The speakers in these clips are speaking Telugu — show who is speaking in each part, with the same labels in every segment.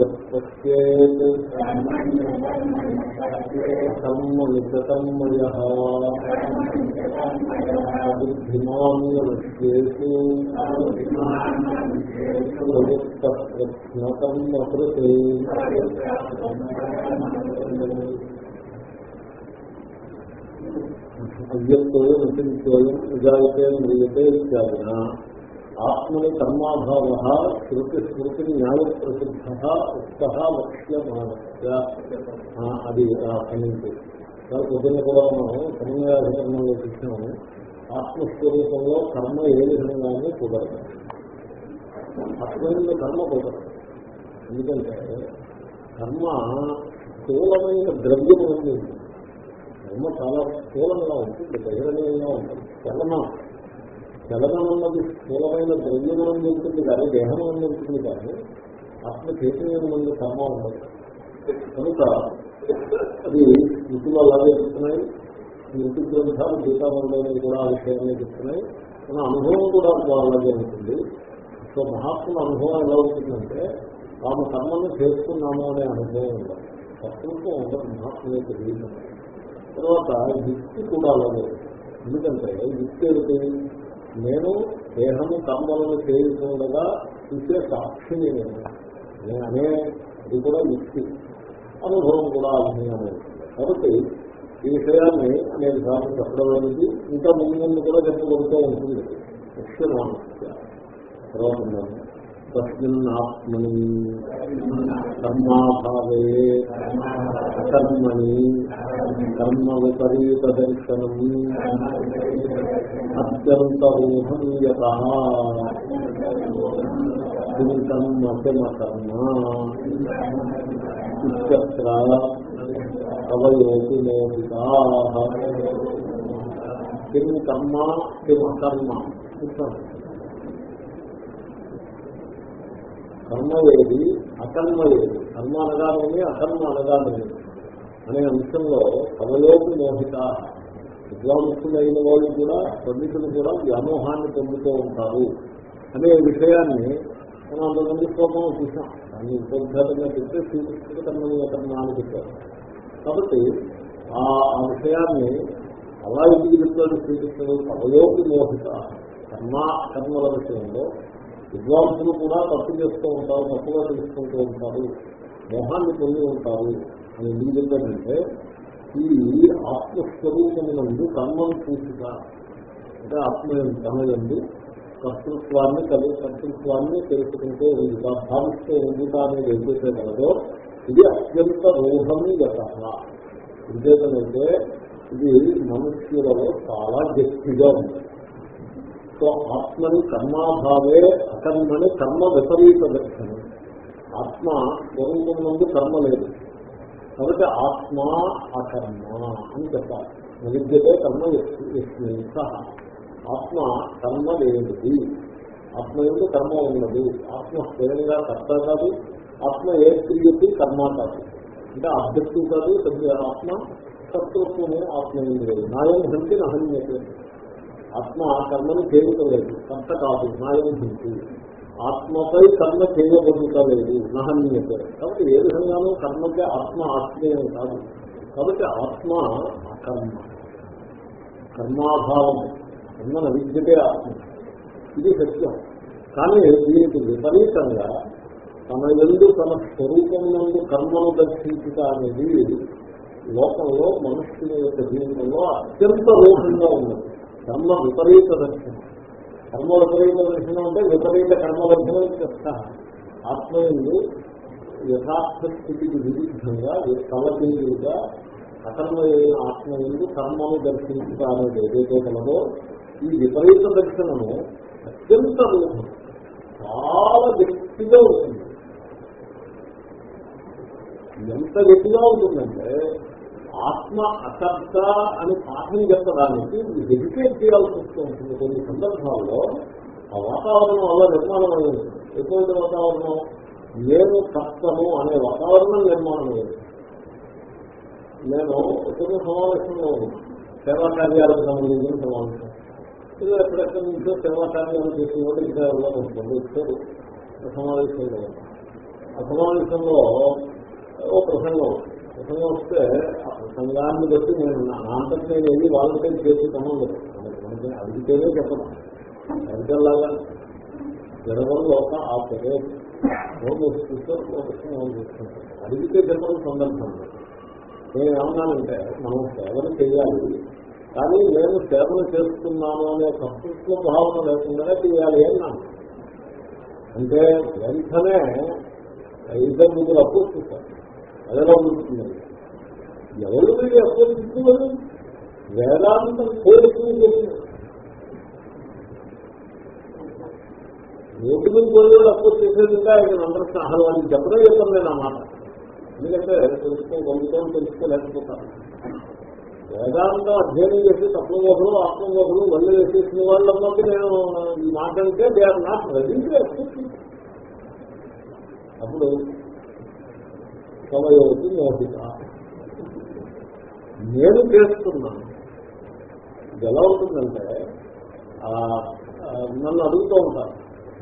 Speaker 1: యత్పశ్చేత్ కర్మవిగతమయ బుద్ధిమాన్యవిషేషు ప్రయుక్తప్రజ్ఞతం వృతే అవ్యక్తోయ నిత్యోయం నిజాయితే నియతే ఇత్యాదినా ఆత్మని కర్మాభావ శృతి స్మృతి న్యాయ ప్రసిద్ధ ఉక్త లక్ష్యమానస్య అది పన్నెండు దాని పొద్దున్న కూడా మనం సమన్వయాధికరణంలో చూసినాము ఆత్మస్వరూపంలో కర్మ ఏ విధంగానే కుదరదు. ఆత్మీయ కర్మ కుదరదు. ఎందుకంటే కర్మ స్థూలమైన ద్రవ్యం ఉంది. కర్మ చాలా స్థూలంగా ఉంటుంది బహిరంగంగా ఉంటుంది. కర్మ చలనం అన్నది స్థూలమైన ద్రవ్యమనం ఉంటుంది కానీ దేహం ఉంటుంది కానీ ఆత్మ చైతన్యం నుండి కర్మ ఉండదు. కనుక అది స్మృతులు అలాగే చెప్తున్నాయి. స్మృతి గ్రంథాలు గీతామంలోని కూడా ఆ విషయాన్ని చెప్తున్నాయి. మన అనుభవం కూడా అలాగే ఉంటుంది. సో మహాత్ముల అనుభవం ఎలా ఉంటుందంటే తాము కర్మను చేసుకున్నాము అనే అనుభవం ఉండాలి కర్తృత్వం ఉండదు మహాత్ముల తెలియదు తర్వాత యుక్తి కూడా అలాగే ఎందుకంటే యుక్తి ఏమిటి? నేను దేహము కమ్మలను చేయకుండా చూసే సాక్షిని నేను. నేను అనే అది కూడా యుక్తి అనుభవం కూడా అభినయమే కాబట్టి ఈ విషయాన్ని నేను సాధన చెప్పడం అనేది ఇంకా ముందు ముందు కూడా చెప్పుకుంటూ ఉంటుంది. ముఖ్యమైన తర్వాత తస్మిన్నాత్మని కర్మాభావే అకర్మణి కర్మ విపరీత దర్శనం అత్యంతరూఢం యత కర్మ కర్మ ఇత్యత్ర కవయోగి కిం కర్మ కిం అకర్మ కర్మ ఏది అకర్మ ఏది కర్మ అనగానే అకర్మ అనగానే అనే అంశంలో కవయోగి మోహిత. విద్వాంసులైన వాళ్ళు కూడా పండితులు కూడా వ్యామోహాన్ని పొందుతూ ఉంటారు అనే విషయాన్ని మనం అంతమంది కోపం చూసాం. దాన్ని ఉపోద్ఘాతంగా చెప్తే శ్రీకృష్ణుడు కర్మని కర్మ అని చెప్పారు. కాబట్టి ఆ విషయాన్ని అలా ఎందుకు చెప్తాడు శ్రీకృష్ణుడు? కవయోగి మోహిత. కర్మ కర్మల విషయంలో విద్వాంసులు కూడా తప్పు చేస్తూ ఉంటారు తప్పుగా తెలుసుకుంటూ ఉంటారు మోహాన్ని పొంది ఉంటారు అని ఎందుకు చెప్పారంటే ఈ ఆత్మస్వరూపం కర్మం కర్మను అంటే ఆత్మ తనయండి కర్తృత్వాన్ని కలి కర్తృత్వాన్ని తెలుసుకుంటే ఉందిగా భావిస్తూ ఉందిగా అనేది ఏదైతే కలదో ఇది అత్యంత రోహమి గత ఇంకేతనైతే ఇది మనుష్యులలో చాలా గట్టిగా ఉంది సో ఆత్మని కర్మాభావే అకర్మని కర్మ విపరీత దర్శనం ఆత్మ స్వరూపం నుండి కర్మ లేదు. కాబట్టి ఆత్మ అకర్మ అని చెప్పాలి. నివిద్యతే కర్మ సహ ఆత్మ కర్మ లేనిది. ఆత్మ ఎందుకు కర్మ ఉన్నది. ఆత్మ స్వయంగా కర్త కాదు. ఆత్మ ఏ క్రియకి కర్మ కాదు. అంటే అభ్యర్థి కాదు. ఆత్మ సత్వత్వమే ఆత్మ ఏం లేదు. నాయం హంతి నహన్యతే. ఆత్మ ఆ కర్మను చేయటలేదు కర్త కాదు నాయం హింసి ఆత్మపై కర్మ చేయబడుతలేదు నహన్యత. కాబట్టి ఏ విధంగానూ కర్మకి ఆత్మ ఆశ్రయం కాదు. కాబట్టి ఆత్మ అకర్మ. కర్మాభావం. కర్మను విద్యతే ఆత్మ. ఇది సత్యం. కానీ దీనికి విపరీతంగా తన ఎందు తన స్వరూపం నుండి కర్మను దర్శించుట అనేది లోకంలో మనుషుల యొక్క జీవితంలో అత్యంత రూపంగా ఉన్నది. కర్మ విపరీత దర్శనం. కర్మ విపరీత దర్శనం అంటే విపరీత కర్మ దర్శనం చెప్తా ఆత్మయందు యథార్థ స్థితికి విరుద్ధంగా కలబీలుగా అకర్మయైన ఆత్మయందు కర్మను దర్శించుతానేది ఏదైతే కలదో ఈ విపరీత దర్శనము అత్యంత రూపం చాలా గట్టిగా ఉంటుంది. ఎంత గట్టిగా ఉంటుందంటే ఆత్మ అకర్త అని పాఠం చెప్పడానికి డెడికేట్ చేయాల్సి వస్తూ కొన్ని సందర్భాల్లో. ఆ వాతావరణం వల్ల నిర్మాణం అయింది ఎటువంటి వాతావరణం నేను కష్టము అనే వాతావరణం నిర్మాణం అయింది నేను కొన్ని సమావేశంలో సేవా కార్యాలకు సంబంధించిన సమావేశం. ఇది ఎక్కడెక్కడి నుంచో సేవా కార్యాలు చేసిన వాళ్ళు ఇక్కడ కొంతమంది వచ్చారు. సమావేశంలో. ఆ సమావేశంలో ఓ ప్రసంగం ప్రసంగం వస్తే ఆ ప్రసంగాన్ని బట్టి నేను నా అంతటి నేను వెళ్ళి వాళ్ళతో చేసి సంబంధం అడిగితేనే చెప్పను. చెప్పడం ఎంతలాగా జరగడం లోక ఆ తెలియదు అడిగితే చెప్పడం సందర్భం నేను ఏమన్నానంటే మనం సేవలు చేయాలి. కానీ నేను సేవలు చేస్తున్నాను అనే కర్తృత్వ భావన లేకుండానే చేయాలి అన్నాను. అంటే వెంటనే ఇద్దరు ముగ్గురు అప్పు అప్పొచ్చిస్తారు అదేలా ఉంటుంది ఎవరు మీరు అప్పొచ్చిస్తున్నారు వేదాంతం కోరుకుని నోటి మీద పోయేవాడు అప్పుడు చేసేదిగా ఆయన అందరూ వాళ్ళకి చెప్పడం చెప్పడం నేను అన్నమాట ఎందుకంటే తెలుసుకోగలుగుతాం తెలుసుకోలేకపోతాను వేదాంతం అధ్యయనం చేసి తత్వమోహులు ఆత్మమోహులు వల్ల చేసేసిన వాళ్ళకి నేను ఈ మాట అంటే దే ఆర్ నాట్ రెడీ అప్పుడు కవయోతి మోహిత నేను చేస్తున్నాను. ఇది ఎలా ఉంటుందంటే నన్ను అడుగుతూ ఉంటాను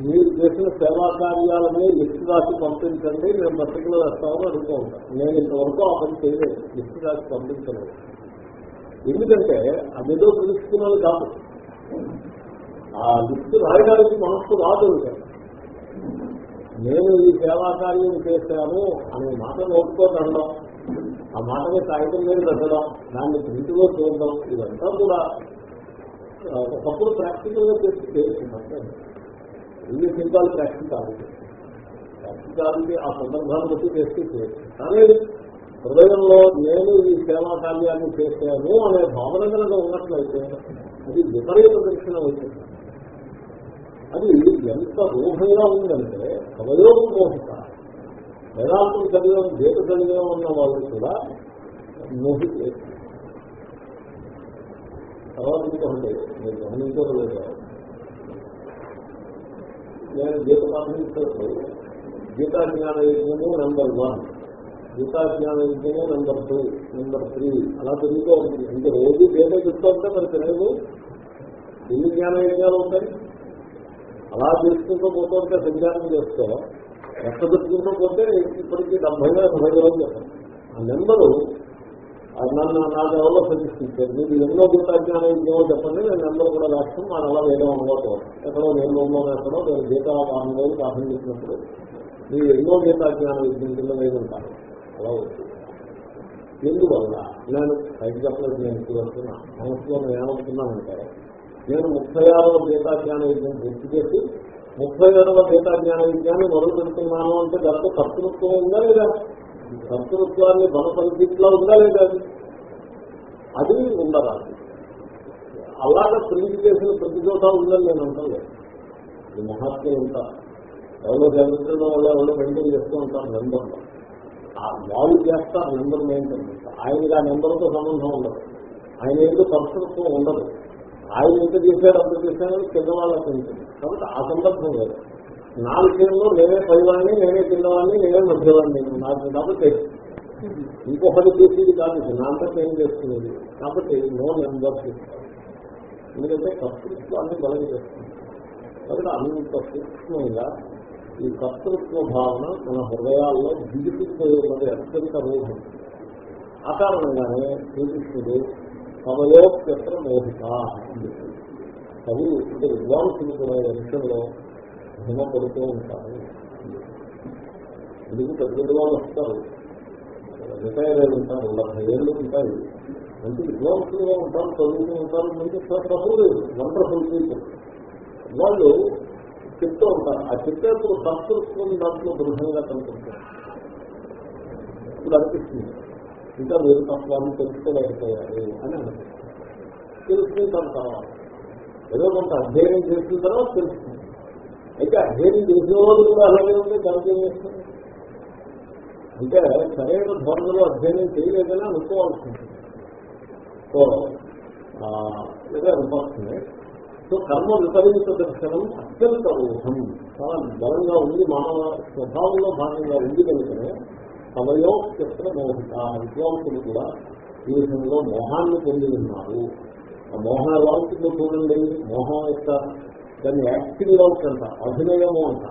Speaker 1: మీరు చేసిన సేవా కార్యాలనే లిస్ట్ రాసి పంపించండి మేము పత్రికలో వేస్తామని అడుగుతూ ఉంటాను. నేను ఇంతవరకు ఆ పని చేయలేదు లిస్ట్ రాసి పంపించలేదు. ఎందుకంటే అదేదో తెలుసుకున్నది కాదు. ఆ లిఫ్ట్ రాయడానికి మనస్సు రాదు నేను ఈ సేవా కార్యం చేశాను అనే మాట నోటుకోదండం ఆ మాటని కాగితం మీద పెట్టడం దాన్ని ప్రింటిలో చూడడం ఇదంతా కూడా ఒకప్పుడు ప్రాక్టికల్గా చేస్తుంది చేస్తుందంటే ఇది సింపాల్ ప్రాక్టికాలిటీ ప్రాక్టికాలిటీ ఆ సందర్భాన్ని బట్టి చేస్తే చేయొచ్చు. కానీ హృదయంలో నేను ఈ సేవా కార్యాన్ని చేశాను అనే భావన కనుక ఉన్నట్లయితే అది విపరీత దర్శనం వచ్చింది అది ఎంత రూఢంగా ఉందంటే కవయోగం మోహిత వేదాంతం చదివాం గీత చదివాం అన్న వాళ్ళు కూడా మోహితే తర్వాత ఇంకొకటి నేను గమనించలేదు నేను గీత పాఠించినప్పుడు గీతా జ్ఞాన యజ్ఞము నెంబర్ వన్ గీతా జ్ఞాన యజ్ఞము నెంబర్ టూ నెంబర్ త్రీ అలా తిరుగుతూ ఉంటుంది అంటే రోజు గీత చెప్తూ ఉంటే మరి తెలియదు? ఎన్ని జ్ఞాన యజ్ఞాలు ఉంటాయి? అలా చేసుకుంటూ పోతుంటే సంచారం చేస్తూ. ఎక్క పెట్టుకుంటూ పోతే ఇప్పటికీ డెబ్బై ఎనభై రోజులు చెప్పండి ఆ నెంబరు నన్ను నాకు ఎవరో సజెస్టించారు మీరు ఎన్నో గీతాజ్ఞానం ఇంకేమో చెప్పండి. నేను నెంబర్ కూడా రాస్తాం మా నెల వేరే అనుకోవటం ఎక్కడో నేను రూమ్లో ఎక్కడో నేను గీతా వారం రోజులు పాఠం చేసినప్పుడు మీరు ఎన్నో గీతాజ్ఞానం ఇంటిలో కింద ఉంటాను అలా వచ్చింది ఎందువల్ల? నేను పైకి చెప్పలేదు నేను ఇప్పుడు వస్తున్నా. సంవత్సరంలో నేను ఏమవుతున్నానంటే నేను ముప్పై ఆరవ గీతాజ్ఞాన విద్యను పూర్తి చేసి ముప్పై ఏడవ గీతాజ్ఞాన విద్యాన్ని మొదలు పెడుతున్నాను అంటే దాంట్లో కర్తృత్వం ఉందా లేదా? కర్తృత్వాన్ని బలపరిచిట్లా ఉందా లేదా? అది అది అలాగే ప్రింట్ చేసిన ప్రతి చోట ఉందని నేను అంటలేదు. ఈ మహాత్మ్యం ఉంటా. ఎవరో జరుగుతుందో వాళ్ళు ఎవరో మెయింటైన్ చేస్తూ ఉంటారు నెంబర్లో ఆ వాళ్ళు చేస్తారు నెంబర్ మెయింటైన్ ఆయనకి ఆ నెంబర్తో సంబంధం ఉండదు. ఆయన ఏదో కర్తృత్వం ఉండదు? ఆయన ఎంత చేశాడు అంత చేశాడు కింద వాళ్ళకి ఉంటుంది. కాబట్టి ఆ సందర్భం లేదు నా విషయంలో నేనే పైవాడిని నేనే కిందవాడిని నేనే మధ్యవాడిని నాకు కాబట్టి ఇంకొకటి చేసేది కాదు. నా అంతా ఏం చేస్తున్నది? కాబట్టి నో నెంబర్ ఎందుకంటే కర్తృత్వాన్ని బలం చేస్తుంది. కాబట్టి అంత సూక్ష్మంగా ఈ కర్తృత్వ భావన మన హృదయాల్లో దిగిపోయి ఉన్నది అత్యంత రూఢం ఆ కారణంగానే శ్రీకృష్ణుడు సమయోప్యత్ర మోహిత అని కవులు అంటే విద్వాంసులు కూడా విషయంలో హిమ పడుతూ ఉంటారు ఎందుకు పెద్ద పెద్ద వాళ్ళు వస్తారు? రిటైర్ అయి ఉంటారు డెబ్బై ఏళ్ళు ఉంటాయి మంచి విద్వాంసులుగా ఉంటారు చదువుతూ ఉంటారు మంచి ప్రభులు వండర్ఫుల్ పీపుల్. వాళ్ళు చెప్తూ ఉంటారు. ఆ చెప్పేప్పుడు సంస్కృతం దాంట్లో దృఢంగా కనుకుంటారు ఇప్పుడు అనిపిస్తుంది. ఇంకా మీరు తత్వాన్ని తెలుసుకోలేకపోయారు అని అనుకుంటారు. తెలుసుకుంటాం తర్వాత ఏదో కొంత అధ్యయనం చేసిన తర్వాత తెలుస్తుంది అయితే అధ్యయనం చేసిన వాళ్ళు కూడా అలాగే ఉంటే దానికి ఏం చేస్తుంది? అంటే సరైన ధోరణిలో అధ్యయనం చేయలేదని అనుకోవాల్సి ఉంటుంది. సో ఇదే అనుకోవాల్సిందే. సో కర్మ విపరీత దర్శనం అత్యంత ఊహం. చాలా బలంగా ఉంది మానవ స్వభావంలో భాగంగా ఉంది కనుకనే కవయో చిత్ర మోహిత విద్వాంసులు కూడా ఈ విధంగా మోహాన్ని పొంది ఉన్నారు. ఆ మోహం ఎలా ఉంటుందో చూడండి. మోహం యొక్క దాన్ని యాక్టింగ్ అవుట్ అంట అభినయము అంట.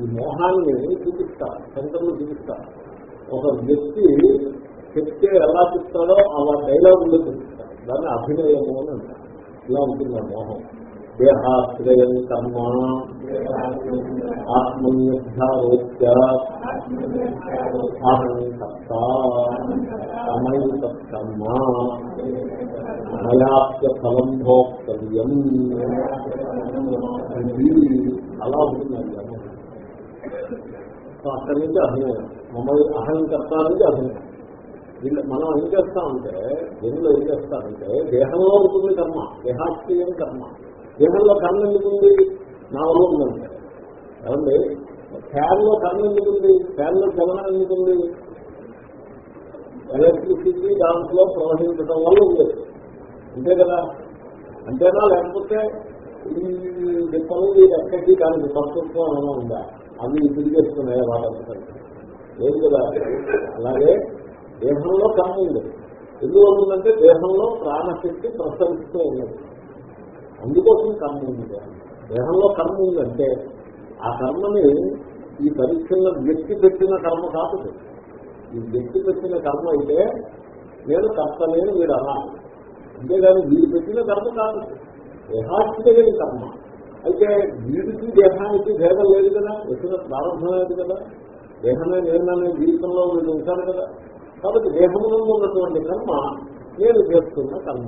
Speaker 1: ఈ మోహాన్ని చూపిస్తారు సెంటర్లో చూపిస్తారు ఒక వ్యక్తి చెప్తే ఎలా చెప్తాడో అలా డైలాగుల్లో చూపిస్తారు దాన్ని అభినయము అని అంటారు ఇలా ఉంటుంది ఆ మోహం. దేహాశ్రయం కర్మ ఆత్మన్యధ్యారోప్య మయాప్య ఫలం భోక్తవ్యం అలా ఉంటుందండి సో అక్కడి నుంచి అభినయం మమ్మల్ని అహంకర్త నుంచి అభినయం వీళ్ళు మనం ఏం చేస్తామంటే దేనిలో ఏం చేస్తామంటే దేహంలో ఉంటుంది కర్మ దేహాశ్రయం కర్మ దేహంలో కర్మ ఎందుకుంది నా వల్ల ఉందంటే. ఏమండి? ఫ్యాన్లో కర్మ ఎందుకుంది ఫ్యాన్లో చలనం ఎందుకుంది ఎలక్ట్రిసిటీ దాంట్లో ప్రవహించడం వల్ల ఉంది. అంతే కదా? అంతేనా? లేకపోతే ఈ దిప్పలు ఎక్కడికి దానికి కర్తృత్వం ఏమైనా ఉందా? అవి తిరిగేస్తున్నాయి వాళ్ళంతా లేదు కదా? అలాగే దేహంలో కర్మ ఉంది. ఎందుకు ఉందంటే దేహంలో ప్రాణశక్తి ప్రసరిస్తూ ఉన్నది. అందుకోసం కర్మ ఉంది. దేహంలో కర్మ ఉందంటే ఆ కర్మని ఈ పరీక్షల్లో వ్యక్తి పెట్టిన కర్మ కాదు. ఈ వ్యక్తి పెట్టిన కర్మ అయితే నేను కర్తలేను మీరు అనాలి అంతేగాని వీడు పెట్టిన కర్మ కాదు. దేహాశ్చర్యని కర్మ. అయితే వీడికి దేహానికి భేదం లేదు కదా? వచ్చిన ప్రారంభం లేదు కదా? దేహమే నేను జీవితంలో వీళ్ళు ఉంటారు కదా? కాబట్టి దేహంలో ఉన్నటువంటి కర్మ నేను చేస్తున్న కర్మ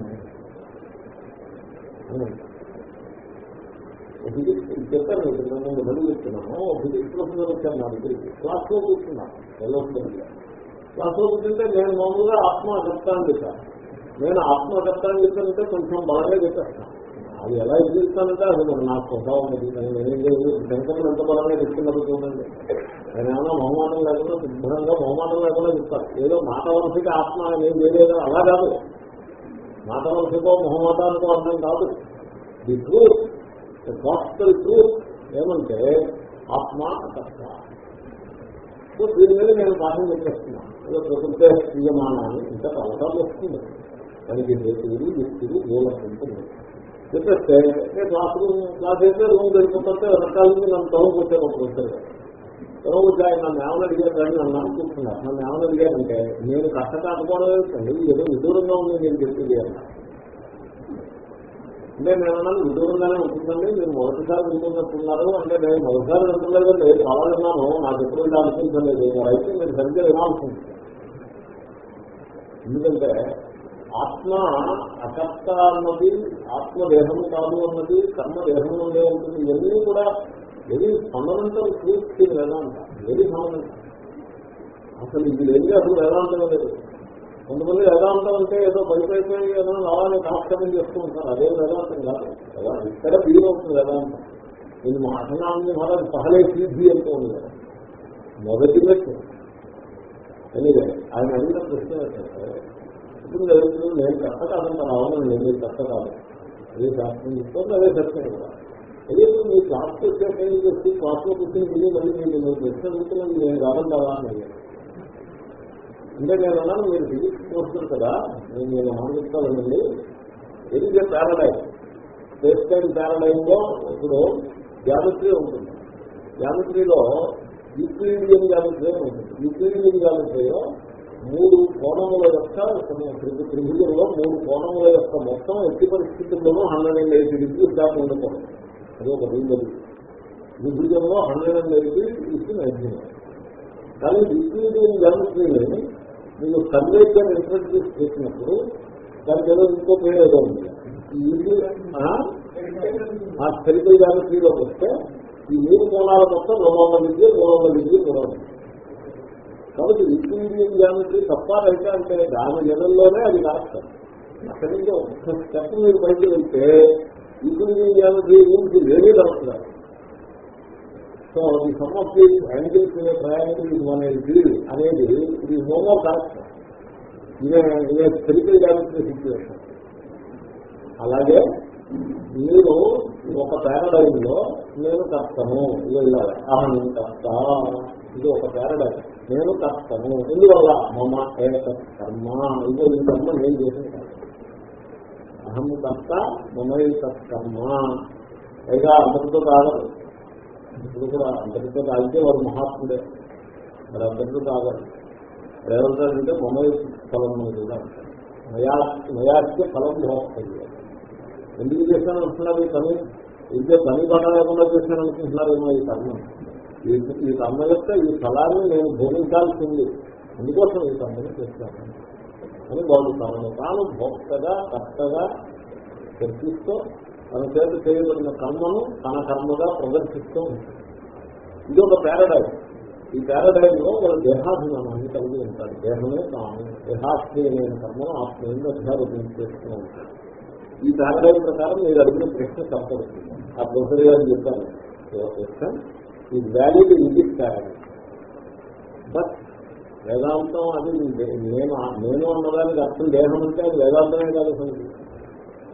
Speaker 1: చెప్పాను. నేను మళ్ళీ చెప్తున్నాను ఫిజిక్స్ ప్రొఫెసర్ వచ్చాను నా దగ్గరికి క్లాస్లో కూర్చున్నాను వెళ్ళొస్తుంది క్లాస్లో కూర్చుంటే నేను మామూలుగా ఆత్మకర్త చెప్పాను నేను ఆత్మకర్త చెప్పానంటే కొంచెం బలంగా చెప్పేస్తాను అది ఎలా ఎదుగుతానంటే అది మరి నా స్వభావం అది లేదు శంకరులు ఎంత బలంగా చెప్తున్నారు చూడండి నేను ఏమన్నా మొహమాటం లేకుండా శుభ్రంగా మొహమాటం లేకుండా చెప్తాను ఏదో మాట వలసకి ఆత్మ ఏం లేదు అలా కాదు మాట వలసకో మొహమాటానికో అర్థం కాదు ది ట్రూత్ గాస్పల్ ట్రూత్ ఏమంటే ఆత్మ అకర్త సో దీని మీద నేను పాఠం చెప్పేస్తున్నాను ఏదో ప్రకృతి క్రియమానాన్ని ఇంకా అవసరాలు వస్తుంది దానికి హేతువులు వ్యక్తులు మూలం ఉంటుంది చెప్పేస్తే నేను క్లాస్ రూమ్ క్లాస్ అయితే రూమ్ వెళ్ళిపోతే రకాల నుంచి నన్ను తొలగి వచ్చాను ఒక ప్రొఫెసర్ ఎవరో తొలగి వచ్చి ఆయన నన్ను ఏమని అడిగారు కానీ నన్ను అనుకుంటున్నారు. నన్ను ఏమని అడిగారంటే నేను కష్ట కాకపోవడం ఏంటండి ఏదో విదూరంగా ఉంది నేను చెప్పింది అన్నా అంటే నేను అన్నాను విదూరంగానే ఉంటుందండి. మీరు మొదటిసారి వింటున్నట్టున్నారు. అంటే నేను మొదటిసారి వింటలేదు నేను కావాలన్నాను. నాకు ఎప్పుడు ఇలా అనిపించలేదు అయితే మీరు సరిగ్గా వినాల్సింది. ఎందుకంటే ఆత్మ అకర్త అన్నది ఆత్మదేహము కాదు అన్నది కర్మ ఉండే ఉంటుంది. ఇవన్నీ కూడా very fundamental truth Vedanta? Very fundamental అసలు ఇది వెళ్ళి అసలు వేదాంతం లేదు కొంతమంది వేదాంతం అంటే ఏదో పైపోయి ఏదో అలానే కాష్టమని చేస్తూ ఉంటారు. అదే వేదాంతం కాదు. కదా? ఇక్కడ ఫీల్ అవుతుంది వేదాంతం. నేను మా అసనాన్ని మహారాజ్ పహలే సిద్ధి అంటూ ఉంది మొదటి వ్యక్తి ఎనివే ఆయన అడిగిన ప్రశ్న ఏంటంటే ఇప్పుడు జరుగుతుంది నేను కష్ట కాదంటాను అవును నేను మీరు కష్ట కాదు అదే శాస్త్రం చెప్తుంది అదే సత్యం కూడా అదే మీ క్లాస్ వచ్చేసరికి ఏం చేసి క్లాస్లో కూర్చొని తిరిగి మళ్ళీ మీరు మీరు ప్రశ్న అడుగుతున్నాను నేను కాదంటావా అని అడిగాను అంటే నేను అన్నాను మీరు ఫిజిక్స్ కోర్సు కదా నేను నేను మాట్లాడుతానండి ఇది ప్యారడైమ్ స్పేస్ టైం ప్యారడైమ్లో ఇప్పుడు జాగ్రత్త ఉంటుంది. జాగ్రత్తలో యూక్లీడియన్ జాగ్రత్త ఉంటుంది. యూక్లీడియన్ జామెట్రీలో మూడు కోణముల యొక్క త్రిభుజంలో మూడు కోణముల యొక్క మొత్తం ఎట్టి పరిస్థితుల్లోనూ హండ్రెడ్ అండ్ ఎయిటీ డిగ్రీస్ దాకా ఉండకూడదు అది ఒక రూల్ విభుజంలో హండ్రెడ్ అండ్ ఎయిటీ ఇచ్చి నైన్టీన్ కానీ యూక్లిడియన్ జామెట్రీని మీరు సర్వేకర్ ఇంట్రడ్యూస్ చేసినప్పుడు దానికి ఏదో ఇంకో పేరు ఏదో ఉంది. ఆ? స్పెరికల్ జామెట్రీలోకి వస్తే ఈ మూడు కోణాల మొత్తం రెండు వందల డిగ్రీ మూడు వందల డిగ్రీ కూడా ఉంది. కాబట్టి యూక్లిడియన్ జామెట్రీ తప్ప రైట్ అంటే దాని లెవెల్లోనే అది కరెక్ట్ అక్కడి నుంచి ఒక్క స్టెప్ మీరు బయటకు వెళ్తే యూక్లిడియన్ జామెట్రీ గురించి వేరే దొరుకుతున్నారు so so the sum of the angles triangle ఇది అనేది అనేది ఇది నోమో కరెక్ట్ ఇదే ఇదే స్పిరిచువల్ డెవలప్మెంట్ సిచ్యువేషన్ అలాగే మీరు ఒక పారాడైమ్లో నేను కర్తను. వెళ్ళాలి వెళ్ళాలి నేను కర్త ఇది ఒక పారాడైమ్ నేను కర్తను ఎందువల్ల? మమ ఏ కర్మ. ఇదో ఈ కర్మ నేను చేసిన కర్మ. అహం కర్త మమ పైగా అందరితో కాగదు ఇప్పుడు కూడా అందరితో తాగితే వారు మహాత్ముడే. మరి అందరితో తాగదు ఎవరంటారంటే మమ ఫలం కూడా మయా మయాస్య ఫలం భోక్తవ్యం. ఎందుకు చేశాను అంటున్నారు ఈ పని ఇదే పని పడ లేకుండా చేశాను అనుకుంటున్నారేమో ఈ కర్మ. ఈ కర్మ యొక్క ఈ ఫలాన్ని నేను భోగించాల్సింది. అందుకోసం ఈ కర్మని చేస్తాను అని వాళ్ళు తనను తాను భోక్తగా కర్తగా చర్చిస్తూ తన చేత చేయబడిన కర్మను తన కర్మగా ప్రదర్శిస్తూ ఉంటుంది ఇది ఒక పారాడైజ్ ఈ పారాడైజ్లో వాళ్ళు దేహాభిమానాన్ని కలిగి ఉంటారు. దేహమే తాను దేహాశ్రయమైన కర్మను ఆత్మీయంగా అధ్యారోపణ చేస్తూ ఉంటారు. ఈ పారాడైజ్ ప్రకారం మీరు అడిగిన ప్రశ్న తప్పడుతుంది ఆ ప్రొఫెసర్ గారు చెప్పారు. ఈ value in this paradise but వేదాంతం అది నేను నేను అన్నదానికి అర్థం దేహం అంటే అది వేదాంతమే కాదు అసలు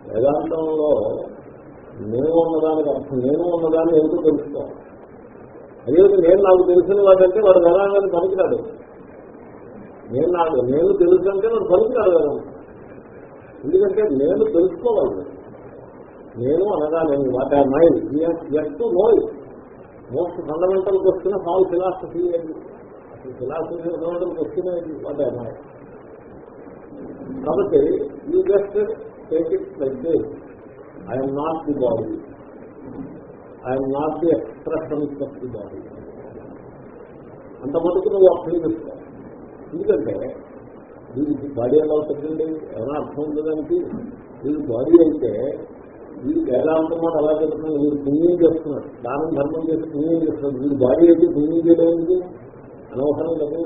Speaker 1: వేదాంతంలో నేను ఉన్నదానికి అర్థం నేను ఉన్నదాన్ని ఎందుకు తెలుసుకోవాలి? అదే నేను నాకు తెలిసిన వాడంటే వాడు వేదాంతాన్ని పనికిరాడు. నేను నాకు నేను తెలుసు అంటే వాడు పనికిరాడు వేదాంతం ఎందుకంటే నేను తెలుసుకోవాలి. నేను అనగానే what are mind? Is to know most fundamental question whole philosophy అసలు ఫిలాసఫీ ఫండమెంటల్ క్వశ్చన్ వాట్ అమ్మాయి కాబట్టి you just take it like this I'm not the body I'm not the expressions of the body అంత మటుకు నువ్వు అర్థం చేసుకోవాలి. ఎందుకంటే వీరికి బాడీ ఎలా అవుతుందండి ఏమైనా అర్థం ఉంది దానికి? వీడి బాడీ అయితే వీడి వేదాంతం మాట ఎలా చెప్తున్నాడు? వీరు పుణ్యం చేస్తున్నాడు. దానం ధర్మం చేసి పుణ్యం చేస్తున్నాడు. వీరి బాడీ అయితే పుణ్యం చేయడానికి అనవసరం లేదు.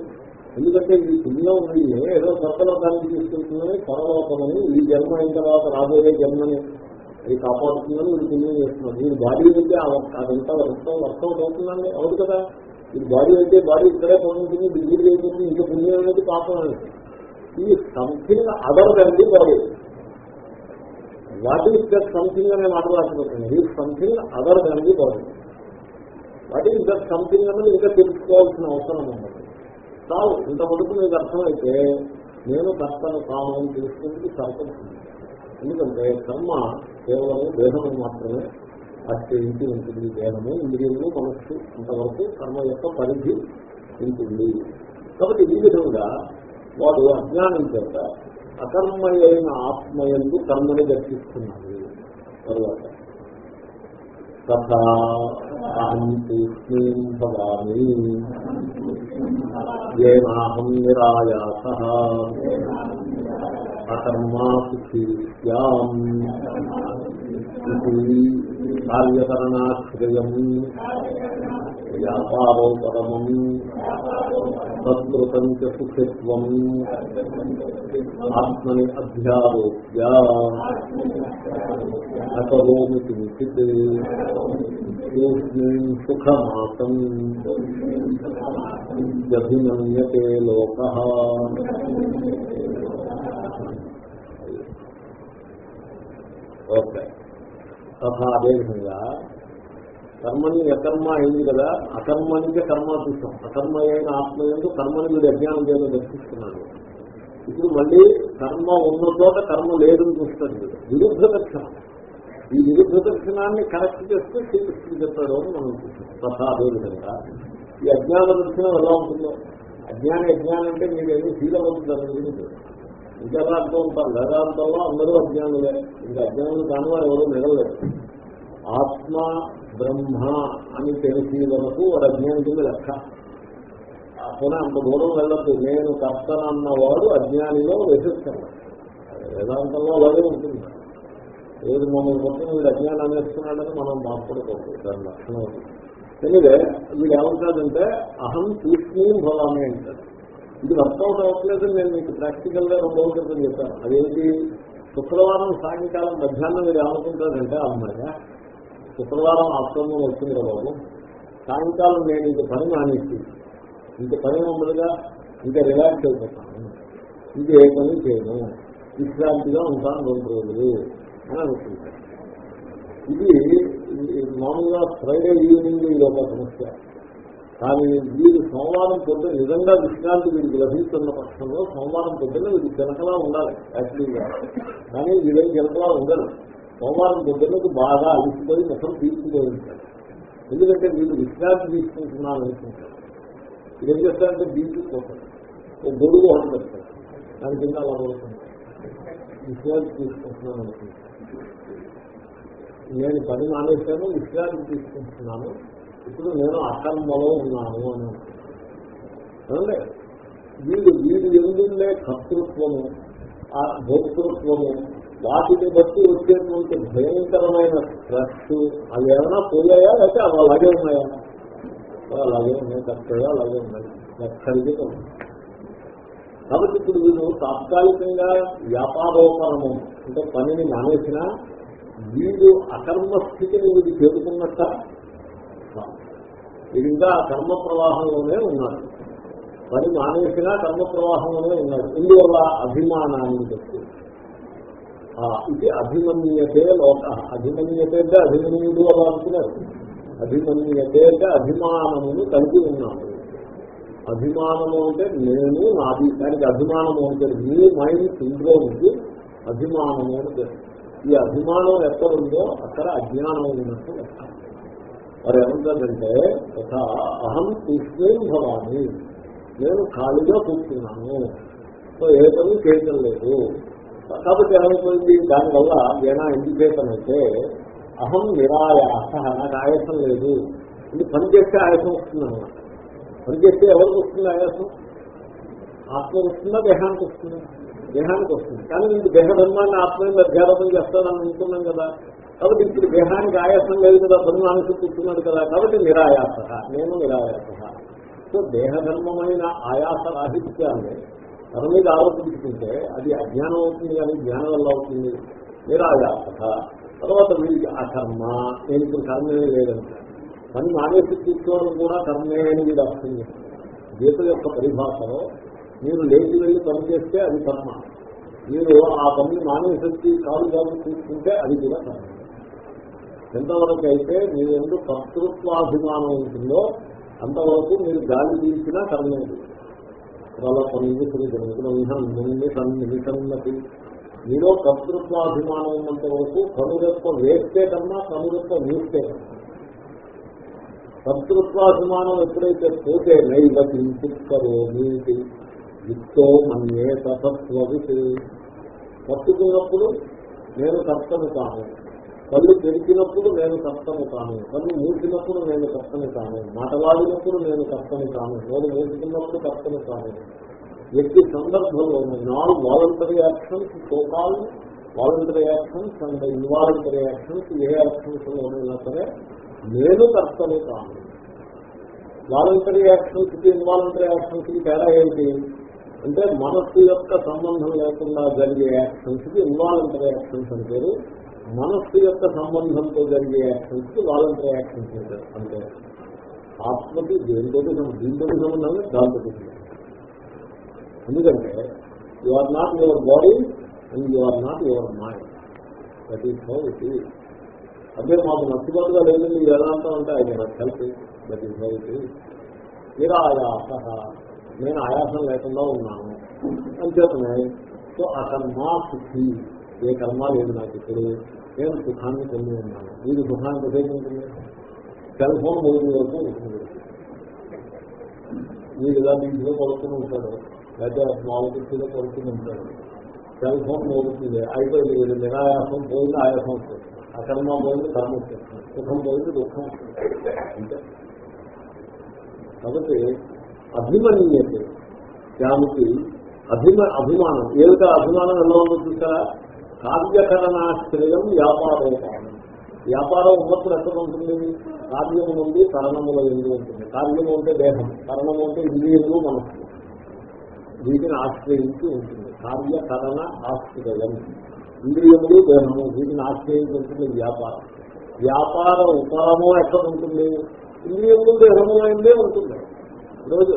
Speaker 1: ఎందుకంటే ఈ పుణ్యం వీడిని ఏదో సర్వలోకానికి తీసుకెళ్తుందని పరలోకమని ఈ జన్మ అయిన తర్వాత రాబోయే జన్మని అది కాపాడుతుందని వీడు పుణ్యం చేస్తున్నారు వీడి బాడీ అయితే అదంతా వర్షం వర్షం అవుతుందండి అవును కదా. ఇది బాడీ అయితే బాడీ ఇక్కడే పొందుతుంది డిగ్రీ అయిపోతుంది ఇంకా పుణ్యం అనేది పాపం అనేది ఈ something other than body what is that something అనే మాట్లాడుతున్నాను ఈ సంథింగ్ అదర్ దన్ బాడీ వాటి ఇంకా సంథింగ్ అన్నది ఇంకా తెలుసుకోవాల్సిన అవసరం ఉన్నది చాలు ఇంత మటుకు మీకు అర్థమైతే నేను కర్తను కాను అని తెలుసుకుంటే సరిపడుతుంది ఎందుకంటే కర్మ కేవలం దేహము మాత్రమే ఆశ్రయించి ఉంటుంది. దేహము ఇంద్రియము మనస్సు అంతవరకు కర్మ యొక్క పరిధి ఉంటుంది. కాబట్టి ఈ విధంగా వాడు అజ్ఞానం చేత అకర్మయైన ఆత్మయందు కర్మని దర్శిస్తున్నాడు. తరువాత తథాహం తూష్ణీం భవామి. ఏనాహం నిరాయాస. అకర్మా సుఖీ కార్యకరణాశ్రయం. వ్యాపారోపరమం తత్కృతం చ సుఖిత్వం ఆత్మని అధ్యారోప్య అకరోమి కించిత్ తూష్ణీం సుఖమాసం అభిమన్యతే లోక. ఓకే. తథా అదేవిధంగా కర్మని అకర్మ అయింది కదా అకర్మ కర్మ చూసాం అకర్మ అయిన ఆత్మ ఎందుకు కర్మని మీరు అజ్ఞానం చేయడం దర్శిస్తున్నాడు ఇప్పుడు మళ్ళీ కర్మ ఉన్న చోట కర్మ లేదని చూస్తాడు విరుద్ధ దర్శనం. ఈ విరుద్ధ దర్శనాన్ని కరెక్ట్ చేస్తే శ్రీకృష్ణుడు చెప్తాడు అని మనం చూసాం తథా అదేవిధంగా ఈ అజ్ఞాన దర్శనం ఎలా ఉంటుందో? అజ్ఞాన అజ్ఞానం అంటే మీరు ఏమీ ఫీల్ అవ్వదు దాని గురించి ఇంకా ఉంటారు? వేదాంతంలో అందరూ అజ్ఞానులే. ఇంకా అజ్ఞానులు కాని వారు ఎవరు మిగలలేదు ఆత్మ బ్రహ్మ అని తెలిసి వరకు వాడు అజ్ఞానం కింద లెక్క. అసలు అంత దూరం వెళ్ళదు నేను కర్తనన్నవాడు అజ్ఞానిలో వేసేస్తాను వేదాంతంలో అలాగే ఉంటుంది. ఏది మమ్మల్ని మొత్తం వీడు అజ్ఞానం అనేస్తున్నాడని మనం బాధపడకూడదు. దాని లక్షణం ఎనివే వీడు ఏమంటాడంటే అహం తీసుకుని భవామి అంటాడు. ఇది వర్కౌట్ అవ్వట్లేదు నేను మీకు ప్రాక్టికల్గా రెండు రోజుల క్రితం చెప్పాను. అదేంటి? శుక్రవారం సాయంకాలం మధ్యాహ్నం మీరు ఏమనుకుంటారంటే అమ్మాయి శుక్రవారం ఆశ్రమం వచ్చింది కదా బాబు. సాయంకాలం నేను ఇంక పని మానేసి ఇంక పని ఉండదుగా ఇంకా రిలాక్స్ అయిపోతాను. ఇంక ఏ పని చేయను. విశ్రాంతిగా ఉంటాను రెండు రోజులు అని అనుకుంటాను ఇది మామూలుగా ఫ్రైడే ఈవినింగ్ ఇది ఒక సమస్య. కానీ వీరు సోమవారం పొద్దున నిజంగా విశ్రాంతి వీరికి లభిస్తున్న పక్షంలో సోమవారం పొద్దున్న వీరికి జనకలా ఉండాలి యాక్చువల్గా. కానీ వీరేం జనకలా ఉండదు సోమవారం పొద్దున్నకు బాగా అలిసిపోయి ముఖం తీసుకుపోయి ఉంటాడు. ఎందుకంటే వీళ్ళు విశ్రాంతి తీసుకుంటున్నాను అనుకుంటారు ఇది ఏం చేస్తారంటే బీచ్ పోతారు ఒక గొడుగు ఒకటి పెడతాడు. దాని కింద అలా పడుతుంది విశ్రాంతి తీసుకుంటున్నాను అనుకుంటాను నేను పని మానేశాను విశ్రాంతి తీసుకుంటున్నాను. ఇప్పుడు నేను అకర్మలో ఉన్నాను అని అంటే వీడు వీడు ఎందుండే కర్తృత్వము? ఆ భోక్తృత్వము? వాటిని బట్టి వచ్చేటువంటి భయంకరమైన స్ట్రెస్ అవి ఏమైనా పోయాయా? లేకపోతే అవి అలాగే ఉన్నాయా? అలాగే ఉన్నాయి కరెక్ట్గా అలాగే ఉన్నాయి. ఎక్కడికి కాబట్టి ఇప్పుడు వీళ్ళు తాత్కాలికంగా వ్యాపారోపరము అంటే పనిని మానేసినా వీడు అకర్మ స్థితిని వీడు చేరుకున్నట్ట వీడు ఇంకా కర్మ ప్రవాహంలోనే ఉన్నాడు పని మానేసినా కర్మ ప్రవాహంలోనే ఉన్నాడు ఇందువల్ల అభిమానాన్ని చెప్తుంది ఇది అభిమన్యతే లోక. అభిమన్యతే అంటే అభిమన్యుడు అలా అంటున్నారు అభిమన్యతే అంటే అభిమానమును కలిగి ఉన్నాడు. అభిమానము అంటే నేను నాది. దానికి అభిమానము అంటే మీ మైండ్ సిండ్రోమ్కి అభిమానము అంటే ఈ అభిమానం ఎక్కడ ఉందో అక్కడ అజ్ఞానం ఉన్నట్టు మరి ఏమంటారంటే తథా అహం కృష్ణేం భవాని. నేను ఖాళీగా కూర్చున్నాను. సో ఏ పని చేయటం లేదు. కాబట్టి ఏమైపోయింది దానివల్ల ఏనా ఎందుచేతనైతే అహం నిరాయాస నాకు ఆయాసం లేదు. ఇది పని చేస్తే ఆయాసం వస్తుంది అన్నమాట. పని చేస్తే ఎవరికి వస్తుంది ఆయాసం? ఆత్మ వస్తుందా దేహానికి వస్తుందా? దేహానికి వస్తుంది. కానీ ఇది దేహధర్మాన్ని ఆత్మని అధ్యాపనం చేస్తానని అనుకున్నాం కదా. కాబట్టి ఇప్పుడు దేహానికి ఆయాసం లేదు కదా పని మానసు కూర్చున్నాడు కదా కాబట్టి నిరాయాస నేను నిరాయాస. సో దేహధర్మమైన ఆయాస రాహిత్యాన్ని తన మీద ఆరోపించుకుంటే అది అజ్ఞానం అవుతుంది కానీ జ్ఞానం వల్ల అవుతుంది. నిరాయాస తర్వాత వీరికి ఆ కర్మ. నేను ఇప్పుడు కర్మే లేదంట. పని మానేసి తీసుకోవడం కూడా కర్మే అని వీడు అర్థం చేస్తారు గీత యొక్క పరిభాషలో మీరు లేచి వెళ్ళి పని చేస్తే అది కర్మ. మీరు ఆ పని మానేసి కాలు కాదు తీసుకుంటే అది కూడా కర్మ. ఎంతవరకు అయితే మీరు ఎందుకు కర్తృత్వాభిమానం ఉంటుందో అంతవరకు మీరు గాలి తీసినా కర్మేది చాలా పనులు సన్నిహితన్నతి మీలో కర్తృత్వాభిమానం ఉన్నంత వరకు కనురెప్ప వేస్తే కన్నా కనురెప్ప వేస్తే కర్తృత్వాభిమానం ఎప్పుడైతే పోతే నైవ కించిక్కరో నీటి విత్తో మన్యే తత్వవిత్. పట్టుకున్నప్పుడు నేను కర్తను కాను. కళ్ళు తెరిచినప్పుడు నేను కర్తను కాను కళ్ళు మూసినప్పుడు నేను కర్తను కాను మాటలాడినప్పుడు నేను కర్తను కాను నేను వేసుకున్నప్పుడు కర్తను కాను వ్యక్తి సందర్భంలో non voluntary actions so called voluntary actions and involuntary actions A actions లోనైనా సరే నేను కర్తను కాను వాలంటరీ యాక్షన్స్కి ఇన్వాలంటరీ యాక్షన్స్కి తేడా ఏంటి? అంటే మనస్సు యొక్క సంబంధం లేకుండా జరిగే యాక్షన్స్కి ఇన్వాలంటరీ యాక్షన్స్ అని పేరు. మనస్సు యొక్క సంబంధంతో జరిగే యాక్షన్స్కి వాలంటరీ యాక్షన్స్ అంటారు అంటే ఆత్మకి దేనితో దీంతో సంబంధం దాంతో ఎందుకంటే you are not your body and you are not your mind that is how it is అదే మాకు నచ్చుబాటుగా లేదండి వేదాంతం అంటే ఆయన నాకు help that is how it is నిరాయాస. నేను ఆయాసం లేకుండా ఉన్నాను. అంచేతనే సో ఆ కర్మ సుఖి. ఏ కర్మ లేదు నాకు ఇప్పుడు. నేను సుఖాన్ని పొంది ఉన్నాను వీరు సుఖాన్ని ఉపయోగించింది? సెల్ ఫోన్ మూడు వరకు ఉంటుంది. మీరు ఇలా ఇంట్లో పడుకుని ఉంటాడు. లేకపోతే నాలుగు కుర్చీలో పడుకుని ఉంటాడు. సెల్ ఫోన్ మోగుతుంది అయిపోయింది వీళ్ళు నిరాయాసం పోయింది ఆయాసం వస్తుంది. అకర్మ పోయింది కర్మ వస్తుంది. సుఖం పోయింది దుఃఖం వస్తుంది. కాబట్టి అభిమన్యతే దానికి అభిమ అభిమానం. ఏమిటో అభిమానం? ఎలా ఉందో చూసారా కార్యకరణాశ్రయం కారణం. వ్యాపారం ఉన్నప్పుడు ఎక్కడ ఉంటుంది? కార్యము నుండి కరణముల ఎందు ఉంటుంది. కార్యము అంటే దేహం. కరణము అంటే ఇంద్రియములు మనస్సు. వీటిని ఆశ్రయించి ఉంటుంది. కార్యకరణ ఆశ్రయం. ఇంద్రియములు దేహము వీటిని ఆశ్రయించి ఉంటుంది వ్యాపారం. వ్యాపార ఉపరము ఎక్కడ ఉంటుంది? ఇంద్రియములు ముందు ఉంటుంది. ఈరోజు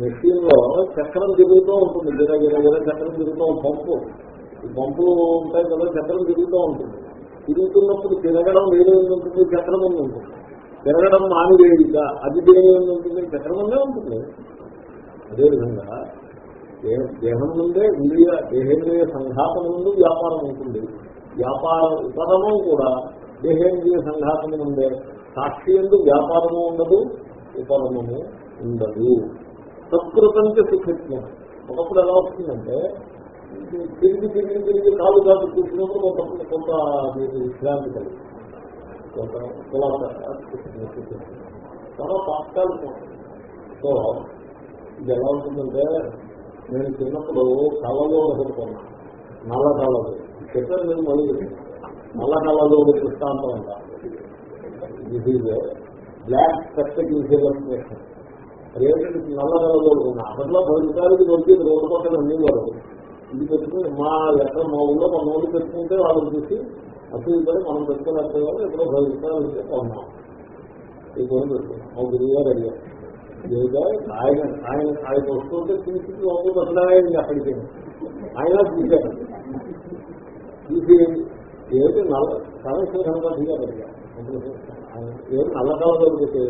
Speaker 1: మెషిన్లో చక్రం తిరుగుతూ ఉంటుంది. గిర గిర గిర చక్రం తిరుగుతూ పంపు ఈ ఉంటాయి కదా చక్రం తిరుగుతూ ఉంటుంది. తిరుగుతున్నప్పుడు తిరగడం వేరే ఉంటుంది చక్రం ఉంది ఉంటుంది. తిరగడం మానివేదిక అది దేని ఉంటుంది చక్రం ఉంటుంది. అదేవిధంగా దేహం ముందే ఇంద్రియ దేహేంద్రియ సంఘాతం ముందు వ్యాపారం ఉంటుంది. వ్యాపార ఉపరమం కూడా దేహేంద్రియ సంఘాతం ముందే సాక్షి ఎందు వ్యాపారము ఉండదు ఉపరమము ఉండదు. సంస్కృతంకి సుఖిత్వం. ఒకప్పుడు ఎలా వస్తుందంటే తిరిగి తిరిగి తిరిగి కాలు కాదు కూర్చున్నప్పుడు కొంత కొంత మీకు విశ్రాంతి కలిగి. కొంత చాలా పాఠాలు సో ఇది ఎలా ఉంటుందంటే నేను చిన్నప్పుడు కళ్ళలో ఒకటి నల్ల కళ్ళలో. చెప్పారు నేను మళ్ళీ చెప్తాను. నల్ల కళ్ళలో దృష్టాంతం అంట. This is black spectacles illustration అదేంటంటే నల్ల కళ్ళలో ఉన్నా అప్పట్లో పది రూపాయలకి దొరికింది రోడ్డు పక్కన అన్ని ఇది పెట్టుకుని మా ఎక్కడ మా ఊళ్ళో మా ఊళ్ళు పెట్టుకుంటే వాళ్ళని చూసి అసలు పడి మనం పెట్టుకోలేకపోయాము ఎక్కడో పది రూపాయలు ఉన్నాం ఈ కొని పెట్టుకున్నాం. మా గురువు గారు అడిగారు. ఆయన ఆయన ఆయన వస్తుంటే తీసి లోపల బతలాయింది అక్కడికి. ఆయన తీశారు తీసి ఏమిటి నల్ల కాళేశ్వరంగా దిగారు ఏమి నల్లకాలం దొరికితే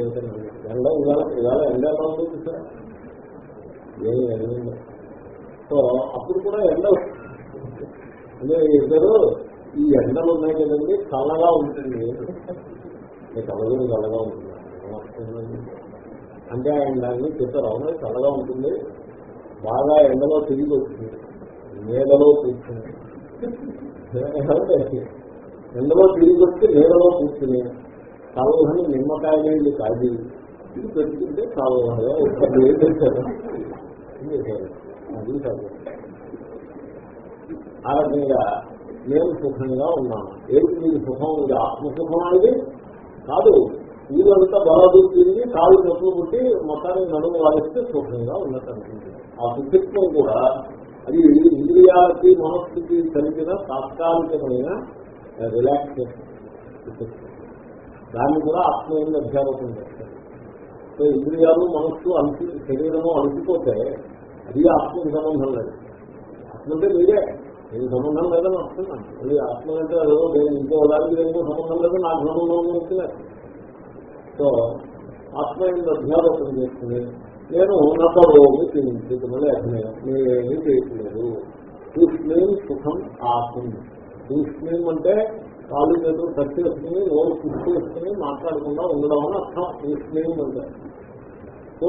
Speaker 1: ఎండ ఇవాళ ఇవాళ ఎండాకాలం చూసారా ఏమి ఎండ సో అప్పుడు కూడా ఎండ అంటే ఇద్దరు ఈ ఎండలు ఉన్నాయి కదండి చల్లగా ఉంటుంది. మీ కలగూరు చల్లగా ఉంటుంది. అంటే ఆయన దాన్ని చెప్పారు అవును చల్లగా ఉంటుంది. బాగా ఎండలో తిరిగి వచ్చింది నేలలో కూర్చుని. ఎండలో తిరిగి వచ్చి నేలలో కూర్చుని. చల్లని నిమ్మకాయ నీళ్ళు కాగి ఇది పెట్టుకుంటే చల్లగా ఉంటుంది. ఏం ఏం చేశారు? అది కాదు. ఆ రకంగా నేను సుఖంగా ఉన్నాను ఏమిటి నీకు సుఖం? ఉంది ఆత్మసుఖం అనేది కాదు. వీళ్ళంతా బలాదు తిరిగి కాలు నొప్పులు పుట్టి మొత్తానికి నడుము వాయిస్తే సుఖంగా ఉన్నట్టు అనుకుంటుంది ఆ సుఖిత్వం కూడా అది ఇంద్రియాలకి మనస్సుకి కలిగిన తాత్కాలికమైన రిలాక్సేషన్ దాన్ని కూడా ఆత్మీయంగా అధ్యాపకం చేస్తారు. సో ఇంద్రియాలు మనస్సు అలసి శరీరము అలసిపోతే అది ఆత్మకి సంబంధం లేదు. ఆత్మ అంటే మీరే. నేను సంబంధం లేదని వస్తున్నాను అది ఆత్మ అంటే అదో నేను ఇంకో దానికి దేనికో సంబంధం లేదు నాకు సంబంధం ఉంది వస్తున్నాను సో ఆత్మ యొక్క అధ్యాపకం చేస్తుంది. నేను నమ్మరోగి తినించి మళ్ళీ అభినయం నేనేమీ చేయట్లేదు. తూష్ణీం సుఖం ఆత్మ. తూష్ణీం అంటే కాలు చేతులు ఖర్చు వేసుకుని నోరు పుష్టి వేసుకుని మాట్లాడకుండా ఉండడం అని అర్థం. తూష్ణీం అంటే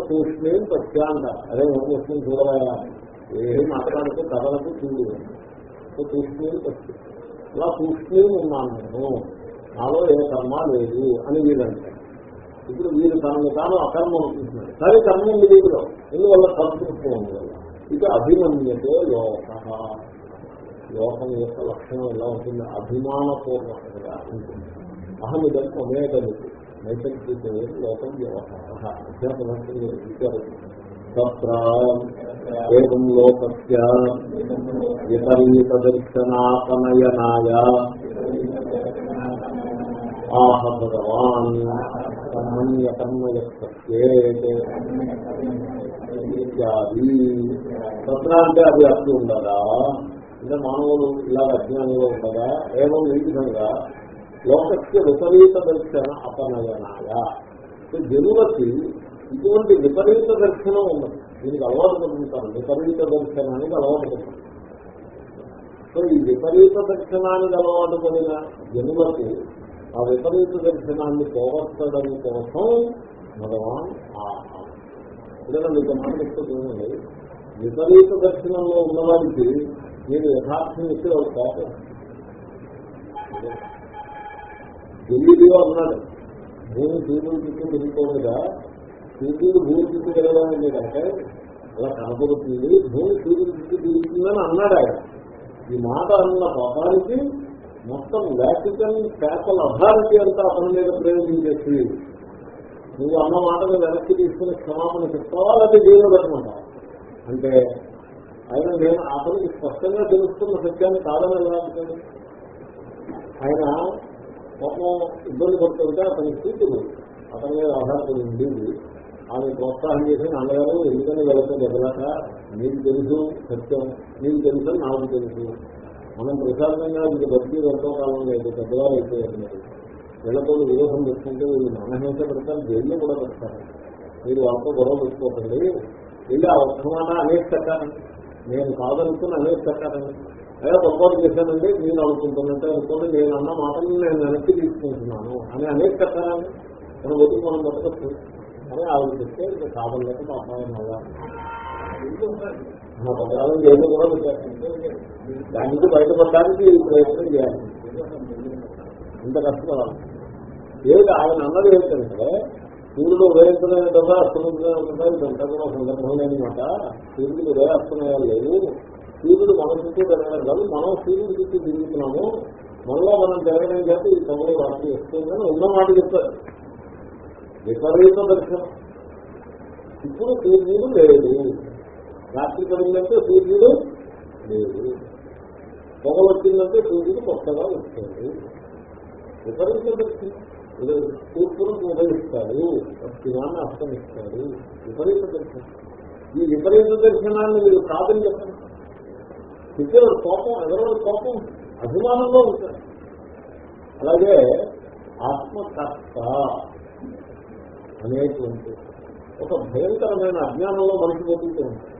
Speaker 1: తూష్ణీం పత్యా అంటారు అదే ఏం చేస్తుంది చూడవా ఏం మాట్లాడుతూ కథలకు చూడు. సో తూష్ణీం పత్యం ఇలా తూష్ణీం ఉన్నాను నేను. నాలో ఏ కర్మ లేదు అని వీళ్ళంటారు ఇప్పుడు వీరు తనను తాను అకర్మ అనుకుంటున్నాడు సరే కర్మ ఉంది వీరిలో ఎందువల్ల కర్తృత్వం ఉంది వల్ల ఇక అభిమన్యతే లోక. లోకం యొక్క లక్షణం ఎలా ఉంటుంది? అభిమానపూర్వకంగా ఉంటుంది. అహమిదం అమేదమితి నైసర్గిక లోకం వ్యవహార. అధ్యాపనం ఏం లోకస్య ఆహ భగవాన్ ఇత్యాది. తత్ర అంటే అది అర్థం ఉండదా? అంటే మానవులు ఇలా అజ్ఞానంలో ఉండగా ఏమో ఈ విధంగా లోకస్య విపరీత దర్శన అపనయనాయ జనులకి ఇటువంటి విపరీత దర్శనం ఉన్నది. దీనికి అలవాటు పడుతుంటారు. విపరీత దర్శనానికి అలవాటు పడుతుంది. సో ఈ విపరీత దర్శనానికి అలవాటు పడిన జనులకు ఆ విపరీత దర్శనాన్ని పోగొట్టడం కోసం భగవాన్ ఆహారం మీకు మాట చెప్తూ చూడండి. విపరీత దర్శనంలో ఉన్నవాడికి మీరు యథార్థం ఇస్తే కోపం ఢిల్లీలో అన్నాడు. భూమి సూర్యుడు చుట్టూ తిరుగుతుండగా సూర్యుడు భూమి చుట్టూ తిరగడం లేదంటే అలా కనపడుతుంది భూమి సూర్యుడు చుట్టూ తిరుగుతుందని అన్నాడు ఆయన. ఈ మాట అన్న పాపానికి మొత్తం వ్యాటికన్ పేపర్ అథారిటీ అంతా అతని మీద ప్రయోగించేసి నువ్వు అన్న మాటను వెనక్కి తీసుకుని క్షమాపణ చెప్తావా లేకపోతే దేవుడు పెట్టమంటావా? అంటే ఆయన నేను అతనికి స్పష్టంగా తెలుస్తున్న సత్యాన్ని కాదని ఎలా ఆయన కోపం ఇబ్బంది పడుతుంటే అతని కూతురు అతని మీద ఆధారపడి ఉండేది. ఆమె ప్రోత్సాహం చేసి నాన్నగారు ఎందుకని వెళ్తే దెబ్బలాట నీకు తెలుసు సత్యం. నీకు తెలుసు నాకు తెలుసు. మనం ప్రశాంతంగా ఇది బతికి ఎంతో కాలం లేదు. పెద్దవారు అయిపోయారు. మీరు వీళ్ళతో విరోధం పెట్టుకుంటే వీళ్ళు మనహింస పెడతారు జైల్లో కూడా పెడతారు. మీరు వాళ్ళతో గొడవ పెట్టుకోకండి. వెళ్ళి ఆ వర్తమాన అనేక కట్టారండి నేను కాదనుకుని అనేక కట్టారండి అదే పొరపాటు చేశానండి నేను అనుకుంటున్నట్టే అనుకోండి నేను అన్న మాటలు నేను వెనక్కి తీసుకుంటున్నాను అని అనేక కట్టారని మనం బతుకు మనం బతకచ్చు. అని ఆవిడ చెప్తే ఇంకా కాదలేక అపాయం అవ్వాలి మన పత్రాలను కూడా పెట్టారు దాని నుంచి బయటపడడానికి ప్రయత్నం చేయాలి. ఇంత కష్టపడాలి. ఏది ఆయన అన్నది ఏంటంటే సూర్యుడు ఉదయించడం కదా అస్తమించడం కదా ఇదంతా కూడా సందర్భం లేనమాట. సూర్యుడు ఉదయ అస్తమయాలు లేవు సూర్యుడు మన చుట్టూ తిరగడం కాదు మనం సూర్యుడు చుట్టూ తిరుగుతున్నాము. మనలో మనం తిరగడం చేత ఈ సమయం రాత్రి వస్తుందని ఉన్న మాట చెప్తారు విపరీత దర్శనం. ఇప్పుడు సూర్యుడు లేదు రాత్రి పడిందంటే సూర్యుడు లేదు పొగ వచ్చిందంటే సూర్యుడు కొత్తగా వస్తుంది విపరీత దర్శనం. తూర్పును ఉదయిస్తాడు పశ్చిమాన్ని అస్తమిస్తాడు. విపరీత దర్శనం. ఈ విపరీత దర్శనాన్ని మీరు కాదని చెప్పండి. చెప్పేవాడు కోపం ఎవరెవరి కోపం? అభిమానంలో ఉంటారు. అలాగే ఆత్మకర్త అనేటువంటి ఒక భయంకరమైన అజ్ఞానంలో మనిషి బతుకుతూ ఉంటాడు.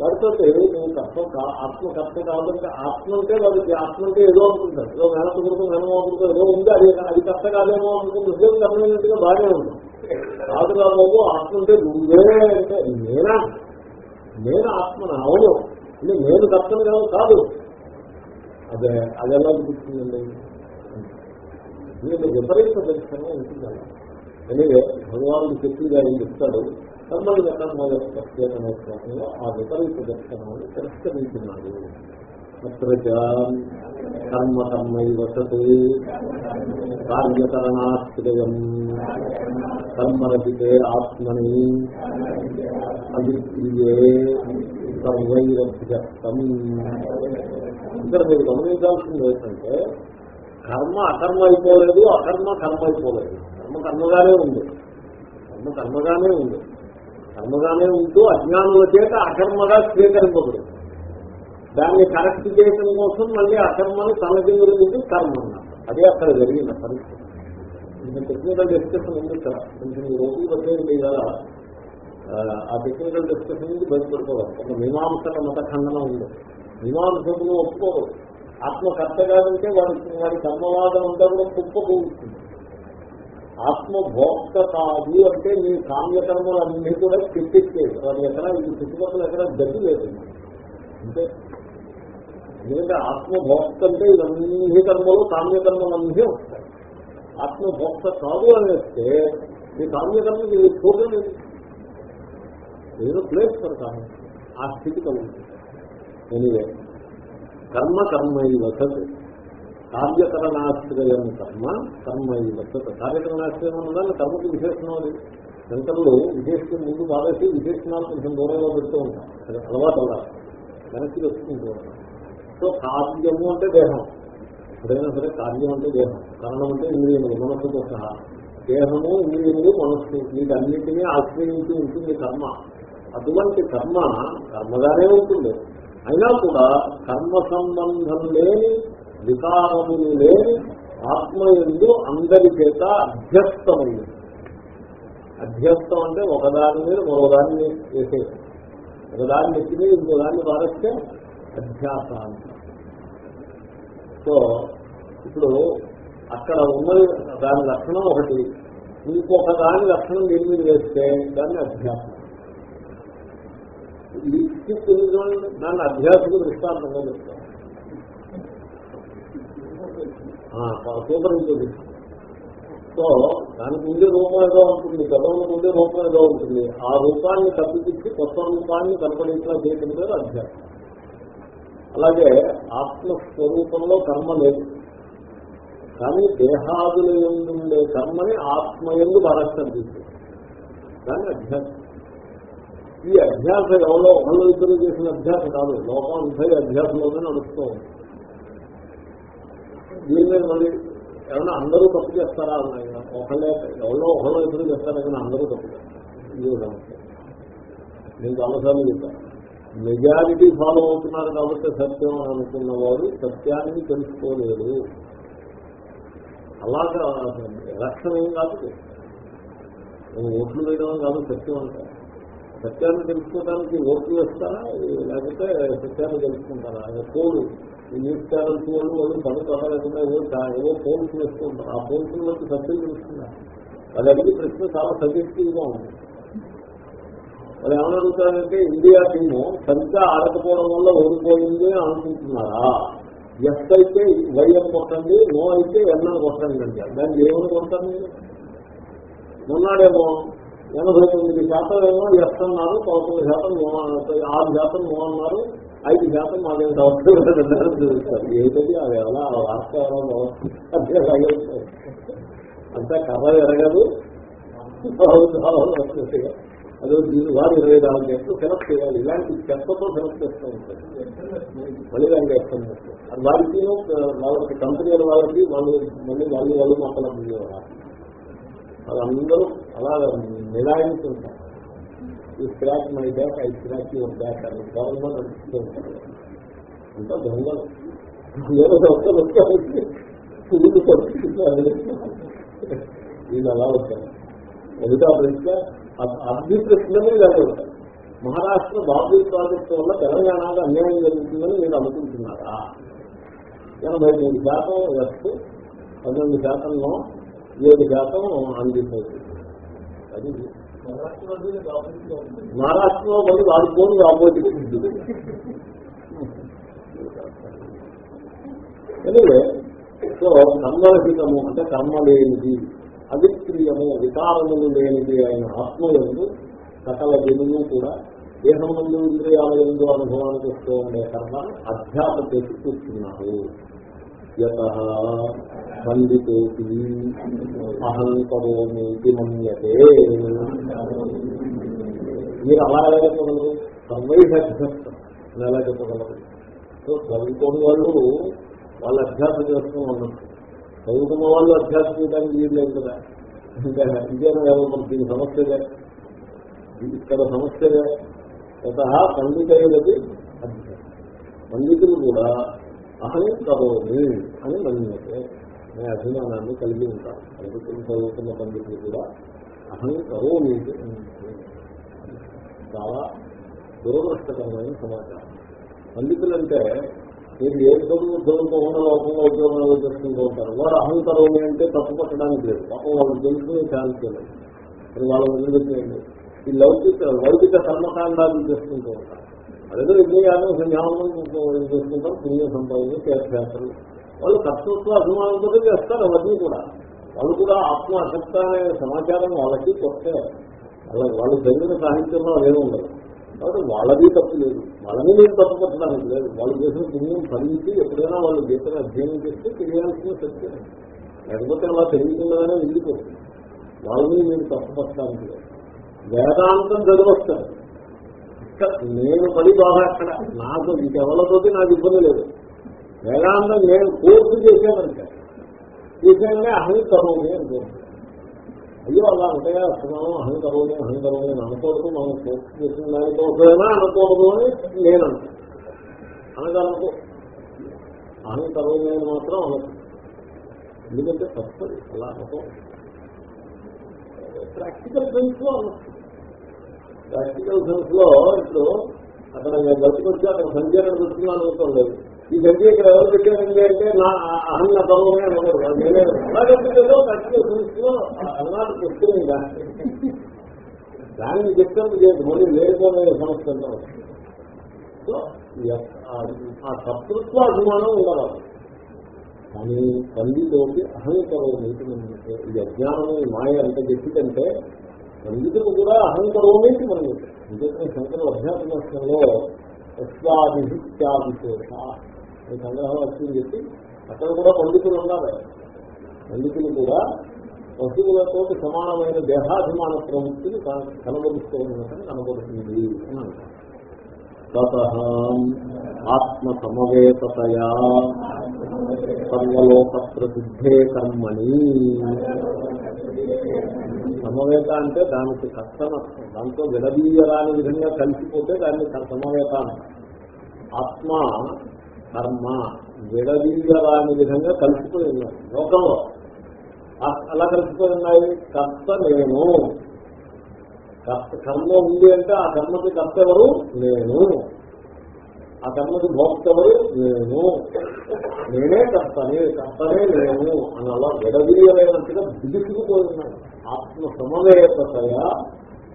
Speaker 1: వాడితో నువ్వు కర్త ఆత్మకర్త కాదంటే ఆత్మ అంటే వాడికి ఆత్మ అంటే ఏదో అనుకుంటారు ఏదో మేనసుకుంటూ మేనమాకుడుతూ ఏదో ఉంది అది అది కర్త కాదేమో అనుకుంటే హృదయం కర్మైనట్టుగా బాగానే ఉంది కాదు బాబు ఆత్మ అంటే నువ్వే అంటే నేనా? నేను ఆత్మ అవును. అంటే నేను కర్తను కాదు కాదు. అదే అది ఎలా అనిపిస్తుందండి. నేను విపరీత దర్శనం ఉంటుంది ఎనివే భగవానుడు చెప్పిగా ఏం చెప్తాడు. కర్మలు కర్మ ప్రత్యేక శ్లోకంలో ఆ విపరీత దర్శనాన్ని తిరస్కరించున్నాడు కర్మ కర్మై వసతి కార్యకరణాశ్రయం. కర్మరహితే ఆత్మని అభిక్రియే సర్వైరభ్యస్తం ఇక్కడ మీరు గమనించాల్సింది ఏంటంటే కర్మ అకర్మ అయిపోలేదు అకర్మ కర్మ అయిపోలేదు. కర్మ కర్మగానే ఉంది. కర్మ కర్మగానే ఉంది. కర్మగానే ఉంటూ అజ్ఞానుల చేత అకర్మగా స్వీకరింపబడింది దాన్ని కరెక్ట్ చేయడం కోసం మళ్ళీ అకర్మను తలదింగులు కర్మ అన్నారు అదే అక్కడ జరిగిన పరిస్థితి. ఇంకా టెక్నికల్ డిస్కషన్ ఉంది ఇక్కడ కొంచెం రోజులు వచ్చేది కదా ఆ టెక్నికల్ డిస్కషన్ నుంచి బయటపడుకోవాలి ఒక మీమాంసక మత ఖండన ఉంది. మీమాంసకులు ఒప్పుకోరు. ఆత్మకర్త కాదంటే వాడి వాడి కర్మవాదం అంతా కూడా కుప్పకూరుతుంది. ఆత్మభోక్త కాదు అంటే మీ కామ్యకర్మలు అన్ని కూడా పెట్టిచ్చేది వాడి ఎక్కడ ఈ చుట్టుపక్కల ఎక్కడ గతి లేదు. అంటే ఎందుకంటే ఆత్మభోక్త అంటే ఇవన్నీ కర్మలు కామ్యకర్మలు అన్నీ వస్తాయి. ఆత్మభోక్త కాదు అని వస్తే మీ కామ్యకర్మ మీరు చూడలేదు. ఏదో ప్లేస్ పడతాను. ఆ స్థితి కలుగుతుంది ఎనివే కర్మ కర్మ వసతి కార్యకరణాశ్రయం కర్మ కర్మ వసతి కార్యకరణాశ్రయం ఉన్నదాన్ని కర్మకి విశేషణం అది. శంకరులు విశేషం ముందు బాధేసి విశేషణాలు కొంచెం దూరంలో పెడుతూ ఉంటారు అలవాటు అలా వెనక్కి వస్తుంటూ ఉంటాం. సో కార్యము అంటే దేహం. ఎప్పుడైనా సరే కార్యం అంటే దేహం. కారణం అంటే ఇంద్రియములు మనస్సుతో సహా. దేహము ఇంద్రియములు మనస్సు. వీటన్నిటినీ ఆశ్రయించి ఉంటుంది కర్మ. అటువంటి కర్మ కర్మగానే ఉంటుంది. అయినా కూడా కర్మ సంబంధం లేని వికారములు లేని ఆత్మ ఎందు అందరి చేత అధ్యస్తమైంది. అధ్యస్తం అంటే ఒకదాని మీద మరోదాన్ని వేసేది ఒకదాన్ని ఎత్తి మీద ఇంకో దాన్ని పారేస్తే అధ్యాస సో ఇప్పుడు అక్కడ ఉన్నది దాని లక్షణం ఒకటి. ఇంకొక దాని లక్షణం దీని మీద వేస్తే దాన్ని అధ్యాసం లిప్స్టిక్ చూడండి దాన్ని అధ్యాసకు దృష్టాంతంగా చెప్తాను సూపర్ ఉంటుంది. సో దానికి ఉండే రూపం ఏదో ఉంటుంది గతంలో ఉండే రూపం ఏదో ఉంటుంది. ఆ రూపాన్ని తప్పిపించి కొత్త రూపాన్ని కనపడేట్లా చేయడం పేరు అధ్యాసం అలాగే ఆత్మస్వరూపంలో కర్మ లేదు. కానీ దేహాదుల ఎందుండే కర్మని ఆత్మ ఎందు పరస్తం తీసుకుంది కానీ అధ్యాసం ఈ అభ్యాస ఎవరో ఒకళ్ళు ఇద్దరు చేసిన అభ్యాస కాదు లోకం అంతా ఈ అధ్యాసంలోనే నడుస్తూ ఉంది. దీని మళ్ళీ ఏమన్నా అందరూ తప్పు చేస్తారా అన్నాయి ఒకళ్ళే ఎవరో ఒకళ్ళు ఇద్దరు చేస్తారా కానీ అందరూ తప్పు చేస్తారు. ఇది సమస్య. నేను చాలాసార్లు చెప్పాను. మెజారిటీ ఫాలో అవుతున్నారు కాబట్టి సత్యం అనుకున్న అనుకున్నవాడు సత్యాన్ని తెలుసుకోలేడు అలాగా ఎలక్షన్ ఏం కాదు. నేను ఓట్లు వేయడం కాదు సత్యం అంటారు. సత్యాన్ని తెలుసుకోవడానికి ఓట్లు వేస్తారా? లేకపోతే సత్యాన్ని తెలుసుకుంటారా? కోడు ఈ న్యూస్ ఛానల్స్ వాళ్ళు వాళ్ళు పని తొలగకుండా ఏవో ఏవో పోల్స్ వేస్తూ ఆ పోల్స్ బట్టి సత్యం తెలుస్తున్నారు అది అడిగి ప్రశ్న చాలా సజెక్టివ్గా ఉంది. మరి ఏమని అడుగుతారంటే ఇండియా టీము సరిగ్గా ఆడకపోవడం వల్ల ఓడిపోయింది అని అనుకుంటున్నారా? ఎస్ అయితే వైఎం కొట్టండి నో అయితే ఎన్న కొట్టండి అంటే దానికి ఏమని కొట్టండి మొన్నాడేమో ఎనభై తొమ్మిది శాతం ఏమో ఎస్ అన్నారు పదకొండు శాతం నో ఆరు శాతం నో అన్నారు ఐదు శాతం మాకేం అవసరం చూస్తారు ఏంటది? అది ఎలా ఆ వార్త ఎలా అంతా కథ ఎరగదు. అదే దీని వారు ఇరవై నాలుగు గంటలు సెలెక్ట్ చేయాలి. ఇలాంటి చెత్తతో సెలెక్ట్ చేస్తూ ఉంటారు. మళ్ళీ దానికి చేస్తాం వారికి వాళ్ళకి కంపెనీల వాళ్ళకి వాళ్ళు మళ్ళీ వాళ్ళు వాళ్ళు మొక్కలు వాళ్ళందరూ అలా నిరాయించుంటారు ఈ scratch my back I scratch your back అని గవర్నమెంట్ నడుస్తూ ఉంటారు. అంతా దొంగలు. ఏదో వస్తారు వీళ్ళు అలా వచ్చారు ఎదుట ప్రశ్న అర్థి ప్రశ్నలు ఉంటారు మహారాష్ట్ర బాబీ ప్రాజెక్టు వల్ల తెలంగాణకు అన్యాయం జరుగుతుందని మీరు అనుకుంటున్నారా? ఎనభై మూడు శాతం ఎస్ పన్నెండు శాతంలో ఏడు శాతం అందిపోతుంది. అది మహారాష్ట్రలో మళ్ళీ వాడుకోని ఆపోజిట్ ఎనివే సో కర్మరహితము అంటే కర్మ లేనిది అవిక్రియము వికారములు లేనిది అయిన ఆత్మయందు సకల జనులు కూడా దేహమునందు ఇంద్రియాల ఎందు అనుభవానికి వస్తూ ఉండే కర్మ అధ్యాప చేసి కూర్చున్నారు. యత పండితోటి అహంకరోమీతి మన్యతే మీరు అలా ఎలా చెప్పగలరు? సర్వైభ్యస్తం అని ఎలా చెప్పగలరు? సో చదువుకోని వాళ్ళు వాళ్ళు అధ్యాసం చేస్తూ ఉన్నట్టు చదువుకున్న వాళ్ళు అధ్యాసం చేయడానికి వీలు లేదు కదా. ఇంకా ఇదేనా కదా దీని సమస్యగా ఇక్కడ సమస్యగా యత పండితైనది అధ్యాసం పండితులు కూడా అహం కరోమి అని మన్యతే అనే అభిమానాన్ని కలిగి ఉంటాను పండితులు చదువుతున్న పండితులు కూడా అహం కరోమి చాలా దురదృష్టకరమైన సమాచారం. పండితులంటే మీరు ఏ చదువు చదువుకోకుండా లోకంలో ఉద్యోగంలో చేసుకుంటూ ఉంటారు? వారు అహంకరం అంటే తప్పు పట్టడానికి లేదు. పాపం వాళ్ళు తెలుసుకునే ఛాన్స్ లేదు. మరి వాళ్ళ వదిలిపెట్టేయండి ఈ లౌకిక లౌకిక కర్మకాండాలు చేసుకుంటూ ఉంటారు. అదేదో విజయాన్ని సంధ్యావనం చేసుకుంటారు పుణ్య సంపాదన తీర్థయాత్రలు. వాళ్ళు కర్తృత్వ అభిమానంతో చేస్తారు అవన్నీ కూడా. వాళ్ళు కూడా ఆత్మ అనే సమాచారం వాళ్ళకి కొత్త. వాళ్ళ వాళ్ళు చదివిన సాహిత్యంలో అదే ఉండదు. కాబట్టి వాళ్ళది తప్పు లేదు. వాళ్ళని నేను తప్పు పట్టడానికి లేదు. వాళ్ళు చేసిన పుణ్యం ఫలించి ఎప్పుడైనా వాళ్ళు గీతను అధ్యయనం చేస్తే తెలియాల్సిన సత్యం లేకపోతే అలా తెలియకుండానే వెళ్ళిపోతుంది. వాళ్ళని నేను తప్పు పట్టడానికి లేదు. వేదాంతం చదివస్తారు. ఇక్కడ నేను పడి బాగా అక్కడ. నాకు ఇంకెవరితోటి నాకు ఇబ్బంది లేదు. వేదాంతం నేను కోర్సు చేశానంటే చేశానంటే అహంకరోని అనుకోండి అయ్యో అలా అంటే అసలు అహంకరోని అహంకరోని అని అనకూడదు మనం కోర్సు చేసిన దానికోసమైనా అనుకోవద్దు అని నేను అంటాను అనగలనుకో అహంకరోని మాత్రం అనుకో. ఎందుకంటే తప్పదు అలా అనుకో. ప్రాక్టికల్ సెన్స్లో అనొచ్చు ప్రాక్టికల్ సెన్స్లో ఇప్పుడు అక్కడ నేను బతికొచ్చి అక్కడ సంచరణ పెట్టుకున్నాను అనుకోలేదు ఈ సంఖ్య ఇక్కడ ఎవరు పెట్టారండి అంటే నా అహన్న పర్వమే అనకూడదు ప్రాక్టికల్ సెన్స్లో అన్నాడు చెప్తుంది దాన్ని చెప్తాను చేసి మళ్ళీ లేకపోతే సమస్య సో ఆ కర్తృత్వ అభిమానం ఉండరాదు కానీ తల్లిలోకి అహంకరం నీటి ఇది అజ్ఞానం మాయ ఎంత గట్టిదంటే పండితులు కూడా అహంకరోమేసి మనం ఎందుకంటే శంకరుల అభ్యాసంలో అశ్వాదిత్యాదిశేష ఈ సంగ్రహం వచ్చింది చెప్పి అక్కడ కూడా పండితులు ఉన్నారు పండితులు కూడా పశువులతో సమానమైన దేహాభిమాన ప్రవృత్తిని కనబరుస్తూ ఉన్నదని కనబడుతుంది అని అంటారు. తత సమవేతయా సర్వలోక ప్రసిద్ధే కర్మణి. సమవేత అంటే దానికి కష్టం దాంతో విడదీయరాని విధంగా కలిసిపోతే దాన్ని సమవేత ఆత్మ కర్మ విడదీయరాని విధంగా కలిసిపోయి ఉన్నాయి. లోకంలో ఆ- అలా కలిసిపోయి ఉన్నాయి? కర్త నేను. కర్త కర్మ ఉంది అంటే ఆ కర్మకి కర్త ఎవరు నేను. ఆ కర్మకి భోక్త నేను నేనే కర్తనే కర్తనే నేను అని అలా విడదీయలేనట్టుగా బిగుసుకుపోతున్నాను ఆత్మ సమవేతయ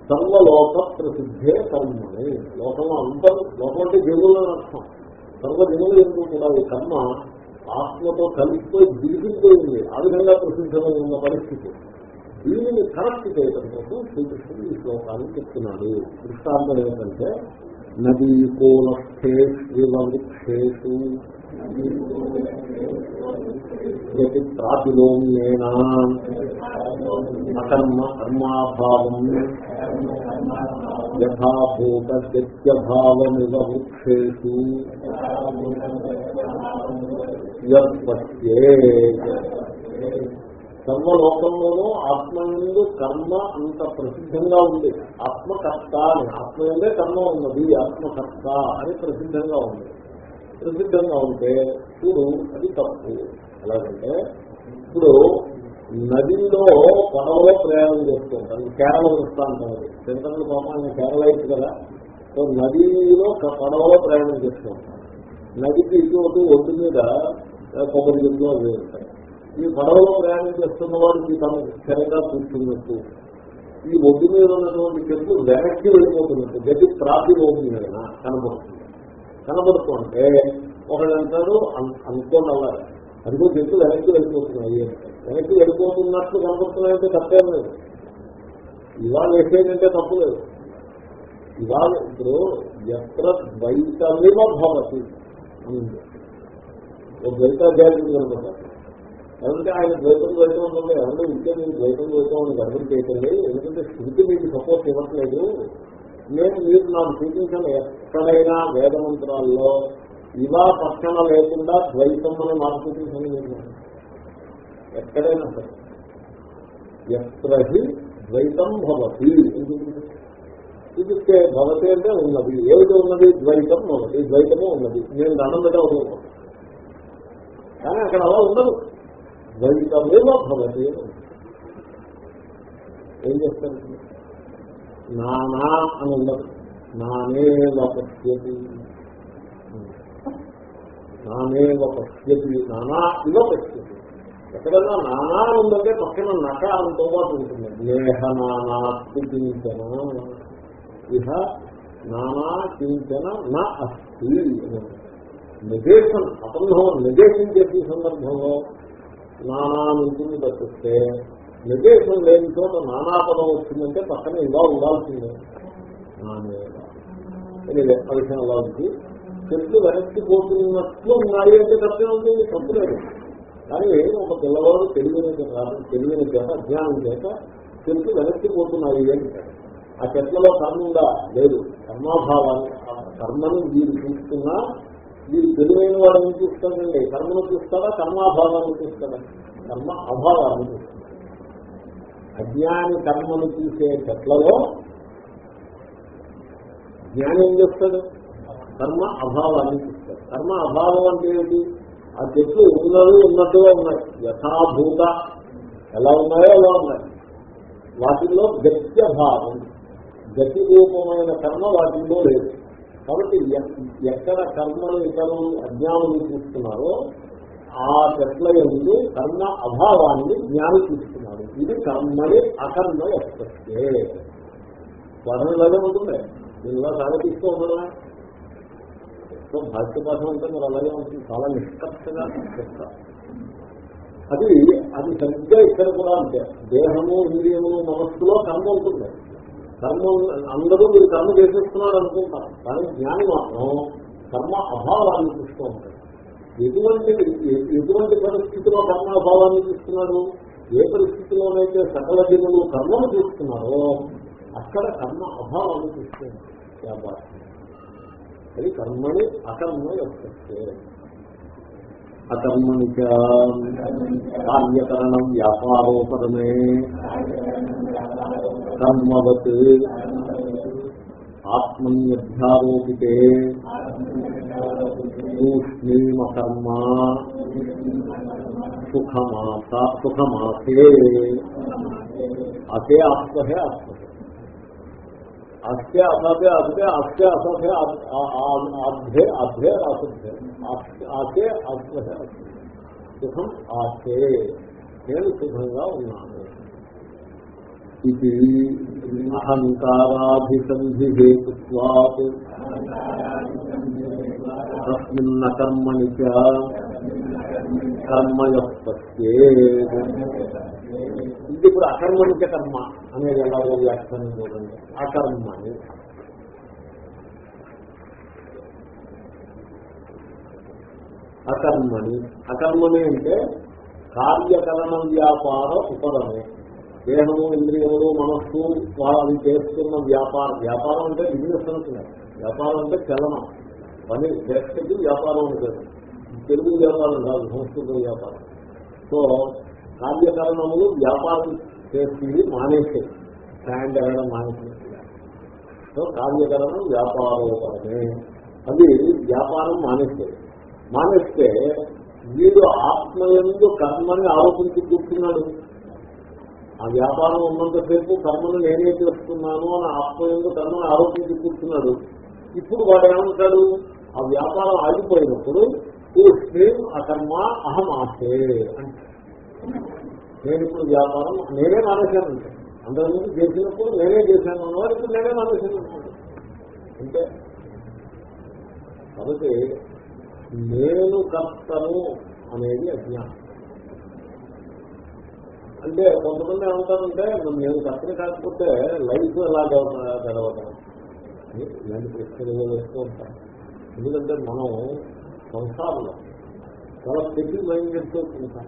Speaker 1: సర్వలోక ప్రసిద్ధే కర్మని. లోకంలో అందరూ లోకం అంటే జనులు అర్థం. సర్వ జనులు ఎందుకు కూడా ఈ కర్మ ఆత్మతో కలిసిపోయి బిగుసుకుపోయింది. ఆ విధంగా ప్రసిద్ధమై ఉన్న పరిస్థితి. దీనిని కరెక్ట్ చేయడం కోసం శ్రీకృష్ణుడు ఈ శ్లోకాన్ని చెప్తున్నాడు. దృష్టాంతం ఏంటంటే నదీ కోలస్థేష్వ ప్రాతిలోమ్యేనా అకర్మ కర్మాభావం. యథాభూత వృక్షేషు సర్వలోకంలోనూ ఆత్మ ఎందు కర్మ అంత ప్రసిద్ధంగా ఉంది. ఆత్మకర్త అని ఆత్మ ఎందే కర్మ ఉన్నది ఆత్మకర్త అని ప్రసిద్ధంగా ఉంది. ప్రసిద్ధంగా ఉంటే చూడు అది తప్పు. ఎలాగంటే ఇప్పుడు నదిలో పడవలో ప్రయాణం చేస్తూ కేరళ దృష్టాంతం అది శంకరుడు కేరళ అయితే కదా. సో నదిలో పడవలో ప్రయాణం చేస్తూ ఉంటాను నదికి ఇటువంటి ఒడ్డు మీద కొబ్బరి చెట్లు అవి ఉంటాయి. ఈ పడవలో ప్రయాణం చేస్తున్న వాడికి తను స్థిరంగా కూర్చున్నట్టు. ఈ ఒడ్డు మీద ఉన్నటువంటి చెట్టు వెనక్కి వెళ్ళిపోతున్నట్టు. గది ప్రాతిలోకి కనబడుతుంది. కనబడుతుంటే ఒకళ్ళంటారు అన్- అనుకోండి అలా అదిగో చెట్లు వెనక్కి వెళ్ళిపోతున్నాయి. వెనక్కి వెళ్ళిపోతున్నట్లు కనబడుతున్నాయంటే తప్పేం లేదు. ఇవాళ వేసేదంటే తప్పు లేదు. ఇవాళ ఇప్పుడు ఎత్ర ద్వైతమివ భవతి అని ఒక ద్వైతాధ్యాయుడు కనపడతారు ఎందుకంటే ఆయన ద్వైతం ద్వైతం ఉంటుంది ఎవరు ఇంకే మీరు ద్వైతం ద్వైతం అని గర్వం చేయకండి. ఎందుకంటే శృతి మీకు సపోర్ట్ ఇవ్వట్లేదు. నేను మీరు నాకు చూపించిన ఎక్కడైనా వేదమంత్రాల్లో ఇలా పక్షణ లేకుండా ద్వైతం అని నాకు చూపించండి మీరు. ఎక్కడైనా సరే. ఎత్రహి ద్వైతం భవతి అని చూపిస్తే భవతి అంటే ఉన్నది. ఏమిటి ఉన్నది? ద్వైతం ఉన్నది. ద్వైతము ఉన్నది. నేను దానం పెట్టే కానీ అక్కడ అలా ఉండదు. ద్వైతమేవ భవతి అని ఏం చేస్తారు? నానా అని ఉండదు. నానేవ పశ్యతి. నానేవ పశ్యతి. నానా ఇవ పశ్యతి. ఎక్కడైనా నానా ఉందంటే పక్కన నక అంతో పాటు ఉంటుంది. దేహ నానా కించన. ఇహ నానా కించన నా అస్థి నిజేషన్ అసంభవం నిజేషన్ చేసే సందర్భంలో నానా ఉంటుంది తప్పిస్తే నిర్దేశం లేని చోట నానా పదం వచ్చిందంటే పక్కన ఇలా ఉండాల్సిందే. నానేవా తెలియదు ఆ విషయం అలా ఉంది. చెట్లు వెనక్కి పోతున్నట్లు ఉన్నాయి అంటే తప్పే ఉంది తప్పు లేదు. కానీ ఒక పిల్లవాడు తెలివిన కాదు తెలివిన చేత అజ్ఞానం చేత చెట్లు వెనక్కి పోతున్నాయి అంటే ఆ చెట్లలో కర్మ ఉందా? లేదు. కర్మాభావాన్ని ఆ కర్మను వీరు చూస్తున్నా వీరు తెలివైన వాడు ఏం చూస్తాడండి. కర్మను చూస్తారా? కర్మాభావాన్ని చూస్తారా కర్మ అభావాన్ని చూస్తాడు? అజ్ఞాని కర్మను చూసే చెట్లలో జ్ఞానం ఏం చేస్తాడు? కర్మ అభావాన్ని చూస్తాడు. కర్మ అభావం అంటే ఏంటి? ఆ చెట్లు ఉన్నవి ఉన్నట్టుగా ఉన్నాయి. యథాభూత ఎలా ఉన్నాయో అలా ఉన్నాయి. వాటిల్లో గత్యభావం గతి రూపమైన కర్మ వాటిల్లో లేదు. కాబట్టి ఎ- ఎక్కడ కర్మలు ఇతరులు అజ్ఞానులు చూస్తున్నారో ఆ చెట్ల ఎందు కర్మ అభావాన్ని జ్ఞానం చూస్తున్నాడు ఇది కర్మని అకర్మ ఎక్స్ప్రెస్టే వర్ణలాగే ఉంటుంది. దీనిలో సాగతీస్తూ ఉండడమే సో భాష్య పాఠం అంటే మీరు అలాగే ఉంటుంది. చాలా నిష్కర్షగా చెప్తారు. అది అది సరిగ్గా ఇక్కడ కూడా అంతే. దేహము ఇంద్రియము మనస్సులో కర్మ ఉంటుంది. కర్మం అందరూ మీరు కర్మ చేసేస్తున్నారు అనుకుంటారు. కానీ జ్ఞాని మాత్రం కర్మ అభావాన్ని చూస్తూ ఉంటాడు. ఎటువంటి ఎటువంటి పరిస్థితిలో కర్మ అభావాన్ని చూస్తున్నాడు? ఏ పరిస్థితిలోనైతే సకల జనులు కర్మను చూస్తున్నారో అక్కడ కర్మ అభావాన్ని చూస్తున్నారు వ్యాపారం అది కర్మని అకర్మ యొక్క అకర్మణి కార్యకరణం వ్యాపారోపరమే. కర్మవత్ ఆత్మన్యధ్యారోపితే. తూష్ణీమకర్మ సుఖమాస సుఖమాసే. అసే ఆత్మహే ఆత్మ. అస్య అసభ్య అసభ్య అస్య అసభ్య అభ్యే అభ్యే అసభ్య. ఆసే అస్మహే సుఖం ఆసే నేను సుఖంగా ఉన్నాను. ఇది అహంకారాభిసంధి హేతుత్వాత్ తస్మిన్న కర్మణి చ. ఇది ఇప్పుడు అకర్మణిక కర్మ అనేది ఎలాగో వ్యాఖ్యానం చూడండి అకర్మని అకర్మణి. అకర్మణి అంటే కార్యకరణ వ్యాపార ఉపదమే దేహము ఇంద్రియములు మనస్సు వారు చేస్తున్న వ్యాపారం. వ్యాపారం అంటే బిజినెస్ అంటున్నారు వ్యాపారం అంటే చలనం. పని చేస్తే వ్యాపారం ఉంటుంది తెలుగు వ్యాపారం కాదు సంస్కృత వ్యాపారం. సో కార్యకరణములు వ్యాపారం చేసి మానేసేది స్టాండ్ అవ్వడం మానేసేది సో కార్యకరణం వ్యాపారోపరమే అది వ్యాపారం మానేసేది మానేస్తే వీడు ఆత్మయందు కర్మని ఆలోచించి కూర్చున్నాడు. ఆ వ్యాపారం ఉన్నంతసేపు కర్మను నేనే చేస్తున్నాను అని ఆత్మయందు కర్మను ఆలోచించి కూర్చున్నాడు. ఇప్పుడు వాడు ఏమంటాడు? ఆ వ్యాపారం ఆగిపోయినప్పుడు స్ట్రీమ్ అకర్మ అహం ఆసే అంటే నేను ఇప్పుడు వ్యాపారం నేనే మానేశాను అంటే అంతకుముందు చేసినప్పుడు నేనే చేశాను అన్నవారు ఇప్పుడు నేనే మానేశాను అంటే కాబట్టి నేను కర్తను అనేది అజ్ఞానం. అంటే కొంతమంది ఏమంటారంటే నేను కర్తని కాకపోతే లైఫ్ ఎలా గడవడం ఇలాంటి ప్రశ్నలు వేస్తూ ఉంటాను ఎందుకంటే మనం సంసారంలో. చాలా సెటిల్ మైండ్ చేస్తూ ఉంటాం.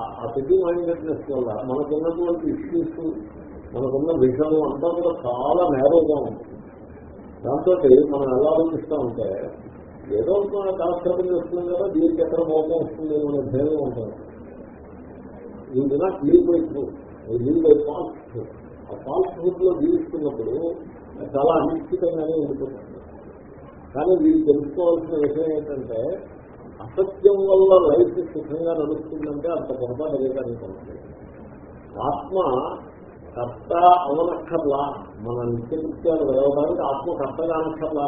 Speaker 1: ఆ పెద్ద మైండెడ్నెస్ వల్ల మనకున్నటువంటి ఇష్యూస్ మనకున్న విషయం అంతా కూడా చాలా నేరోగా ఉంటుంది దాంతో మనం ఎలా ఆలోచిస్తామంటే ఏదో కాలక్షేపం చేస్తున్నాం కదా దీనికి ఎక్కడ మోసం వస్తుంది అనే భేదం ఉంటుంది. ఈ దినా లీవ్ వైపు లీవ్ బై ఫాల్స్ ఆ ఫాల్స్ ఫుడ్లో జీవిస్తున్నప్పుడు చాలా అనిశ్చితంగానే ఉండిపోతుంది. కానీ వీళ్ళు తెలుసుకోవాల్సిన విషయం ఏంటంటే అసత్యం వల్ల లైఫ్ సుఖంగా నడుస్తుందంటే అంత పొరపాటు అదేదానికి ఆత్మ కర్త అవనక్కర్లా. మన నిత్యకృత్యాలు వెళ్ళడానికి ఆత్మ కర్తగా అనక్కర్లా.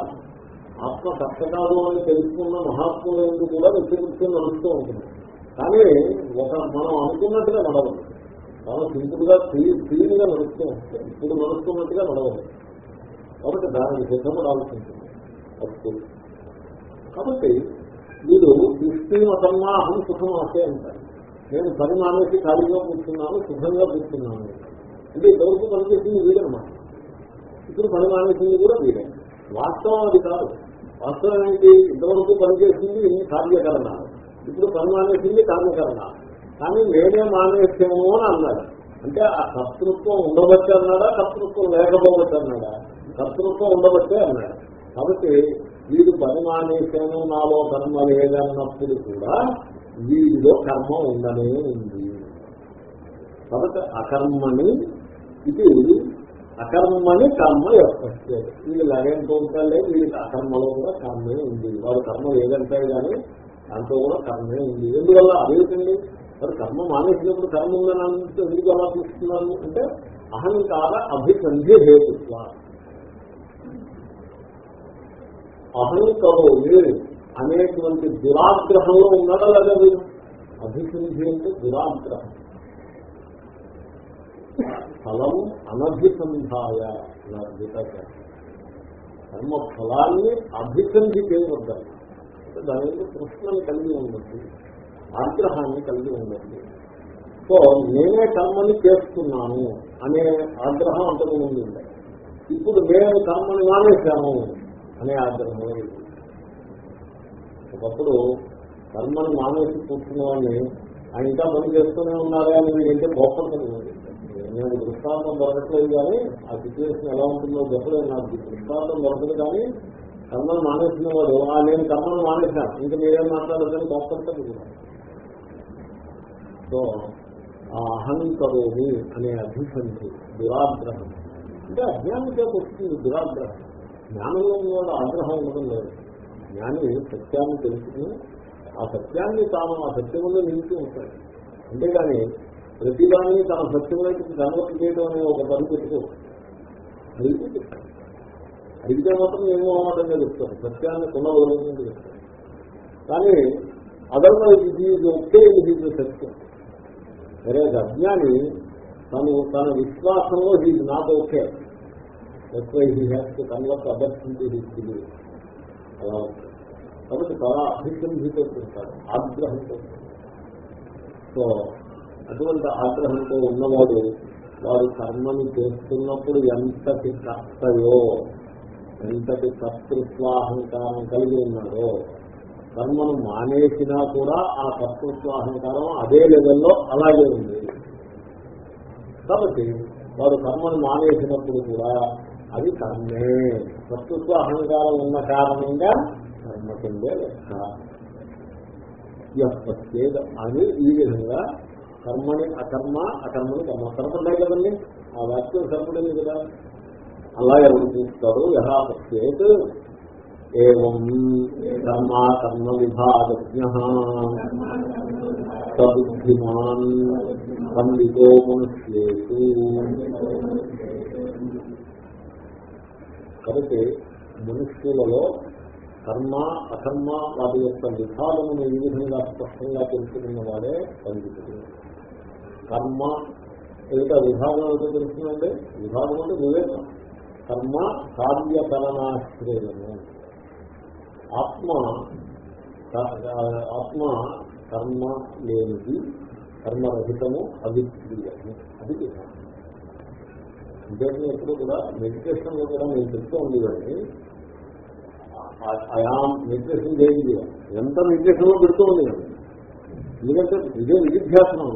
Speaker 1: ఆత్మ కర్త కాదు అని తెలుసుకున్న మహాత్ముల ఎందుకు కూడా నిత్యకృత్యం నడుస్తూ ఉంటుంది. కానీ ఒక మనం అనుకున్నట్టుగా నడవదు. చాలా సింపుల్గా క్లీన్గా నడుస్తూ ఉంటుంది ఇప్పుడు నడుస్తున్నట్టుగా నడవదు. కాబట్టి దానికి సిద్ధపడాల్సి ఉంటుంది కాబట్టి వీడు నిశ్చయమతమ్మా అహం సుఖం అసే అంటారు. నేను పని మానేసి ఖాళీగా కూర్చున్నాను సుఖంగా కూర్చున్నాను. అంటే ఇంతవరకు పనిచేసింది వీడనమాట. ఇప్పుడు పని మానేసింది కూడా వీడే. వాస్తవం అది కాదు. వాస్తవం ఏంటి? ఇంతవరకు పనిచేసింది ఇన్ని కార్యకరణ ఇప్పుడు పని మానేసింది కార్యకరణ కానీ నేనే మానేసాము అని అన్నాడు. అంటే ఆ కర్తృత్వం ఉండబట్టి అన్నాడా కర్తృత్వం లేకపోవచ్చు అన్నాడా? కర్తృత్వం ఉండబట్టే అన్నాడు. కాబట్టి వీడు పని మానేశాను నాలో కర్మ లేదన్నప్పుడు కూడా వీడిలో కర్మ ఉండనే ఉంది. కాబట్టి అకర్మని ఇది అకర్మని కర్మ యొక్క వీళ్ళు లగంటూ ఉంటాడే వీడికి అకర్మలో కూడా కర్మే ఉంది. వాడు కర్మ ఏదంటే కానీ దాంట్లో కూడా కర్మే ఉంది. ఎందువల్ల? అదేంటండి మరి కర్మ మానేసినప్పుడు కర్మ ఉందని అంటే ఎందుకు అలా చూస్తున్నాను అంటే అహంకార అభిసంధి హేతుత్వ అహంకరోమి అనేటువంటి దురాగ్రహంలో ఉన్నాడా లేదా మీరు అభిసంధి అంటే దురాగ్రహం. ఫలం అనభిసంధాయ కర్మ ఫలాన్ని అభిసంధి చేయవద్దాలి దాని కృష్ణని కలిగి ఉండద్దు ఆగ్రహాన్ని కలిగి ఉండద్దు సో నేనే కర్మని చేస్తున్నాను అనే ఆగ్రహం అంతకు ముందు ఇప్పుడు నేను కర్మని మానేశాను. అనే ఆగ్రహం ఒకప్పుడు కర్మను మానేసి కూర్చున్న వాడిని ఆయన ఇంకా పని చేస్తూనే ఉన్నారా అని ఏంటంటే కోపడుతుంది నేను దృష్టాంతం దొరకట్లేదు కానీ ఆ సిచ్యువేషన్ ఎలా ఉంటుందో చెప్పలేదు. నాకు దృష్టాంతం దొరకదు కానీ కర్మను మానేసిన వాడు ఆ నేను కర్మను మానేశాను ఇంకా మీరేం మాట్లాడదని కోపడతారు సో ఆ అహంకరోమి అనే అభిసంధి దురాగ్రహం. అంటే అజ్ఞానం చేత వస్తుంది దురాగ్రహం. జ్ఞానంలో ఉన్నవాడు ఆగ్రహం ఉండడం లేదు. జ్ఞాని సత్యాన్ని తెలుసుకుని ఆ సత్యాన్ని తాను ఆ సత్యంలో నిలిచి ఉంటాడు. అంతేగాని ప్రతిదాన్ని తన సత్యంలోకి కన్వర్ట్ చేయడం అనే ఒక పని పెట్టుకోవచ్చు అడిగితే చెప్తాను అడిగితే మాత్రం ఏమో అవ్వడంగా చెప్తాను సత్యాన్ని కొనవలసింది. చెప్తాను కానీ అదర్వైజ్ ఇది ఒకే ఇది సత్యం. సరే అజ్ఞాని తను తన విశ్వాసంలో he's not okay. ఎక్వై he has to convert others into అలా కాబట్టి చాలా అభివృద్ధితో ఉంటాడు ఆగ్రహంతో సో అటువంటి ఆగ్రహంతో ఉన్నవాడు వారు కర్మని చేస్తున్నప్పుడు ఎంతటి కర్తయో ఎంతటి కర్తృత్వాహంకారం కలిగి ఉన్నాడో కర్మను మానేసినా కూడా ఆ కర్తృత్వాహంకారం అదే లెవెల్లో అలాగే ఉంది. కాబట్టి వారు కర్మను మానేసినప్పుడు కూడా అది కర్మే. వస్తుత్వ అహంకారం ఉన్న కారణంగా కర్మ కిందే లెక్క అని ఈ విధంగా కర్మని అకర్మ అకర్మని కర్మ. సరిపడ్డాయి కదండి. ఆ వాక్యం సరిపడింది కదా. అలా ఎవరు చూస్తారు? యహా పశ్చేత్ ఏం కర్మ కర్మ విభాగజ్ఞ. సబుద్ధిమాన్ పండితో మనుష్యేషు కాబట్టి మనుష్యులలో కర్మ అకర్మ వాటి యొక్క విధానమును ఈ విధంగా స్పష్టంగా తెలుసుకున్న వాడే పండితుడు. కర్మ ఏదైతే విధానం ఏదో తెలుస్తుందంటే విధానం అంటే వివేకం. కర్మ కార్యకరణాశ్రయము. ఆత్మ ఆత్మ కర్మ లేనిది కర్మరహితము అవిక్రీయము అది విధానం అంటే ఎప్పుడు కూడా మెడిటేషన్లో కూడా నేను చెప్తూ ఉండేవాడిని. అయాం మెడిటేషన్ చేయండి. ఎంత మెడిటేషన్లో పెడుతూ ఉండేవాడిని. ఎందుకంటే ఇదే విధిధ్యాసనం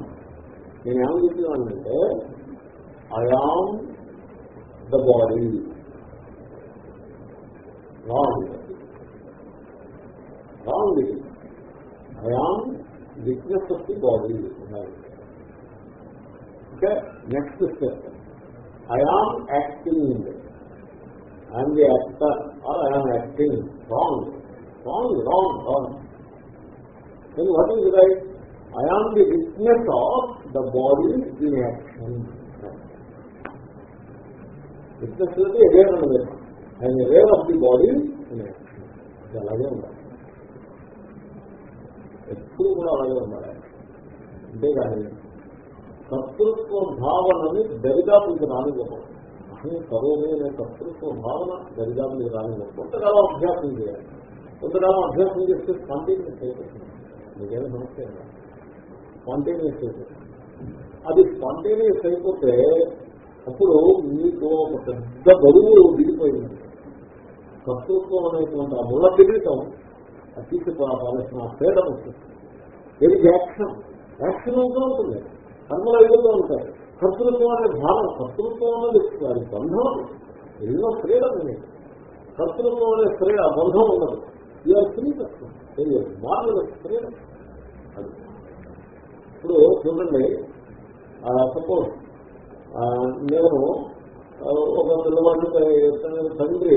Speaker 1: నేను ఏమని చెప్తున్నానంటే I'm the body wrong. Wrong. I'm witness of the body okay? Next step I am acting. I am the actor or I am acting. Wrong. Wrong, wrong, wrong. Then what is right? I am the witness of the body in action. Witness is the aware of it. I am aware of the body in action. ఇది అలాగే ఉండాలి ఎప్పుడు కూడా అలాగే ఉండాలి అంతేగాని కర్తృత్వ భావనని దరిదాపులకు రానివ్వకూడదు అసలు కరోనే అనే కర్తృత్వ భావన దరిదాపులకు రానివ్వకూడదు కొంతకాలం అభ్యాసం చేయాలి కొంతకాలం అభ్యాసం చేస్తే స్పాంటేనియస్ అయిపోతుంది మీకేమి సమస్య స్పాంటేనియస్ అయిపోతుంది అది స్పాంటేనియస్ అయిపోతే అప్పుడు మీకు ఒక పెద్ద బరువు దిగిపోయింది కర్తృత్వం అనేటువంటి ఆ ముళ్ళ కిరీటం అది తీసుకోవాల్సిన ఫ్రీడమ్ వస్తుంది వెరీ యాక్షన్ యాక్షన్ ఉంటూ ఉంటుంది కర్మలు ఐదులో ఉంటాయి కర్తృత్వం అనే భావం కర్తృత్వం అన్నది దాని బంధం ఎన్నో ఫ్రీడమ్ ఉంది కర్తృత్వం అనే ఫ్రీ బంధం ఉండదు ఇవాళ ఫ్రీ తెలియదు మార్గం ఫ్రీడమ్ అది. ఇప్పుడు చూడండి సపోజ్ నేను ఒక పిల్లవాడిని తండ్రి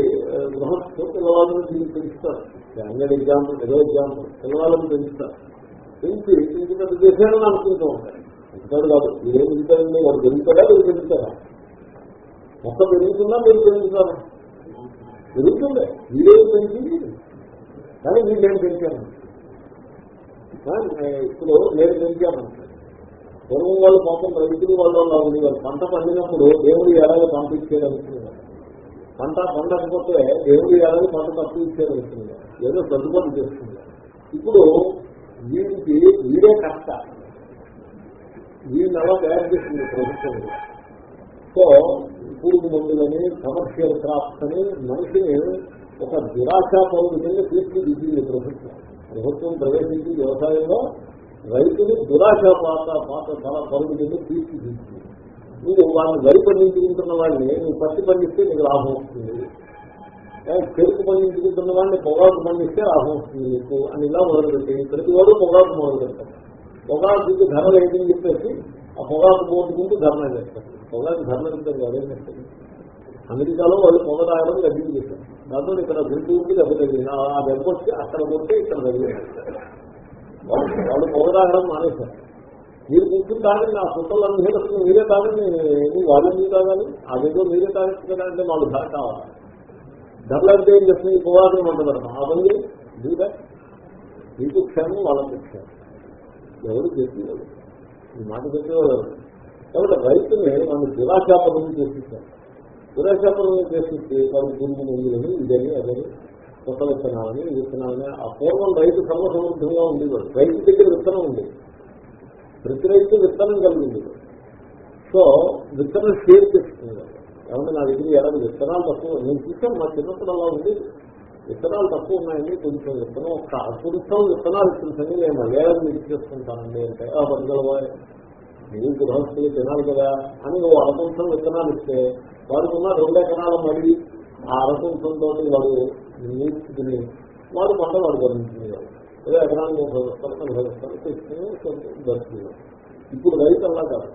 Speaker 1: గృహస్థు పిల్లవాడిని దీన్ని పెంచుతారు. అంగడి ఎగ్జాంపుల్ ఏదో ఎగ్జాంపుల్ పిల్లవాళ్ళని పెంచుతారు. పెంచి ఇంకొక చేశాడని అనుకుంటూ ఉంటారు. పెంచుతాడు కాదు. మీరేం పెంచుతారండి వాడు పెరుగుతాడా మీరు పెరుగుతారా మొక్క పెరుగుతుందా? మీరు పెరుగుతున్నారా పెరుగుతుండే. మీరేం పెరిగింది కానీ మీరు నేను పెంచాను ఇప్పుడు నేను పెంచాను పూర్వం వాళ్ళు పాపం రైతులు వాళ్ళు ఉంది వాళ్ళు పంట పండినప్పుడు దేవుడు ఎలాగో పంట ఇచ్చేదనుకున్నారు పంట పండకపోతే దేవుడు ఎలాగో పంట తప్పు ఇచ్చేదనుకున్నారు ఏదో సర్దుబాటు చేస్తుంది ఇప్పుడు వీరికి వీడే కష్ట. వీళ్ళని ఎలా తయారు చేస్తుంది ప్రభుత్వం సో పురుగు మందులని కమర్షియల్ క్రాఫ్ట్స్ అని మనిషిని ఒక దురాశా పౌరుల కింద తీర్చిదిద్దింది ప్రభుత్వం ప్రభుత్వం ప్రవేశించి వ్యవసాయంలో రైతులు దురాశ పాత పాత చాలా పరుగు కింద తీర్చిదిద్దింది నువ్వు వాళ్ళని వరి పండించుకుంటున్న వాళ్ళని నువ్వు పత్తి పండిస్తే నీకు లాభం వస్తుంది చెరుకు పండించుకుంటున్న వాడిని పొగాకు పండిస్తే లాభం వస్తుంది నీకు అని ఇలా మొదలుపెట్టి ప్రతి వాడు పొగాకు మొదలు పెడతారు పొగాకు ధర లేదని చెప్పేసి ఆ పొగాకు పోటుకుంటూ ధర్నా చేస్తారు. పొగాకు ధర్మ ఇద్దరు అదేం చేస్తారు? అమెరికాలో వాళ్ళు పొగ తాగడం గడ్డి చేశారు. దాంతో ఇక్కడ గుంటూరుకి దెబ్బ తగిలింది. ఆ దెబ్బ వచ్చి అక్కడ కొట్టి ఇక్కడ తగిలింది. వాళ్ళు పొగ తాగడం మానేశారు. మీరు కూర్చుని తాగండి ఆ సుట్టలు అందరూ మీరే తాగండి వాళ్ళు మీరు తాగాలి అదేదో మీరే తాగచ్చు కదా అంటే వాళ్ళు ధర కావాలి. ధరలు అంటే ఏం చేస్తుంది పోవాలని ఉంటుంది ఆ పని మీకు క్షేమం వాళ్ళకి క్షేమం. ఎవరు చెప్పేవాళ్ళు ఈ మాట చెప్పేవాళ్ళు కాబట్టి రైతుని మనం దురాశాపనం చేసేసాం దురాశాపనం చేసేసి వాళ్ళు పురుగు మందులని ఇదని అదని కొత్త విత్తనాలని విత్తనాలని ఆ పూర్వం రైతు సర్వసమర్థంగా ఉండేవాడు. రైతు దగ్గర విత్తనం ఉండేది. ప్రతి రైతు విత్తనం కలిగింది. సో విత్తనం షేర్ చేసుకునేవాడు. ఏమన్నా నా దగ్గర ఎలా విత్తనాలు తక్కువ. నేను చూసాను మా చిన్నప్పుడు అలా ఉండేది. విత్తనాలు తక్కువ ఉన్నాయండి కొంచెం విత్తనం ఒక అపురుషం విత్తనాలు ఇచ్చిందండి నేను మలయాళం మీకు చేసుకుంటానండి అంటే ఆ పదిగలవా మీరు గృహస్థులు తినాలి కదా అని ఓ అరకుంఠం విత్తనాలు ఇస్తే వారికి ఉన్న రెండు ఎకరాల మళ్ళీ ఆ అరకుంఠంతో వాడు నీచుకుని వాడు పంట వాడు గమనించుకునేవాడు ఏదో ఎకరానికి ముప్పై వస్తారు తీసుకుని దర్శనం ఇప్పుడు రైతు అలా కాదు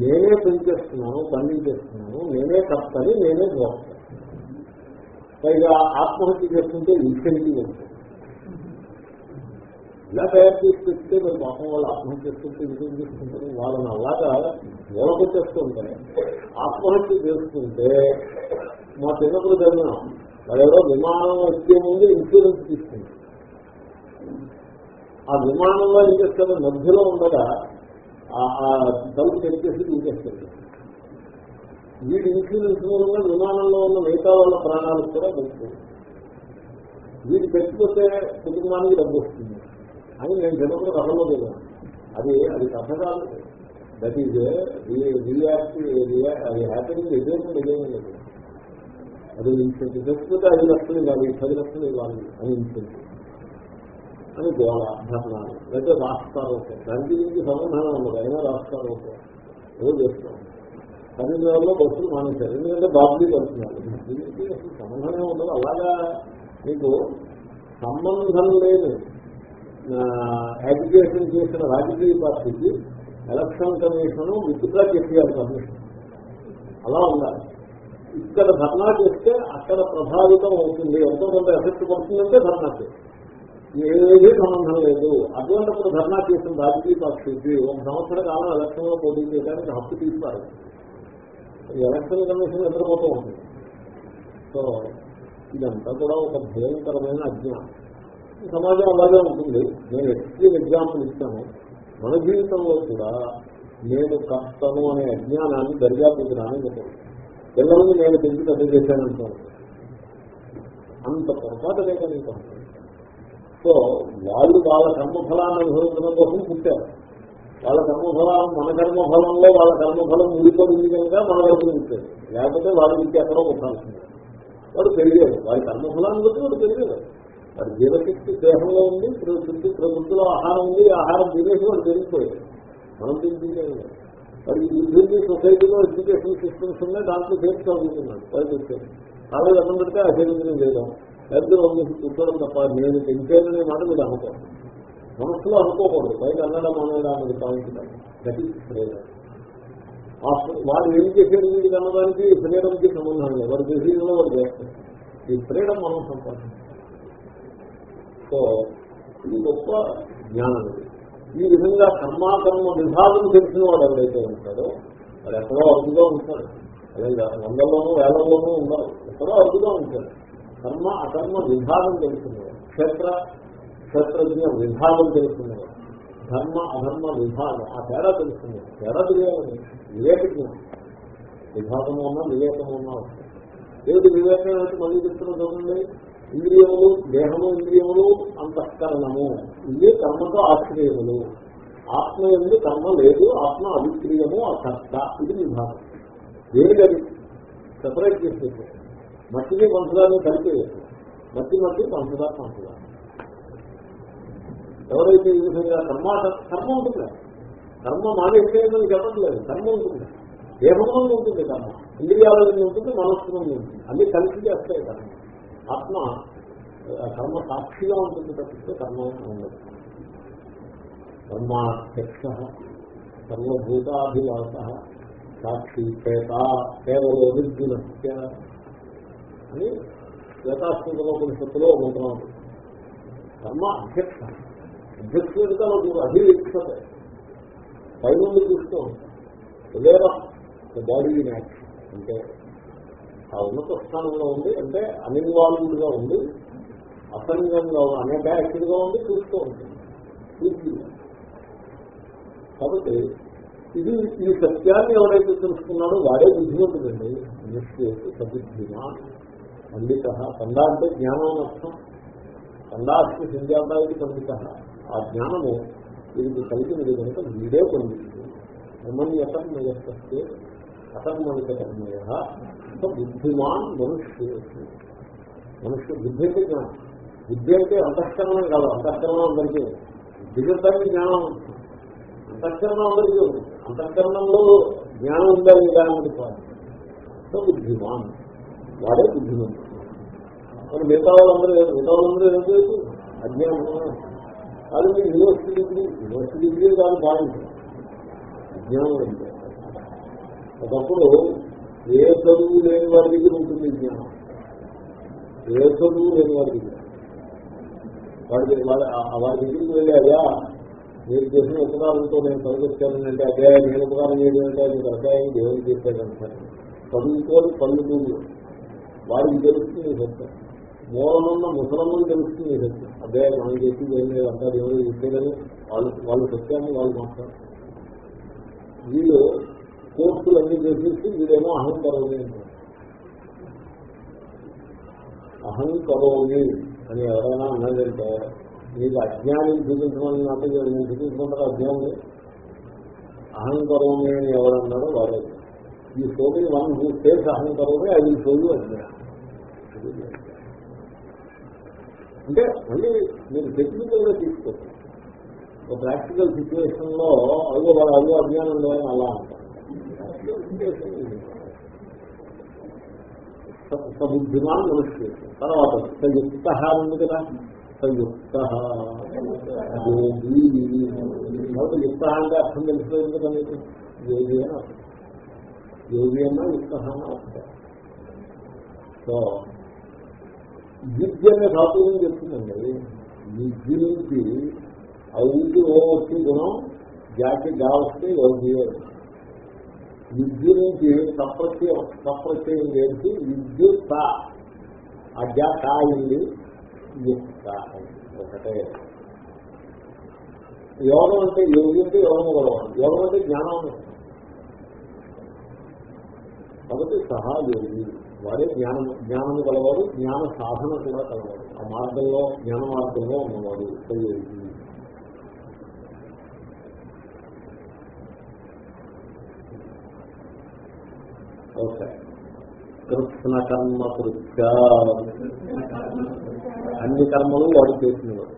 Speaker 1: నేనే పెంచేస్తున్నాను పండించేస్తున్నాను నేనే కష్టని నేనే దోస్తాను పైగా ఆత్మహత్య చేసుకుంటే ఇన్సెంటివ్ ఉంటుంది ఇలా తయారు చేసి చెప్తే మరి పాపం వాళ్ళు ఆత్మహత్య చేసుకుంటే ఇంకేం చేసుకుంటారు. వాళ్ళని అలాగా మూలకొచ్చేస్తూ ఉంటారు ఆత్మహత్య చేసుకుంటే మా చిన్నప్పుడు జరిగిన వాళ్ళెవరో విమానం వచ్చే ముందు ఇన్సూరెన్స్ తీసుకుంటారు ఆ విమానంలో ఏం చేస్తారు మధ్యలో ఉండగా ఆ తలుపు తెచ్చేసి తీసేస్తారు. వీటి ఇన్సూరెన్స్ మూలంగా విమానంలో ఉన్న మిగతా వాళ్ళ ప్రాణాలకు కూడా పెంచుతుంది వీటి పెట్టుకుంటే కుటుంబానికి డబ్బు వస్తుంది. అని నేను చిన్నప్పుడు కథలో తెలియను అది అది కథ కాదు. దట్ ఈజ్ అది హ్యాపీనింగ్ ఎదురు ఎదురు అది ఇన్సెంటివ్ తెచ్చిపోతే ఐదు లక్షలు ఇవ్వాలి పది లక్షలు ఇవ్వాలి అని ఇన్సెంటివ్ అని గోళ ధర్నాలు లేకపోతే రాస్తారు దానికి దీనికి సమాధానం ఉండదు అయినా రాస్తారు ఏదో చేస్తాం. పన్నెండు బస్సులు మానేశారు. ఎందుకంటే బాబులీ పడుతున్నారు. దీనికి అసలు సంబంధమే ఉండదు. అలాగా మీకు సంబంధం లేని అడ్యుకేషన్ చేసిన రాజకీయ పార్టీకి ఎలక్షన్ కమిషన్ విత్డ్రా చేసేయాలి కమిషన్ అలా ఉండాలి. ఇక్కడ ధర్నా చేస్తే అక్కడ ప్రభావితం అవుతుంది. ఎంతో కొంత ఎఫెక్ట్ పడుతుందంటే ధర్నా చేస్తే ఏదీ సంబంధం లేదు. అటువంటిప్పుడు ధర్నా చేసిన రాజకీయ పార్టీకి ఒక సంవత్సర కాలం ఎలక్షన్లో పోటీ చేయడానికి హక్కు తీస్తారు ఎలక్షన్ కమిషన్ నిద్రపోతూ ఉంటుంది. సో ఇదంతా కూడా ఒక భయంకరమైన అజ్ఞానం. సమాజం అలాగే ఉంటుంది. నేను ఎక్స్ట్రీమ్ ఎగ్జాంపుల్ ఇస్తాను. మన జీవితంలో కూడా నేను కష్టను అనే అజ్ఞానాన్ని దర్యాప్తు రానివ్వకూడదు పిల్లల్ని నేను పెంచి పెద్ద చేశానంటాను అంత పొరపాటు లేక నీకు సో వాళ్ళు వాళ్ళ కర్మఫలాన్ని అనుభవించడం కోసం పుట్టారు. వాళ్ళ కర్మఫలం మన కర్మఫలంలో వాళ్ళ కర్మఫలం ముడిపడింది కనుక మన వరకు పుట్టారు లేకపోతే వాళ్ళ నుంచి ఎక్కడో పుట్టాల్సింది వాడు పెరిగారు వాడి కర్మఫలాన్ని బట్టి వాడు పెరిగారు వాడి జీవశక్తి దేహంలో ఉంది చుట్టూ ప్రకృతిలో ఆహారం ఉంది ఆహారం తినేసి వాడు పెరిగిపోయాడు మనం తింటుంటే వాడికి యూనివర్సిటీ సొసైటీలో ఎడ్యుకేషన్ సిస్టమ్స్ ఉన్నాయి దాంట్లో చేసి చదువుతున్నాడు. వాడికి వచ్చాడు కాలేజ్ అన్నం పెడితే ఆ లేదా పెద్దలు పెద్ద కూర్చోవడం తప్ప నేను తింటేననే మాట మీరు అనుకోండి మనసులో అనుకోకూడదు. పైన అన్నడం అనడం అనేది పాయింట్ దట్ ఈస్ ఫ్రీడమ్ వాడు ఏం చేసేది వీడికి అన్నదానికి? ఫ్రీడమ్కి సంబంధం లేదు. వాడు చేసేదిలో వాడు చేస్తారు. ఈ ఫ్రీడమ్ మనం సంపాదించాలి. సో ఇది గొప్ప జ్ఞానం. ఈ విధంగా కర్మాకర్మ విభాగం తెలిసిన వాడు ఎవరైతే ఉంటాడో వాడు ఎక్కడో అరుదుగా ఉంటాడు. అదే వందల్లోనూ వేలల్లోనూ ఉన్నారు ఎక్కడో అరుదుగా ఉంటాడు. కర్మ అకర్మ విభాగం తెలుసుకునేవాడు క్షేత్ర క్షేత్రజ్ఞ విభాగం తెలుసుకునేవాడు ధర్మ అధర్మ విభాగం. ఆ తేడా తెలుసుకునేవాడు తేడా తెలియాలని వివేక జ్ఞానం విభాగము ఉన్నా వివేకము ఉన్నా ఏమిటి వివేకం? అంటే మళ్ళీ చెప్తున్న చూడండి. ఇంద్రియములు దేహము ఇంద్రియములు అంతఃకరణము. ఇవి కర్మతో ఆశ్రయములు. ఆత్మ ఎందు కర్మ లేదు. ఆత్మ అభిక్రియము అకర్త. ఇది విభాగం. అది? సెపరేట్ చేసేది. మట్టిని పంచదారని కలిపి మట్టి మట్టి పంచదార పంచదార. ఎవరైతే ఈ విధంగా కర్మ కర్మ ఉంటుంది. కర్మ మానేసేయమని చెప్పట్లేదు. కర్మ ఉంటుంది. దేహంలో ఉంటుంది కర్మ. ఇంద్రియాల ఉంటుంది మనస్సు ఉంటుంది. అన్ని కలిసి చేస్తాయి కర్మ. ఆత్మ కర్మ సాక్షిగా ఉంటుంది తప్పిస్తే కర్మ ఉండదు. కర్మాధ్యక్ష సర్వభూతాభిలాస సాక్షి చేత కేవలో నిర్గుణస్య అని శ్వేతాస్మికలో కొన్ని శక్తిలో మంత్రం కర్మ అధ్యక్ష అధ్యక్షుడితో నువ్వు అభివీక్షత పైనుండి చూస్తూ ఉంటాం బాడీ యాక్షన్ అంటే ఆ ఉన్నత స్థానంలో ఉంది. అంటే అనిర్వాల్వ్డ్గా ఉంది. అసంగంగా అనేక యాక్టివ్గా ఉంది. చూస్తూ ఉంటుంది కాబట్టి ఇది ఈ సత్యాన్ని ఎవరైతే తెలుసుకున్నాడో వాడే బుద్ధిమంతుడండి. నిశ్చేసి సబుద్ధిమా పండిత. పండా అంటే జ్ఞానం అని అర్థం పండాస్తి సంధ్యాబాయికి పండిత. ఆ జ్ఞానము వీరికి కలిగినది కనుక వీడే పండితుడు బ్రహ్మణ్యతన్మయస్తే అకర్మణిక కర్మయ బుద్ధిమాన్ మనుష్య. మనుష్య బుద్ధి అంటే జ్ఞానం. బుద్ధి అంటే అంతఃకరణం కాదు అంతఃకరణం అందరికీ. దిగతానికి జ్ఞానం. అంతఃకరణం అందరికీ. ఉంది అంతఃకరణంలో జ్ఞానం ఉండాలి జ్ఞానానికి సో బుద్ధిమాన్. వాడే బుద్ధిమంతుడు. మరి మిగతా వాళ్ళందరూ మిగతా వాళ్ళందరూ ఏం చేయదు అజ్ఞానం అది మీ యూనివర్సిటీ డిగ్రీ. యూనివర్సిటీ డిగ్రీ కాదు బాగుంటుంది జ్ఞానం అంటే. ఒకప్పుడు ఏ చదువు లేని వారి దగ్గర ఉంటుంది జ్ఞానం ఏ చదువు లేని వారి దగ్గర. వాడి వారి దగ్గరికి వెళ్ళాయా మీరు చేసిన ఉపకారంతో నేను చదివిస్తాను అదే నేను ఉపకారం చేయడం అంటే మీకు అర్థం దేవుడు చేశాడంటే చదువుకోని పల్లెటూరు వారికి తెలుస్తుంది సత్యం మూలనున్న ముసలమ్మని తెలుస్తుంది సత్యం. అదే మనం చేసింది ఏం లేదు అంతా ఎవరు చెప్పేదని వాళ్ళు వాళ్ళు సత్యాన్ని వాళ్ళు మాట్లాడతారు. వీళ్ళు కోర్సులు అన్ని చేసేసి వీడేమో అహంకరోమి అంటారు. అహంకరోమి అని ఎవరైనా అన్నదంటే మీకు అజ్ఞానం చూపించమని నాకు నేను చూపించుకుంటారు అజ్ఞానం అహంకరోమి అని ఎవరన్నారో వాడే ఈ సోమి వన్ హూ సేస్ అహంకరోమి అది సోయు అజ్ఞానం. అంటే మళ్ళీ మీరు టెక్నికల్గా తీసుకోండి. ఒక ప్రాక్టికల్ సిచ్యువేషన్లో అదిగో వాళ్ళు అదిగో అజ్ఞానం లేదని అలా అంటారు. సబుద్ధిమాన్ మనుష్య తర్వాత సంయుక్త ఉంది కదా. సంయుక్త. కాబట్టి యుక్త అంటే అర్థం తెలిసిపోయింది కదా మీకు? యోగి అని అర్థం. యోగి అన్నా యుక్త అని అర్థం. సో విద్య అనే ధాతువు చెప్తుందండి విద్య నుంచి అవుకి ఓ వచ్చి గుణం జాతి గా వస్తే యోగి విద్య నుంచి సప్రత్యయం సప్రత్యయం చేసి విద్యుత్ ఆ జా కాయింది యుక్త ఒకటే. యోగం అంటే యోగి అంటే యోగం గొడవ యోగం అంటే జ్ఞానం. కాబట్టి సహా యోగి. వాడే జ్ఞానం జ్ఞానం కలవాడు జ్ఞాన సాధన కూడా కలవాడు ఆ మార్గంలో జ్ఞాన మార్గంలో ఉన్నవాడు యోగి ఓకే. కృష్ణ కర్మ కృత్య. అన్ని కర్మలు వాడు చేసినవాడు.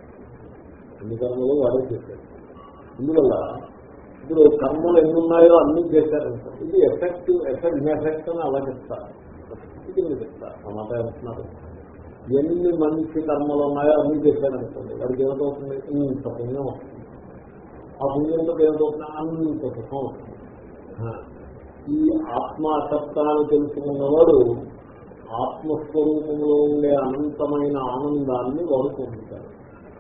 Speaker 1: అన్ని కర్మలు వాడే చేశాడు. ఇందువల్ల ఇప్పుడు కర్మలు ఎన్ని ఉన్నాయో అన్ని చేశారంట. ఇది ఎఫెక్టివ్ ఎఫెక్ట్ ఎఫెక్ట్ అని అలా చెప్తారు. ఇది మీరు చెప్తారు ఆ మాట ఏమంటున్నారు ఎన్ని మంచి కర్మలు ఉన్నాయో అన్ని చేశారనుకోండి వాడికి ఏమిటవుతుంది ఇంత పుణ్యం వస్తుంది. ఆ పుణ్యంలో ఏమిటవుతుంది అంత సుఖం వస్తుంది. ఈ ఆత్మాసత్తాన్ని తెలుసుకున్నవాడు ఆత్మస్వరూపంలో ఉండే అనంతమైన ఆనందాన్ని వాడు పొందుతారు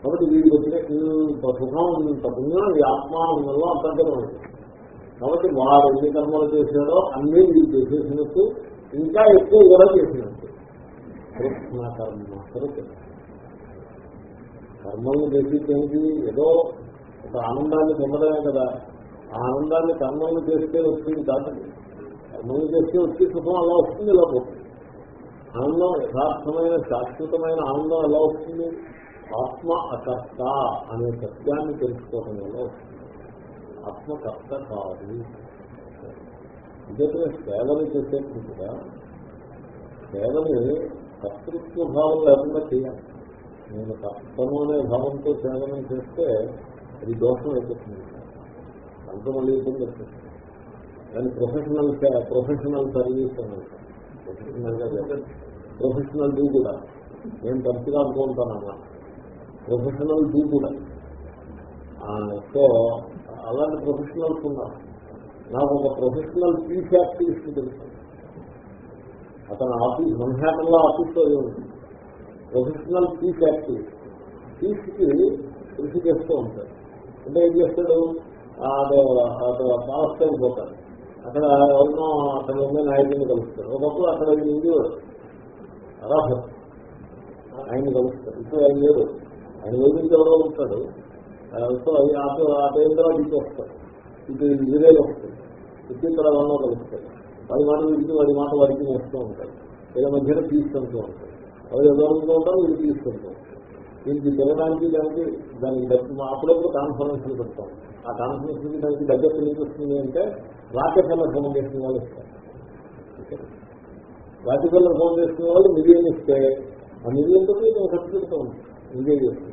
Speaker 1: కాబట్టి వీడికి వచ్చిన ఇంత సుఖం ఇంత పుణ్యం ఈ ఆత్మానందంలో అంతర్గతం కాబట్టి వారు ఎన్ని కర్మలు చేశాడో అన్నీ వీడు చేసేసినట్టు ఇంకా ఎక్కువ కూడా చేసినట్టు. కృష్ణ కర్మ కృతి కర్మల్ని చేసి ఏదో ఒక ఆనందాన్ని పొందడమే కదా. ఆ ఆనందాన్ని కర్మలు చేస్తే వచ్చింది కాదు. కర్మలు చేస్తే వచ్చే సుఖం అలా వస్తుంది ఇలా పోతుంది? ఆనందం యథార్థమైన శాశ్వతమైన ఆనందం ఎలా వస్తుంది? ఆత్మ అకర్త అనే సత్యాన్ని తెలుసుకోవడం వల్ల వస్తుంది? ఆత్మకర్త కాదు. ఇదే సేవలు చేసేప్పుడు కూడా సేవని కర్తృత్వ భావం లేకుండా చేయాలి. నేను కర్తను అనే భావంతో సేవనం చేస్తే అది దోషం అయిపోతుంది. అంత మళ్ళీ ఇబ్బంది వస్తుంది దాని ప్రొఫెషనల్ ప్రొఫెషనల్ సర్వీస్ అని ప్రొఫెషనల్ ప్రొఫెషనల్ డ్యూ కూడా. నేను తరచుగా అనుకుంటాను ప్రొఫెషనల్ డూ కూడా. సో అలాంటి ప్రొఫెషనల్స్ ఉన్నారు. నాకు ఒక ప్రొఫెషనల్ పీస్ యాక్టివిస్ట్ తెలుసు అతను ఆఫీస్ మన్హాటంలో ఆఫీస్లో ఉంది ప్రొఫెషనల్ పీస్ యాక్టివిస్ట్ పీస్కి కృషి చేస్తూ ఉంటాడు అంటే ఏం చేస్తాడు అదే పాలస్తీన్ పోతాడు అక్కడ ఎవరినో అక్కడ ఉన్న నాయకుడిని కలుస్తాడు ఒకప్పుడు అక్కడ ఇండియో అరాహం ఆయన కలుస్తాడు ఇప్పుడు ఆయన లేదు ఆయన వేదిక ఎవరో ఉంటాడు సో ఆ పేరు తర్వాత ఇటు వస్తాడు ఇటు ఇదే వస్తుంది ఇటు తర్వాత వన్నో వాడి మాట వీడికి వాడి మాట వాడికి వస్తూ ఉంటాయి వీళ్ళ మధ్యలో తీసుకుంటూ ఉంటాయి వాళ్ళు ఎవరు ఉంటారు వీళ్ళు తీసుకుంటూ ఉంటారు దీనికి తినడానికి దానికి దానికి డబ్బు అప్పుడప్పుడు కాన్ఫరెన్స్లు పెడతాం. ఆ కాన్ఫరెన్స్కి దానికి దగ్గర తెలియజేస్తుంది అంటే రాకెట్ల ఫౌండేషన్ వాళ్ళు ఇస్తారు. రాకెట్ల ఫౌండేషన్ వాళ్ళు మిలియన్ ఇస్తే ఆ మిలియన్తో నేను ఖర్చు పెడతాం. ఎంజాయ్ చేస్తాం.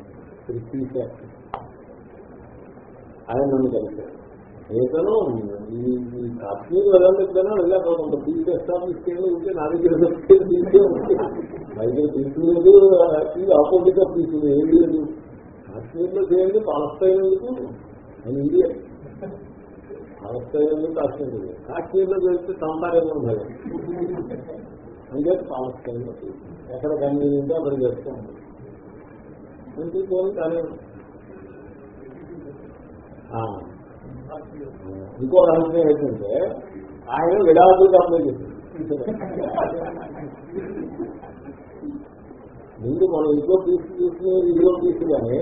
Speaker 1: ఆయన నన్ను కలిసారు ఏదైనా ఈ కాశ్మీర్ వెళ్ళాలి ఎప్పుడైనా వెళ్ళాక కొంత పీస్ ఎస్టాబ్లిష్ చేయాలి ఉంటే నా దగ్గర నా దగ్గర తీసుకులేదు ఆపోజిట్గా తీసుకుని ఏం లేదు. కాశ్మీర్లో చేయండి పాలస్తీన్ ఎందుకు? అని ఇండియా పాలస్తీన్ ఎందుకు కాశ్మీర్ లేదు? కాశ్మీర్లో చేస్తే సంతారేమో భయం అంటే పాలస్తీన్లో ఎక్కడ కన్వీనియంట్ అక్కడ చేస్తూ. ఉంటాం కానీ ఇంకో రహస్యం ఏంటంటే ఆయన విడాకులు అప్లై చేశారు ముందు మనం ఇంట్లో తీసి తీసుకుని ఇంట్లో తీసుకుని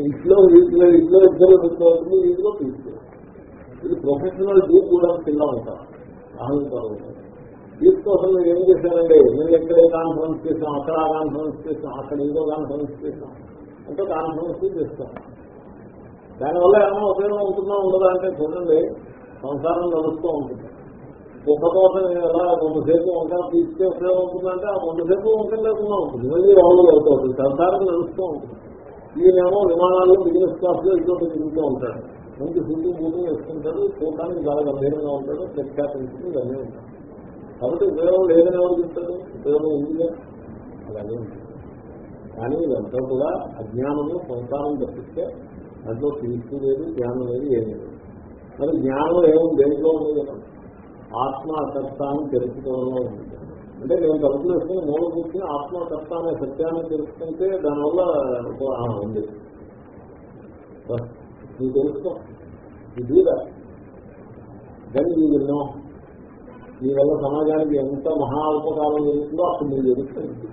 Speaker 1: ఇంట్లో వీటిలో ఇంట్లో ఇద్దరు పెట్టుకోవాల్సింది ఇంట్లో తీసుకు ఇది ప్రొఫెషనల్ డీప్ కూడా కింద ఉంటాం అహంకారం డీప్ కోసం మీరు ఏం చేశారండి? నేను ఎక్కడే కాన్ఫరెన్స్ చేసాం? అక్కడ కాన్ఫరెన్స్ చేసాం? అక్కడ ఏదో కాన్ఫరెన్స్ చేసాం? అంటే కాన్ఫరెన్స్ చేస్తాం. దానివల్ల ఏమైనా ఉపయోగం ఉంటుందా ఉండదా అంటే చూడండి సంసారం నడుస్తూ ఉంటుంది కుక్క కోసం ఎలా కొంతసేపు వంకర తీస్తే ఉపయోగం ఉంటుందంటే ఆ కొంతసేపు వంకర లేకుండా ఉంటుంది మళ్ళీ రాళ్ళు అవుతుంది సంసారం నడుస్తూ ఉంటుంది ఈయనేమో విమానాల్లో బిజినెస్ క్లాస్లో ఇటువంటి తిరుగుతూ ఉంటాడు. మంచి ఫుడ్ బూటింగ్ వేసుకుంటాడు చూడటానికి చాలా గంభీరంగా ఉంటాడు ప్రఖ్యాతించుకుని ఇవన్నీ ఉంటాడు కాబట్టి ఉపయోగం లేదని ఎవరు చెప్తాడు ఉపయోగం ఉందిగా? అలాగే ఉంటుంది. కానీ ఇదంతా కూడా అజ్ఞానము సంసారం తప్పిస్తే దాంట్లో తీర్పు లేదు జ్ఞానం లేదు ఏమి లేదు. మరి జ్ఞానం ఏమో దేంట్లో ఉంది కదా? ఆత్మకర్త అని తెలుసుకోవడంలో ఉంది. అంటే నేను తలుపులు వేసుకుని మూల కూర్చుని ఆత్మకర్త అనే సత్యాన్ని తెలుసుకుంటే దానివల్ల ఉంది. నువ్వు తెలుసుకో. ఇది దాన్ని నువ్వు విన్నాం నీ వల్ల సమాజానికి ఎంత మహా ఉపకారం జరుగుతుందో అప్పుడు మీరు తెలుస్తుంది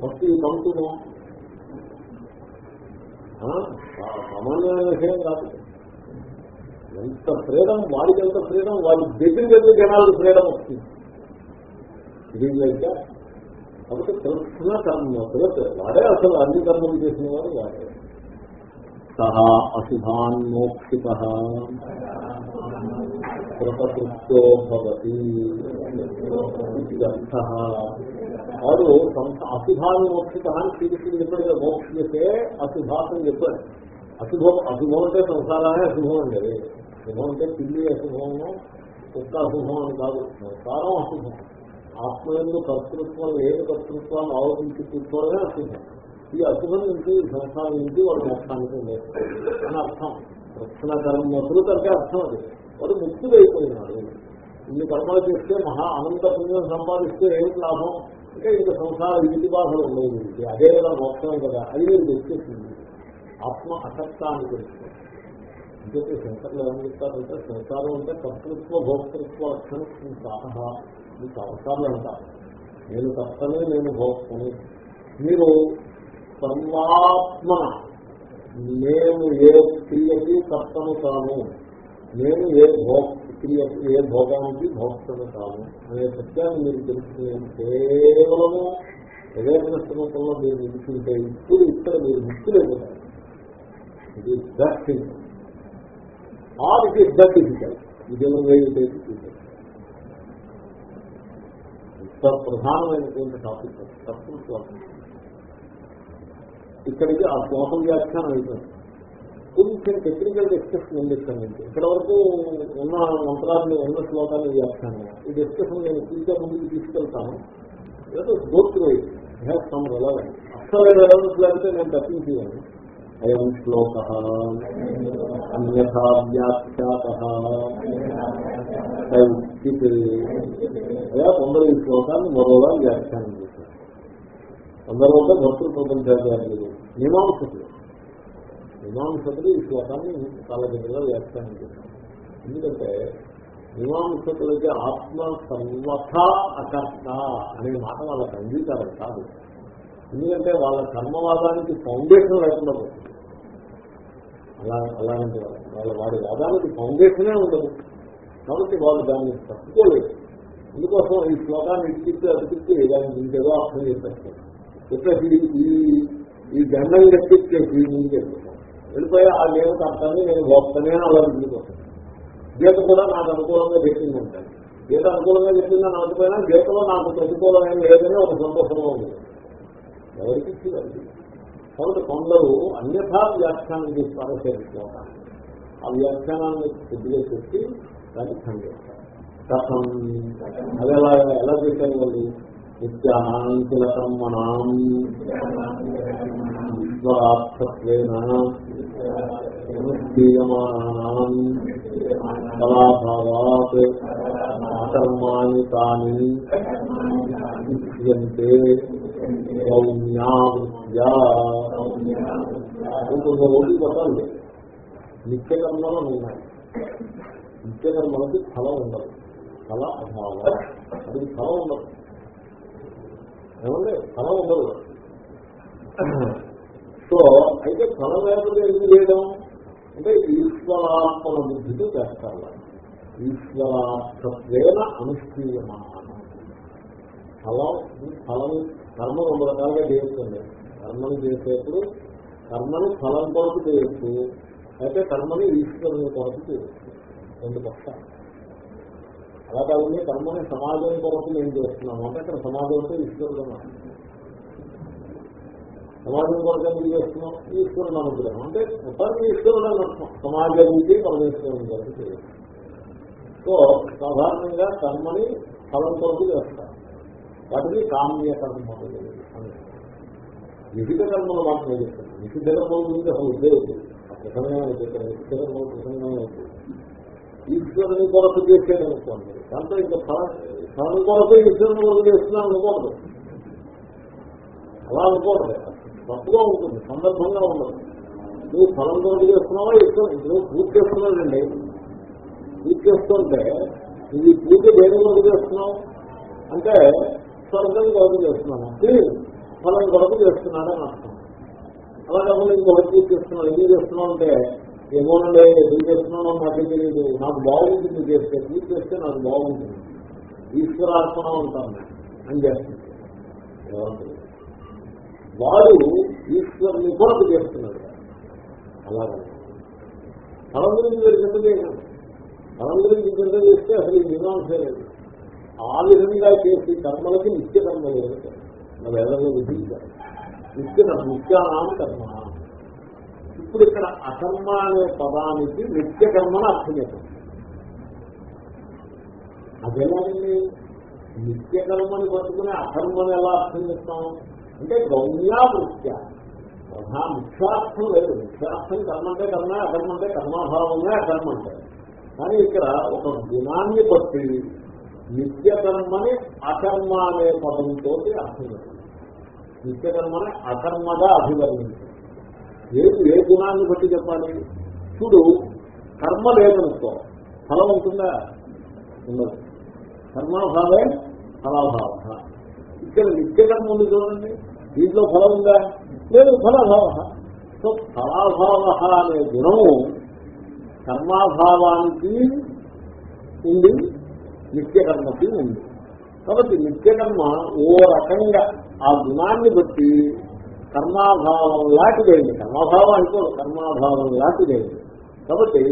Speaker 1: ఫస్ట్ ఈ పంపుతున్నాం సామాన్యమైన విషయం కాదు. ఎంత ఫ్రీడమ్ వాడికి ఎంత ఫ్రీడమ్ వాడి దగ్గర దగ్గర జనాలకు ఫ్రీడమ్ వస్తుంది. ఇది కాబట్టి కృష్ణ కర్మ వాడే అసలు అన్ని కర్మలు చేసిన వాడు వాడే. సహా అశుభాన్ మోక్షిత కృతకృత్యో భవతి వాడు అశుభాన్ని మోక్షిత అని శ్రీకృష్ణుడు చెప్పాడు కదా మోక్షితే అశుభాసం చెప్పాడు అశుభం అశుభం అంటే సంసారానే అశుభం అండి శుభం అంటే పిల్లి అశుభము కుక్క అశుభం అని కాదు సంసారం అశుభం ఆత్మయంలో కర్తృత్వం లేని కర్తృత్వాన్ని ఆలోచించి కూర్చోవడమే అశుభం ఈ అశుభం నుంచి సంసారం నుంచి వాడు మోక్షానికి లేదు అని అర్థం రక్షణకరం మధురత అంటే అర్థం అది వాడు ముక్తుడు అయిపోయినాడు ఇన్ని కర్మలు చేస్తే మహా అనంత పుణ్యం సంపాదిస్తే ఏమిటి లాభం అంటే ఇంకా సంసార విధి బాధలు ఉండేది అదే కదా మోక్షం కదా. అది మీరు తెచ్చేసింది. ఆత్మ అసక్తాన్ని తెలుసుకోండి ఇంకైతే శంకర్లు ఏమని చెప్తారంటే సంసారం అంటే కర్తృత్వ భోక్తృత్వ లక్షణం సాహ మీకు అవసరాలు అంటారు నేను కర్తనే నేను భోక్తనే. మీరు సర్వాత్మ నేను ఏ క్రియకి కర్తను కాను నేను ఏ భోక్త క్రియ ఏ భోగానికి భోక్తను కాదు. అనే సత్యాన్ని మీరు తెలుసుకునే కేవలము అవేర్నెస్ రూపంలో మీరు నిలుచుంటే ఇప్పుడు ఇక్కడ మీరు ముక్తులైపోతారు. ఇది is that thing or it is that difficult ఇదేమో ఇంత ప్రధానమైనటువంటి టాపిక్ తత్వ ఇక్కడికి ఆ శ్లోకం వ్యాఖ్యానం అయిపోయింది. కొంచెం టెక్నికల్ డిస్కషన్ ఉంది ఇక్కడ నుంచి ఇక్కడ వరకు ఉన్న మంత్రాలు ఉన్న శ్లోకాలు చేస్తాను ఈ డిస్కషన్ నేను ఇంకా ముందుకు తీసుకెళ్తాను. ఏదో గోత్రు సమ్ అసలు రెలవెన్స్ లేకపోతే నేను అయం శ్లోక. అన్యథా వ్యాఖ్యాత. అయ్యా కొందరు ఈ శ్లోకాన్ని మరోగా వ్యాఖ్యానం చేశారు కొందరు అంటే భక్తులు ప్రపంచాచార్యులు మీమాంసకులు మీమాంసకులు ఈ శ్లోకాన్ని చాలా దగ్గరగా వ్యాఖ్యానం చేశారు ఎందుకంటే మీమాంసకులకి ఆత్మ సర్వథ అకర్త అనే మాట వాళ్ళకి అంగీకారం కాదు. ఎందుకంటే వాళ్ళ కర్మవాదానికి ఫౌండేషన్ లేకుండా పోతుంది. అలా అలాంటి వాళ్ళ వాడి వాదానికి ఫౌండేషనే ఉండదు. కాబట్టి వాళ్ళు దాన్ని తప్పుకోలేదు అందుకోసం ఈ శ్లోకాన్ని ఇచ్చిస్తే అతికిస్తే దానికి ఇంకేదో అర్థం చేసేస్తారు. చెప్పేసి ఈ ఈ దండం కట్టించేసి ముందుకెళ్తాను వెళ్ళిపోయి ఆ దేవత అర్థాన్ని నేను భోక్తనే అలా వెళ్ళిపోతాను. గీత కూడా నాకు అనుకూలంగా చెప్పింది ఉంటాను గీత అనుకూలంగా చెప్పిందని అనుకుపోయినా గీతలో నాకు ప్రతికూలమైన లేదని ఒక సంతోషంగా ఉంది. ఎవరికి ఇచ్చేవారు కాబట్టి కొందరు అన్యథా వ్యాఖ్యానం చేస్తారో పారేసారు ఆ వ్యాఖ్యానాన్ని కొద్దిగా చెప్పి దాన్ని ఖండిస్తారు కథం. అది ఎలా ఎలా చేశారు వాళ్ళు? నిత్యానాంకుల కర్మణం ఈశ్వరార్థత్వేన కళాభావాత్ అకర్మాణి తాని ఇష్యంతే సౌమ్యావృత్యా కొన్ని రోజులు చెప్పాలి. నిత్య కర్మలు ఉన్నాయి. నిత్య కర్మలకి ఫలం ఉండదు. ఫల అభావం. అది ఫలం ఉండదు. ఏమండి? ఫలం ఉండదు. సో అయితే ఫలం లేకపోతే ఎందుకు చేయడం? అంటే ఈశ్వరాత్మల బుద్ధితో చేస్తారు వాళ్ళు. ఈశ్వరార్థత్వేన అనుష్ఠీయమానం. ఫలం ఫలం కర్మ రెండు రకాలుగా చేస్తుంది కర్మను చేసేప్పుడు కర్మను ఫలం కొరకు చేయొచ్చు. అయితే కర్మని ఈశ్వరుని కొరకు చేయొచ్చు. రెండు పక్షాలు. అలా కాదండి కర్మని సమాజం కొరకు నేను చేస్తున్నాను అంటే అక్కడ సమాజం అంటే ఈశ్వరుడు సమాజం కొరకు ఎందుకు చేస్తున్నాం ఈశ్వరుడు అనుగ్రహం. అంటే మొత్తానికి ఈశ్వరుడు అని సమాజం నుంచి పరమేశ్వరుని కొరకు చేయొచ్చు సో సాధారణంగా కర్మని ఫలం కొరకు చేస్తారు. వాటిని కామ్య కర్మలు అని కర్మలు మాత్రమే చెప్తాను నిషిద్ధ కర్మల గురించి అసలు ఉద్దేశం ఆ ప్రసంగం చెప్పారు నిషిద్ధ కర్మల ప్రసంగం ఈశ్వరుని కొరకు చేసేది అనుకోండి. దాంతో ఇంకా ఫలం ఫలం కొరకు ఈశ్వరుని కొరకు చేస్తున్నాను అనుకోండి అలా అనుకోకూడదు. తక్కువ ఉంటుంది సందర్భంగా ఉండదు. నువ్వు ఫలం తోటి చేస్తున్నావా ఇష్టం నువ్వు పూజ చేస్తున్నాడండి పూజ చేస్తుంటే ఇది ఈ పూజ దేని కొరకు చేస్తున్నావు? అంటే స్వర్గం కొరకు చేస్తున్నాను ఫలం కొరకు చేస్తున్నాడని అర్థం. అలా కాకుండా ఇంకొకటి పూజ చేస్తున్నావు ఎందుకు చేస్తున్నావు అంటే ఏమోనండి ఎందుకు చేస్తున్నానో నాకు తెలియదు నాకు బాగుంటుంది చేస్తే పూజ చేస్తే నాకు బాగుంటుంది. ఈశ్వరార్పణ ఉంటాను అని చేస్తుంది వాడు ఈశ్వరుని కొరకు చేస్తున్నాడు అలాగే. తన గురించి మీరు చింత చేయగలరు తన గురించి చింత చేస్తే అసలు ఈ మీమాంస లేదు. ఆ విధంగా చేసి కర్మలకి నిత్య కర్మ లేదు మన వేదంలో విధించాలి నిత్య నిత్యానాం కర్మ. ఇప్పుడు ఇక్కడ అకర్మ అనే పదానికి నిత్య కర్మను అర్థం చేస్తాం అదేలాగండి. నిత్య కర్మని పట్టుకుని అకర్మను ఎలా అర్థం చేస్తాం అంటే గౌమ్యావృత్య ప్రధా ముఖ్యార్థం లేదు. ముఖ్యార్థం కర్మ అంటే కర్మ అకర్మ అంటే కర్మాభావమే అకర్మ అంటే. కానీ ఇక్కడ ఒక గుణాన్ని బట్టి నిత్యకర్మని అకర్మ అనే పదంతో అర్థం చేస్తుంది నిత్యకర్మని అకర్మగా అభివర్ణించారు. ఏ ఏ గుణాన్ని బట్టి చెప్పాలి? చూడు కర్మ లేదనుకో ఫలం ఉంటుందా? ఉండదు. కర్మాభావే ఫలాభావ. ఇక్కడ నిత్యకర్మ ఉంది చూడండి. దీంట్లో ఫలం ఉందా? లేదు ఫలాభావ. సో ఫలాభావ అనే గుణము కర్మాభావానికి ఉంది నిత్యకర్మకి ఉంది. కాబట్టి నిత్యకర్మ ఓ రకంగా ఆ గుణాన్ని బట్టి కర్మాభావం లాంటిదేంది కర్మాభావం అంటే కర్మాభావం లాంటిదేంది కాబట్టి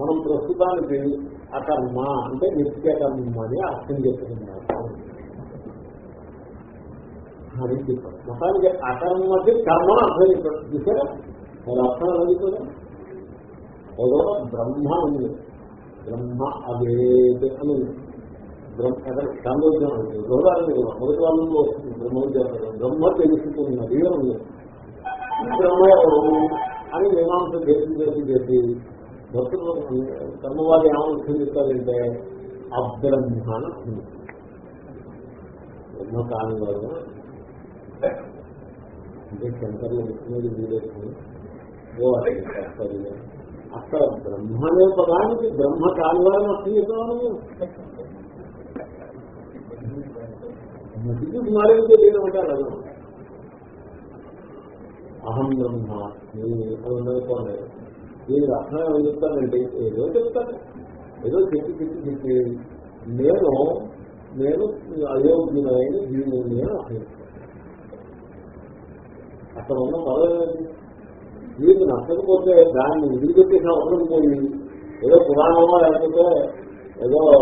Speaker 1: మనం ప్రస్తుతానికి అకర్మ అంటే నిత్యకర్మ అని అర్థం చేసుకున్నాం అది చెప్పారు మొత్తానికి అకర్మ మధ్య కర్మ అర్థం చెప్పారు చూసారా? అది అర్థం అనేది కదా ఏదో బ్రహ్మ ఉంది. బ్రహ్మ అవేది అని ఉంది. బ్రహ్మోద్యమం గౌరవాన్ని మొదటి వాళ్ళలో వస్తుంది. బ్రహ్మోద్యమం బ్రహ్మ తెలుసుకున్నది అని ఉంది. బ్రహ్మ ఎవరు అని మీమాంస చేసి చేసి చేసి భక్తులు కర్మవాది ఏమని చెప్తారంటే అబ్రహ్మ అని బ్రహ్మ కాని వాడు అంటే శంకర్లు విష్ణువుడు వీడేసుకుని అక్కడ బ్రహ్మ అనే పదానికి బ్రహ్మ కానివాడని అర్థం చెప్పాను మసికి మారేది తెలియనమాట అలాగే అహం బ్రహ్మ ఉండకపోండి దీనికి అర్థం ఏమని చెప్తానండి ఏదో చెప్తాను. ఏదో చెప్పి చెప్పి చెప్పి. నేను నేను అయోగ్యమైన దీన్ని నేను అర్థం అక్కడ ఉన్న పదవి వీళ్ళు నచ్చకపోతే దాన్ని విడిపెట్టేసిన అవసరం పోయి ఏదో పురాణమో లేకపోతే ఏదో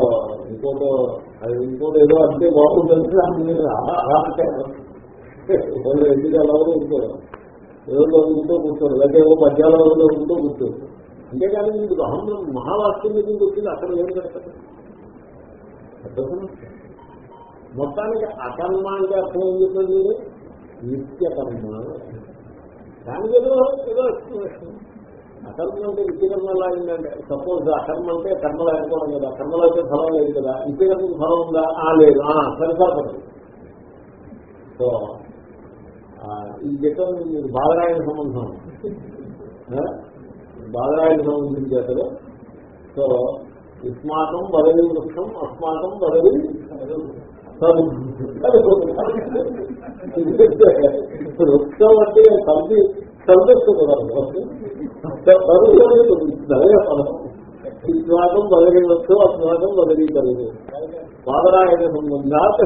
Speaker 1: ఇంకోటో ఇంకోటి ఏదో అంటే బాగుంటుంది. దాని మీద అలా- వాళ్ళు ఎందుకు ఎలా ఉంటారు? ఏదో ఉంటూ కూర్చోరు? లేకపోతే ఏదో పద్యాలు ఉంటూ కూర్చోరు? అంతేకాని మీకు అహం మహావాక్యం మీద వచ్చింది? అక్కడ ఏం పెడతారు మొత్తానికి అకర్మ అంటే అర్థం ఏం చెప్పండి మీరు నిత్య కర్మ దానికి ఏదో ఏదో explanation. అకర్మ అంటే నిత్యకర్మ ఎలా అయిందంటే సపోజ్ అకర్మ అంటే కర్మలు అనుకోవడం కదా కర్మలు అయితే ఫలం లేదు కదా. నిత్యకర్మకి ఫలం ఉందా? ఆ లేదు. ఆ సరిసరిపడదు సో ఆ, ఈ చెప్పడం మీరు బాలరాయణ సంబంధం. బాలరాయణ సంబంధం చేతలు సో ఇస్మాకం బదవి వృక్షం అస్మాకం బదవి బదలి వృక్షం అంటే కలిసి కలిపిస్తుంది ఇస్మాకం బదలి వృక్షం అస్మాకం బదలి కలిగి బాలరాయణ సంబంధాత్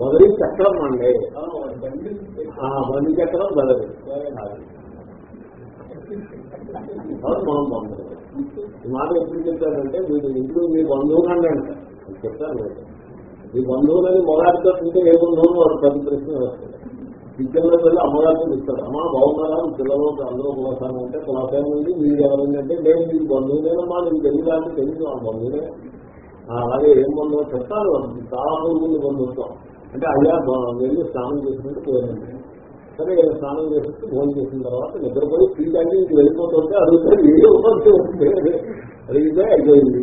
Speaker 1: బదలి చక్రం అండి ఆ బండి చక్రం బదిలీ మనం బాగుంటుంది ఈ మాట ఎప్పుడు చెప్పారంటే మీరు ఇంట్లో మీ బంధువులు అండి అంటారు చెప్తాను లేదు మీ బంధువులని మొదటితో ఉంటే ఏ బంధువులు వాడు పది ప్రశ్న వస్తాయి పిల్లల్లో పిల్లలు అమ్మగారితో ఇస్తారు అమ్మ బాగున్నారా? పిల్లలు అందరూ కులాసానం అంటే కులాసానం ఉంది మీరు ఎవరంటే నేను మీ బంధువులేనమ్మా నీకు తెలియదు అంటే తెలియదు ఆ బంధువులే. అలాగే ఏం బంధువు చెప్తారు. చాలా రోజులు బంధువుతాం. అంటే అయ్యా వెళ్ళి స్నానం చేసుకుంటే పోయింది సరే స్నానం చేసేసి భోజనం చేసిన తర్వాత నిద్రపోయి ఫ్రీ తాగి ఇంటికి వెళ్ళిపోతుంటే అడుగుతారు ఏ ఉపాధి ఉంది? అడిగితే అయిపోయింది.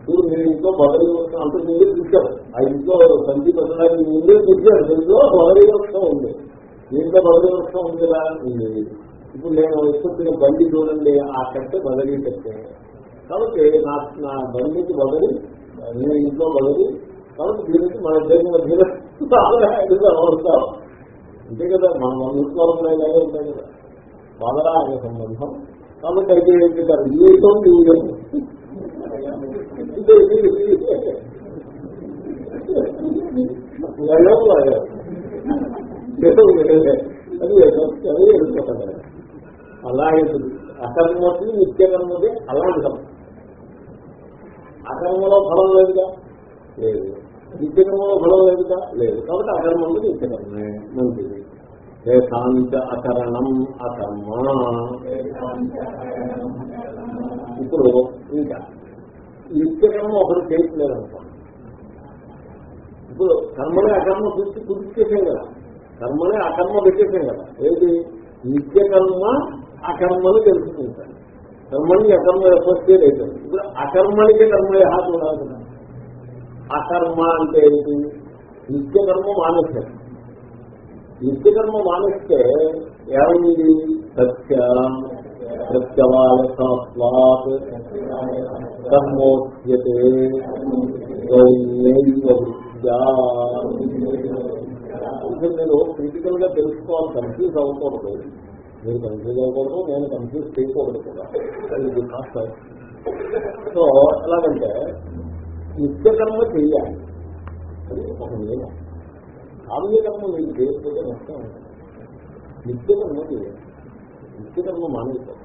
Speaker 1: ఇప్పుడు మీరు ఇంట్లో బదలి వృక్షం అంత ముందే చూశారు ఆ ఇంట్లో సంచి పెట్టడానికి ముందే చూశారు ఇంట్లో బదలి వృక్షం ఉంది. దీంట్లో బదలి వృక్షం ఉంది కదా ఉంది. ఇప్పుడు నేను ఎత్తుకున్న బండి చూడండి ఆ కట్టె బదలి కట్టే. కాబట్టి నా నా బండికి బదలి నేను ఇంట్లో బదలి కాబట్టి దీనికి మన దేశం చాలా అవసరం అంతే కదా మనం మనుషులు ఇలాగే ఉంటాయి కదా. బాధరా అనే సంబంధం. కాబట్టి అయితే ఏంటి కదా జీవితం జీవితం ఇదే ఇది, ఇది. లయం లయం. అలాగే అకర్మతి నిత్యకర్మది అలాంటి అకర్మలో ఫలం లేదుగా? లేదు. నిత్యకర్మలో ఫలం లేదుగా? లేదు. కాబట్టి అకర్మ నిత్యకర్మే మంచిది. ఏకాంత అకరణం అకర్మ. ఇప్పుడు ఇంకా నిత్యకర్మ ఒకరు చేయట్లేదు అనుకోండి ఇప్పుడు కర్మలే అకర్మ పూర్తి పూర్తి కదా. కర్మలే అకర్మ పెట్టేసాం కదా. ఏది? నిత్యకర్మ అకర్మలు తెలుసుకుంటాను కర్మని అకర్మ ఎఫర్ట్ లేదు ఇప్పుడు అకర్మనికి కర్మలే హాజరు అకర్మ అంటే ఏంటి? నిత్యకర్మ మానేశారు. నిత్యకర్మ మానేస్తే ఏమైంది? సత్య ప్రత్యవాలసాత్వాత్ కర్మోచ్యతే గౌణ్యైవ నేను క్రిటికల్గా తెలుసుకోవాలి కన్ఫ్యూజ్ అవ్వకూడదు. మీరు కన్ఫ్యూజ్ అవ్వకూడదు నేను కన్ఫ్యూజ్ చేయకూడదు కూడా. సో ఎలాగంటే నిత్యకర్మ చేయాలి. అది ఒక నియమం. కామ్యకర్మ మీరు చేయకపోతే నష్టం ఉంటుంది. నిత్యకర్మ నిత్యకర్మ మానేస్తారు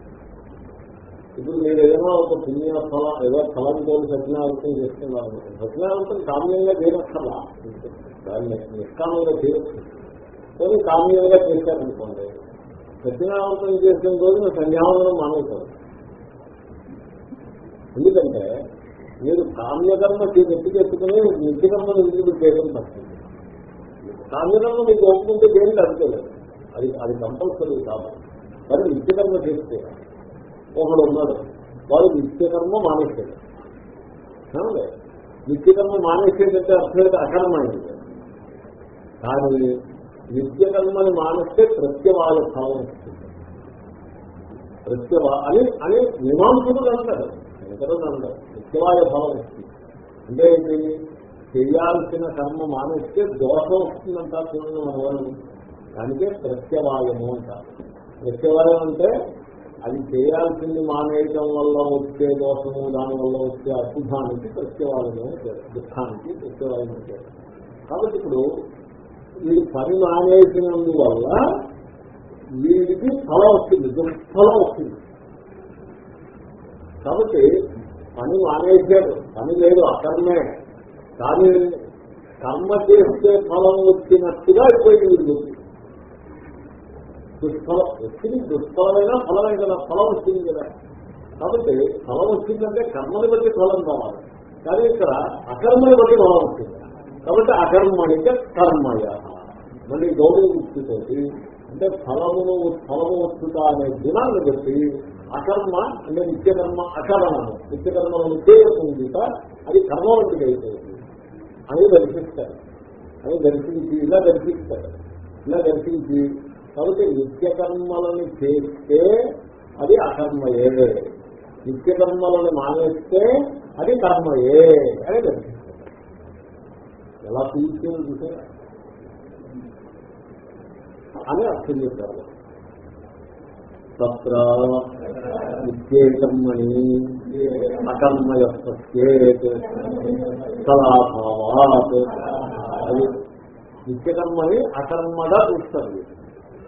Speaker 1: ఇప్పుడు మీరు ఏదైనా ఒక పుణ్య ఫలం ఏదో ఫలం కోరి సత్యనావృతం చేస్తున్నారు. సత్యనావృతం కామ్యంగా చేయనక్కర్లా దాన్ని నిష్కామంగా చేయొచ్చు. కానీ కామ్యంగా చేశారనుకోండి సత్యనారాయణ చేసిన రోజున సంధ్యావందనం మానేశారు. ఎందుకంటే మీరు కామ్యకర్మ ఎత్తి చేసుకుని నిత్యకర్మను ఎందుకు చేయడం తప్పింది? కామ్యకర్మ మీకు ఒప్పుకుంటే దేనికి అడుగులేదు అది అది కంపల్సరీ కాదు. మరి నిత్యకర్మ చేస్తే ఒకడు ఉన్నాడు. వాడు నిత్యకర్మ మానేసాడు ఏమండి? నిత్యకర్మ మానేసేటంటే అర్థమైతే అకర్మైంది కానీ నిత్యకర్మని మానేస్తే ప్రత్యవాయ భావం వస్తుంది. ప్రత్యవా అని అని మీమాంసుడు అంటారు అంటారు ప్రత్యవాయ భావం వస్తుంది. అంటే ఏంటి? చేయాల్సిన కర్మ మానేస్తే దోషం వస్తుందంట చూడండి మన వాళ్ళు. దానికే ప్రత్యవాయము అంటారు. ప్రత్యవాయం అంటే అది చేయాల్సింది మానేయటం వల్ల వచ్చే దోషము దాని వల్ల వచ్చే అశుభానికి ప్రత్యవాయము దుఃఖానికి ప్రత్యవాయం అని కాబట్టి ఇప్పుడు వీడు పని మానేసినందువల్ల వీడికి ఫలం వచ్చింది దుష్ఫలం వస్తుంది. కాబట్టి పని మానేశాడు పని లేదు అకర్మే. కానీ కర్మ చేస్తే ఫలం వచ్చినట్టుగా అయిపోయింది వీళ్ళు దుష్ఫలం వచ్చింది దుష్ఫలమైనా ఫలమే కదా ఫలం వచ్చింది కదా. కాబట్టి ఫలం వచ్చిందంటే కర్మని బట్టి ఫలం కావాలి. కానీ ఇక్కడ అకర్మని బట్టి ఫలం వచ్చింది. కాబట్టి అకర్మణిక కర్మయ. మళ్ళీ గౌరవ వృత్తితోటి అంటే ఫలమును ఫలము వచ్చుట అనే గుణాన్ని బట్టి అకర్మ అంటే నిత్యకర్మ అకరణము. నిత్యకర్మలను చేయకుండా అది కర్మ వంటిది అయిపోయింది అని దర్శిస్తారు అని దర్శించి ఇలా దర్శిస్తారు ఇలా దర్శించి కాబట్టి నిత్యకర్మలను చేస్తే అది అకర్మయే. నిత్యకర్మలను మానేస్తే అది కర్మయే అని దర్శిస్తారు ఎలా పిలిచేది చూసారా? అని అర్థం చేశారు తత్ర నిత్యేకర్మణి అకర్మయస్యేత్ సదాభావాత్ అది నిత్యకర్మని అకర్మగా చూస్తారు.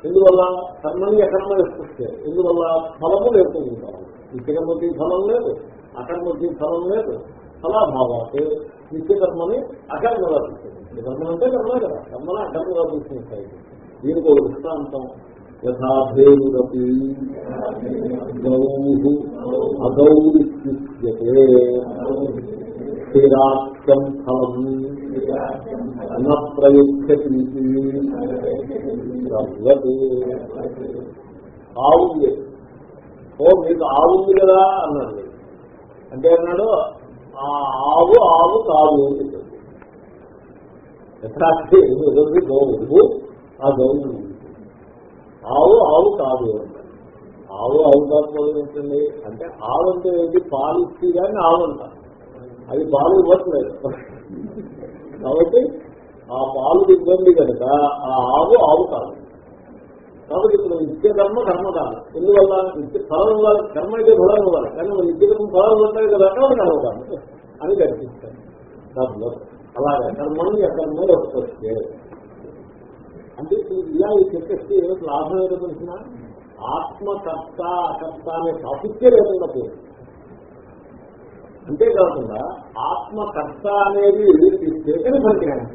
Speaker 1: ఎందువల్ల? కర్మని అకర్మ వస్తే ఎందువల్ల? ఫలము లేకుండా నిత్యకర్మకి ఫలం లేదు అకర్మకి ఫలం లేదు ఫలాభావాత్ నిత్యకర్మని అకర్మగా చూస్తుంది కర్మ అంటే కర్మే కదా. కర్మని అకర్మగా చూస్తుంది దీనికి ఒక దృష్టాంతం. యథాభేరుడపి గౌ అగౌరిత్యుచ్యతే. స్థిరాఖ్యం ఫలం న ప్రయుక్తి ఆవు ఓ మీకు ఆవుంది కదా అన్నాడు. అంటే అన్నాడు ఆ ఆవు ఆవు కాదు అని చెప్పాడు. ఎదురు ఆ గౌరు ఆవు ఆవు కాదు ఆవు ఆవు కాకపోవడం ఏంటండి? అంటే ఆవు అంటే ఏంటి? పాలు ఇచ్చి కానీ ఆవు అంట అది పాలు ఇవ్వట్లేదు. కాబట్టి ఆ పాలు ఇబ్బంది కనుక ఆ ఆవు ఆవు కాదు. కాబట్టి ఇప్పుడు నిత్య కర్మ కర్మదానం. ఎందువల్ల? నిత్య ఫలం ఇవ్వాలి. కర్మ అయితే ఫలం ఇవ్వాలి. కానీ మరి నిత్య కర్మ ఫలం ఉంటాయి కదా కాబట్టి కర్మ కాదు అని కనిపిస్తాను అలాగే కర్మని అకర్మ వస్తే అంటే ఇప్పుడు ఇలా ఈ చెప్పేస్తే ఏమిటి లాభం ఏదో తెలిసిన ఆత్మకర్త అకర్త అనే టాపిక్కే లేకుండా పోయింది అంతేకాకుండా ఆత్మకర్త అనేది చేసిన పరిజ్ఞానం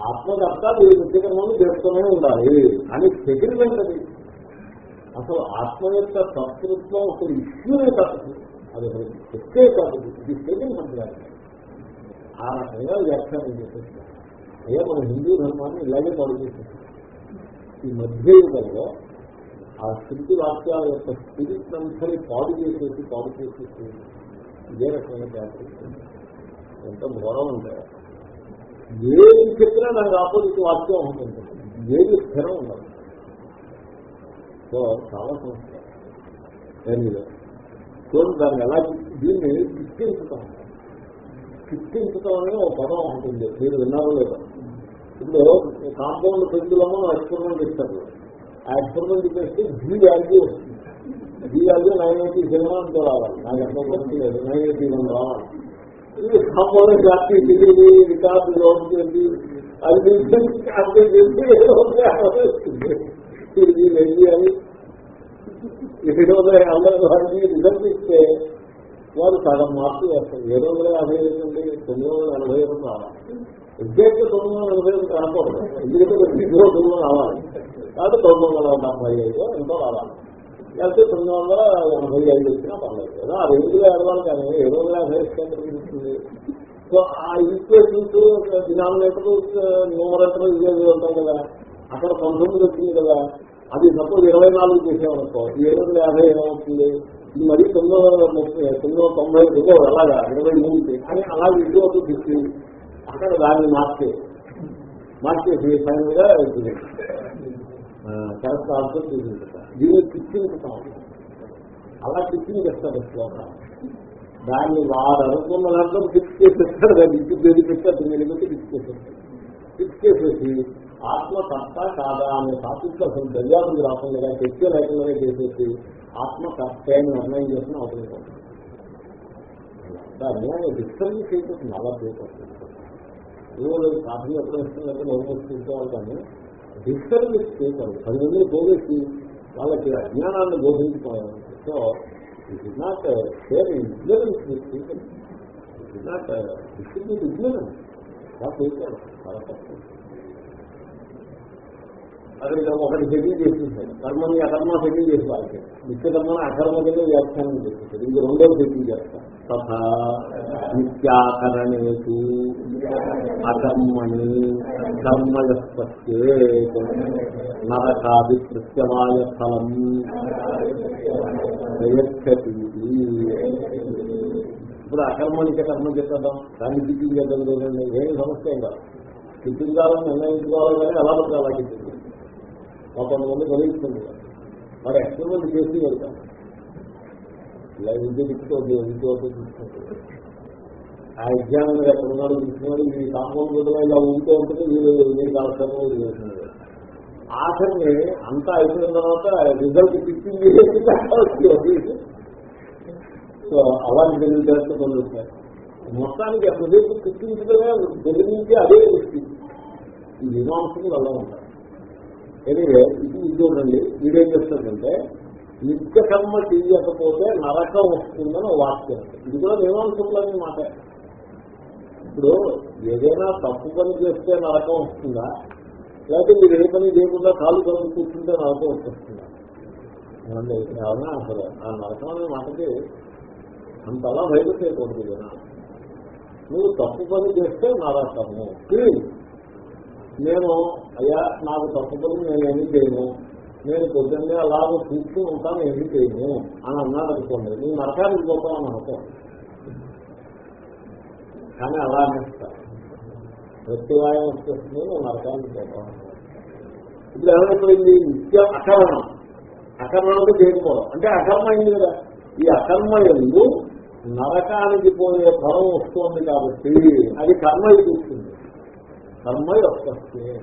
Speaker 1: ఆత్మకర్త మీరు నిత్యకర్మను చేస్తూనే ఉండాలి అని సెటిల్మెంట్ అది అసలు ఆత్మ యొక్క కర్తృత్వం ఒక ఇష్యూనే కాదు అది చెప్తే కాదు ఇది సెటిల్మెంట్ కాదు ఆ రకంగా వ్యాఖ్యానం చేసేస్తారు అయ్యా మన హిందూ ధర్మాన్ని ఇలాగే పాడు ఈ మధ్యయుగంలో ఆ స్థితి వాక్యాల యొక్క స్పిరిట్ అంతని పాడు చేసేసి పాడు చేసేసి ఇదే రకమైన జాగ్రత్త ఎంత ఘోరం అంటే ఏది చెప్పినా నాకు ఆపోజిట్ వాక్యం ఉంటుంది. ఏది స్థిరం ఉండదు. సో చాలా సంస్థ. చూడండి దాన్ని ఎలా దీన్ని కిక్కించుతాం కిక్కించటం అనే ఒక పదం ఉంటుంది. మీరు విన్నారో లేదో? ఇప్పుడు కాంపౌండ్ పెంచులము ఎక్స్పెరిమెంట్ ఇస్తారు ఆ ఎక్స్పెరిమెంట్ చేస్తే జీ వాల్యూ వస్తుంది. G value nine eighty seven అంటూ రావాలి. నాకు ఎంత గుర్తు లేదు నైన్ ఎయిటీ వన్ రావాలి. ఇది కాంపౌండ్ జాతి తిరిగి రికార్డు లోకి అది అర్థం చేసి వస్తుంది. ఇది వెళ్ళి అని. ఏదో అందరూ వారికి రిజల్ట్ ఇస్తే వారు సగం మార్పు చేస్తారు ఏడు వందల యాభై ఐదు తొమ్మిది వందల ఎనభై ఐదు రావాలి. ఎగ్జాక్ట్ తొమ్మిది వందల ఎనభై ఐదు రాకూడదు ఎందుకంటే ఇదిగో తొమ్మిది వందలు రావాలి. కాబట్టి తొమ్మిది వందల డెబ్బై ఐదు ఎంతో రావాలి. లేకపోతే తొమ్మిది వందల ఎనభై ఐదు వచ్చినా పర్లేదు. ఏదో ఆ రేంజ్లో ఏడవాలి కానీ ఏడు వందల యాభై ఇస్తుంది సో ఆ ఈక్వేషన్స్ డినామినేటర్ న్యూమరేటర్ ఇవేవి ఉంటాయి కదా. అక్కడ పంతొమ్మిది వచ్చింది కదా. అది సపోజ్ ఇరవై నాలుగు చేసామనుకో ఏడు వందల యాభై ఏమవుతుంది ఇది మరీ తొమ్మిది వందల ముప్పై తొమ్మిది వందల తొంభై ఇదిగో అలాగా ఇరవై మూడు అని అలాగే ఇటు ఒక అక్కడ దాన్ని మార్చే. మార్చేసి ఫైనల్గా కరెక్ట్ ఆన్సర్ తీసుకుంటా దీన్ని కిచ్చించుతాం అలా కిచ్చింగ్ చేస్తారు శ్లోకం. దాన్ని వారు అనుకున్న దాంట్లో ఫిక్స్ చేసేస్తారు దాన్ని ఇంటి పేరు పెట్టి అతను నిలబెట్టి ఫిక్స్ చేసేస్తారు? ఫిక్స్ చేసేసి ఆత్మ కర్త కాదా అనే టాపిక్ అసలు దర్యాప్తు రాకుండా తెచ్చే లేకుండా చేసేసి ఆత్మ కర్త అని నిర్ణయం చేసిన అవసరం అన్యాయం డిస్టర్బెన్స్ అయిపోతుంది అలా చేయకపోతుంది ఏదో కాఫీ ఎప్పుడు వస్తుందంటే నవ్వు వస్తుంటారు కానీ డిస్టర్బెన్స్ చేశారు. పది మందిని పోగేసి వాళ్ళకి అజ్ఞానాన్ని బోధించుకోవాలి. So it is not share ignorance it is not distribute ignorance అలా చేయకూడదు చాలా తక్కువ అక్కడ ఒకటి సెటిల్ చేసేసాడు కర్మని అకర్మ సెటిల్ చేసి వాళ్ళకి నిత్యకర్మని అకర్మ కింద వ్యాఖ్యానం చేసేసాడు ఇది రెండో సెటిల్ చేస్తాం తథా నిత్యాకరణేషు అకర్మణి కర్మయస్పత్తే నరకాది ప్రత్యవాయ ఫలం ప్రయచ్చతి. ఇప్పుడు అకర్మణిక కర్మ చెప్పేద్దాం దాన్ని చేద్దాం. చూడండి ఏమి సమస్య కాదు. కావాలని నిర్ణయించుకోవాలి కానీ పడితే అలా టిఫిన్ కొంతమంది కలిగిస్తుంది మరి ఎక్స్పెరిమెంట్ చేసి వెళ్తాం ఇలా విద్య తిప్పుకోవద్దు విద్య తీసుకుంటుంది ఆ విజ్ఞానం ఎక్కడ ఉన్నాడు తీసుకున్నాడు? మీ కాంపౌండ్ కూడా ఇలా ఉంటూ ఉంటుంది మీరు మీరు కాల్సము చేస్తున్నారు. ఆఖరిని అంతా అయిపోయిన తర్వాత రిజల్ట్ పిచ్చింది సో అలాంటి తెలివితేటలు పొందుతారు మొత్తానికి ఎక్కడైతే పిచ్చించడమే తెలివించి అదే దృష్టి. ఈ మీమాంసకు అలా ఉంటారు ఎనివే ఇది ఇది చూడండి వీడేం చేస్తుందంటే నిత్య కర్మ చెయ్యకపోతే నరకం వస్తుందని వాక్యం ఇది కూడా మీమాంసకులని మాట. ఇప్పుడు ఏదైనా తప్పు పని చేస్తే నరకం వస్తుందా? లేకపోతే మీరు ఏ పని చేయకుండా కాలు పనులు కూర్చుంటే నరకం వస్తుందా? అవునా అసలు ఆ నరకం అనే మాటకి అంతలా భయపెట్టేయకూడదు జనా నువ్వు తప్పు పని చేస్తే నరకము. క్లీన్ నేను అయ్యా నాకు తప్పు పని నేను ఏమీ చేయను. నేను పొద్దున్నే అలాగ కూర్చుని ఉంటాను ఏమీ చేయను అని అన్నాడు అనుకోండి. నేను నరకానికి పోతామని అనుకోండి కానీ అలా అనిపిస్తాను ప్రత్యవాయం వచ్చేస్తుంది నేను నరకానికి పోతాను ఇప్పుడు ఏమైపోయింది? నిత్యం అకరణం అకరణంతో చేయకపోవడం. అంటే అకర్మ అయింది కదా. ఈ అకర్మ ఎందు నరకానికి పోయే ఫలం వస్తుంది కాబట్టి అది కర్మ చూస్తుంది కర్మ వస్తుంది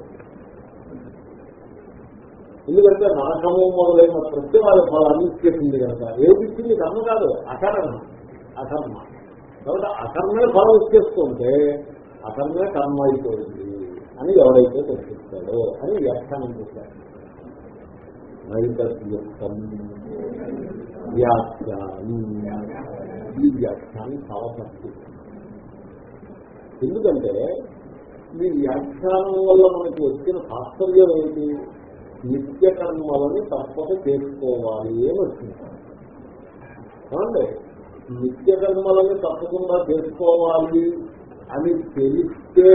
Speaker 1: ఎందుకంటే నాశము మొదలైన ప్రత్యేక ఫలాన్ని ఇచ్చేసింది కనుక. ఏది ఇచ్చింది కర్మ కాదు అకర్మ. అకర్మ. కాబట్టి అకర్మే ఫలం ఇచ్చేస్తుంటే అకర్మే కర్మ అయిపోయింది అని ఎవరైతే తెలిపిస్తాడో అని వ్యాఖ్యానం చేశారు. ఈ వ్యాఖ్యానం చాలా తక్కువ. ఎందుకంటే ఈ వ్యాఖ్యానం వల్ల మనకి వచ్చిన తాత్పర్యం ఏంటి నిత్య కర్మలని తప్పక చేసుకోవాలి అని వచ్చింది. నిత్య కర్మలని తప్పకుండా చేసుకోవాలి అని తెలిస్తే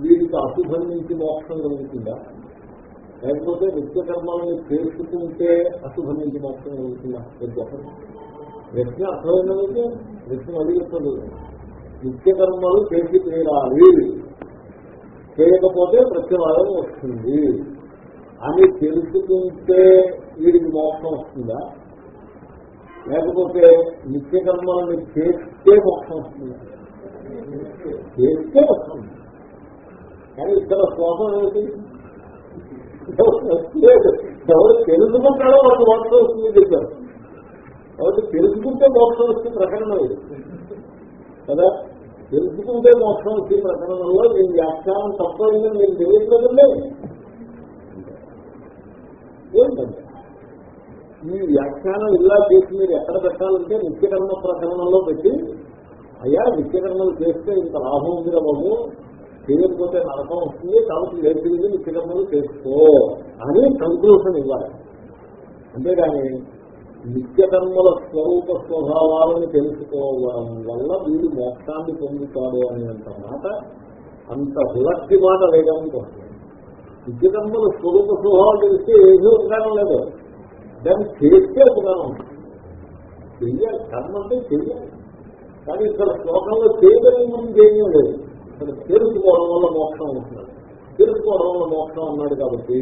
Speaker 1: వీరికి అశుభం నుంచి మోక్షం కలుగుతుందా? లేకపోతే నిత్య కర్మలని చేసుకుంటే అశుభం నుంచి మోక్షం కలుగుతుందా? చెప్పండి ప్రశ్న అర్థమైనదైతే ప్రశ్న అడిగిస్తుంది నిత్య కర్మలు చేసి తీరాలి. చేయకపోతే ప్రత్యవాదం వస్తుంది. అని తెలుసుకుంటే వీడికి మోక్షం వస్తుందా? లేకపోతే నిత్యకర్మాలని చేస్తే మోక్షం వస్తుందా? చేస్తే వస్తుంది కానీ ఇక్కడ శ్లోకం ఏమిటి? ఎవరు తెలుసుకుంటాడో వాళ్ళు మోక్షం వస్తుంది చెప్పారు. కాబట్టి తెలుసుకుంటే మోక్షం వస్తుంది ప్రకటన కదా? తెలుసుకుంటే మోక్షం వచ్చే ప్రకరణంలో నేను వ్యాఖ్యానం తప్పైందని నేను తెలియట్లేదండి. ఏంటంటే ఈ వ్యాఖ్యానం ఇలా చేసి మీరు ఎక్కడ పెట్టాలంటే నిత్యకర్మ ప్రకరణంలో పెట్టి అయ్యా నిత్యకర్మలు చేస్తే ఇంత లాభం ఉంది బాబు. చేయకపోతే నరకం వస్తుంది కాబట్టి లేచి నిత్యకర్మలు చేసుకో అని కంక్లూషన్ ఇవ్వాలి. అంతేగాని నిత్యకర్మల స్వరూప స్వభావాలను తెలుసుకోవడం వల్ల వీడు మోక్షాన్ని పొందుతాడు అనేంత మాట అంత విలక్తి మాట వేయడానికి వస్తుంది నిత్యకర్మల స్వరూప స్వభావం తెలిస్తే ఏమీ ఉపకారం లేదు. దాన్ని చేస్తే ఉపకారం చెయ్యాలి. కర్మ అంటే చెయ్యాలి. కానీ ఇక్కడ శ్లోకంలో చేయగలిగిన గురించి ఏమీ లేదు. ఇక్కడ తెలుసుకోవడం వల్ల మోక్షం ఉంటున్నాడు తెలుసుకోవడం వల్ల మోక్షం అన్నాడు కాబట్టి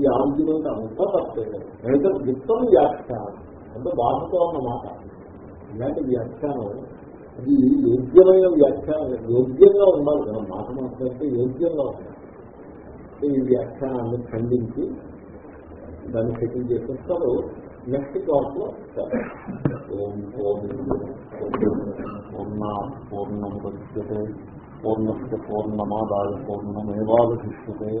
Speaker 1: ఈ ఆర్గ్యుమెంట్ అంతా తప్పలేదు అయితే గుప్తం వ్యాఖ్యానం. అంటే బాధతో అన్నమాట. ఇలాంటి వ్యాఖ్యానం అది యోగ్యమైన వ్యాఖ్యానం యోగ్యంగా ఉండాలి కదా. మాట మాట్లాడితే యోగ్యంగా ఉండాలి. ఈ వ్యాఖ్యానాన్ని ఖండించి దాన్ని సెటిల్ చేసేస్తారు. నెక్స్ట్ క్లాస్లో ఓం పూర్ణ పూర్ణం పూర్ణస్ పూర్ణమాదాయ పూర్ణమేవాశిష్యతే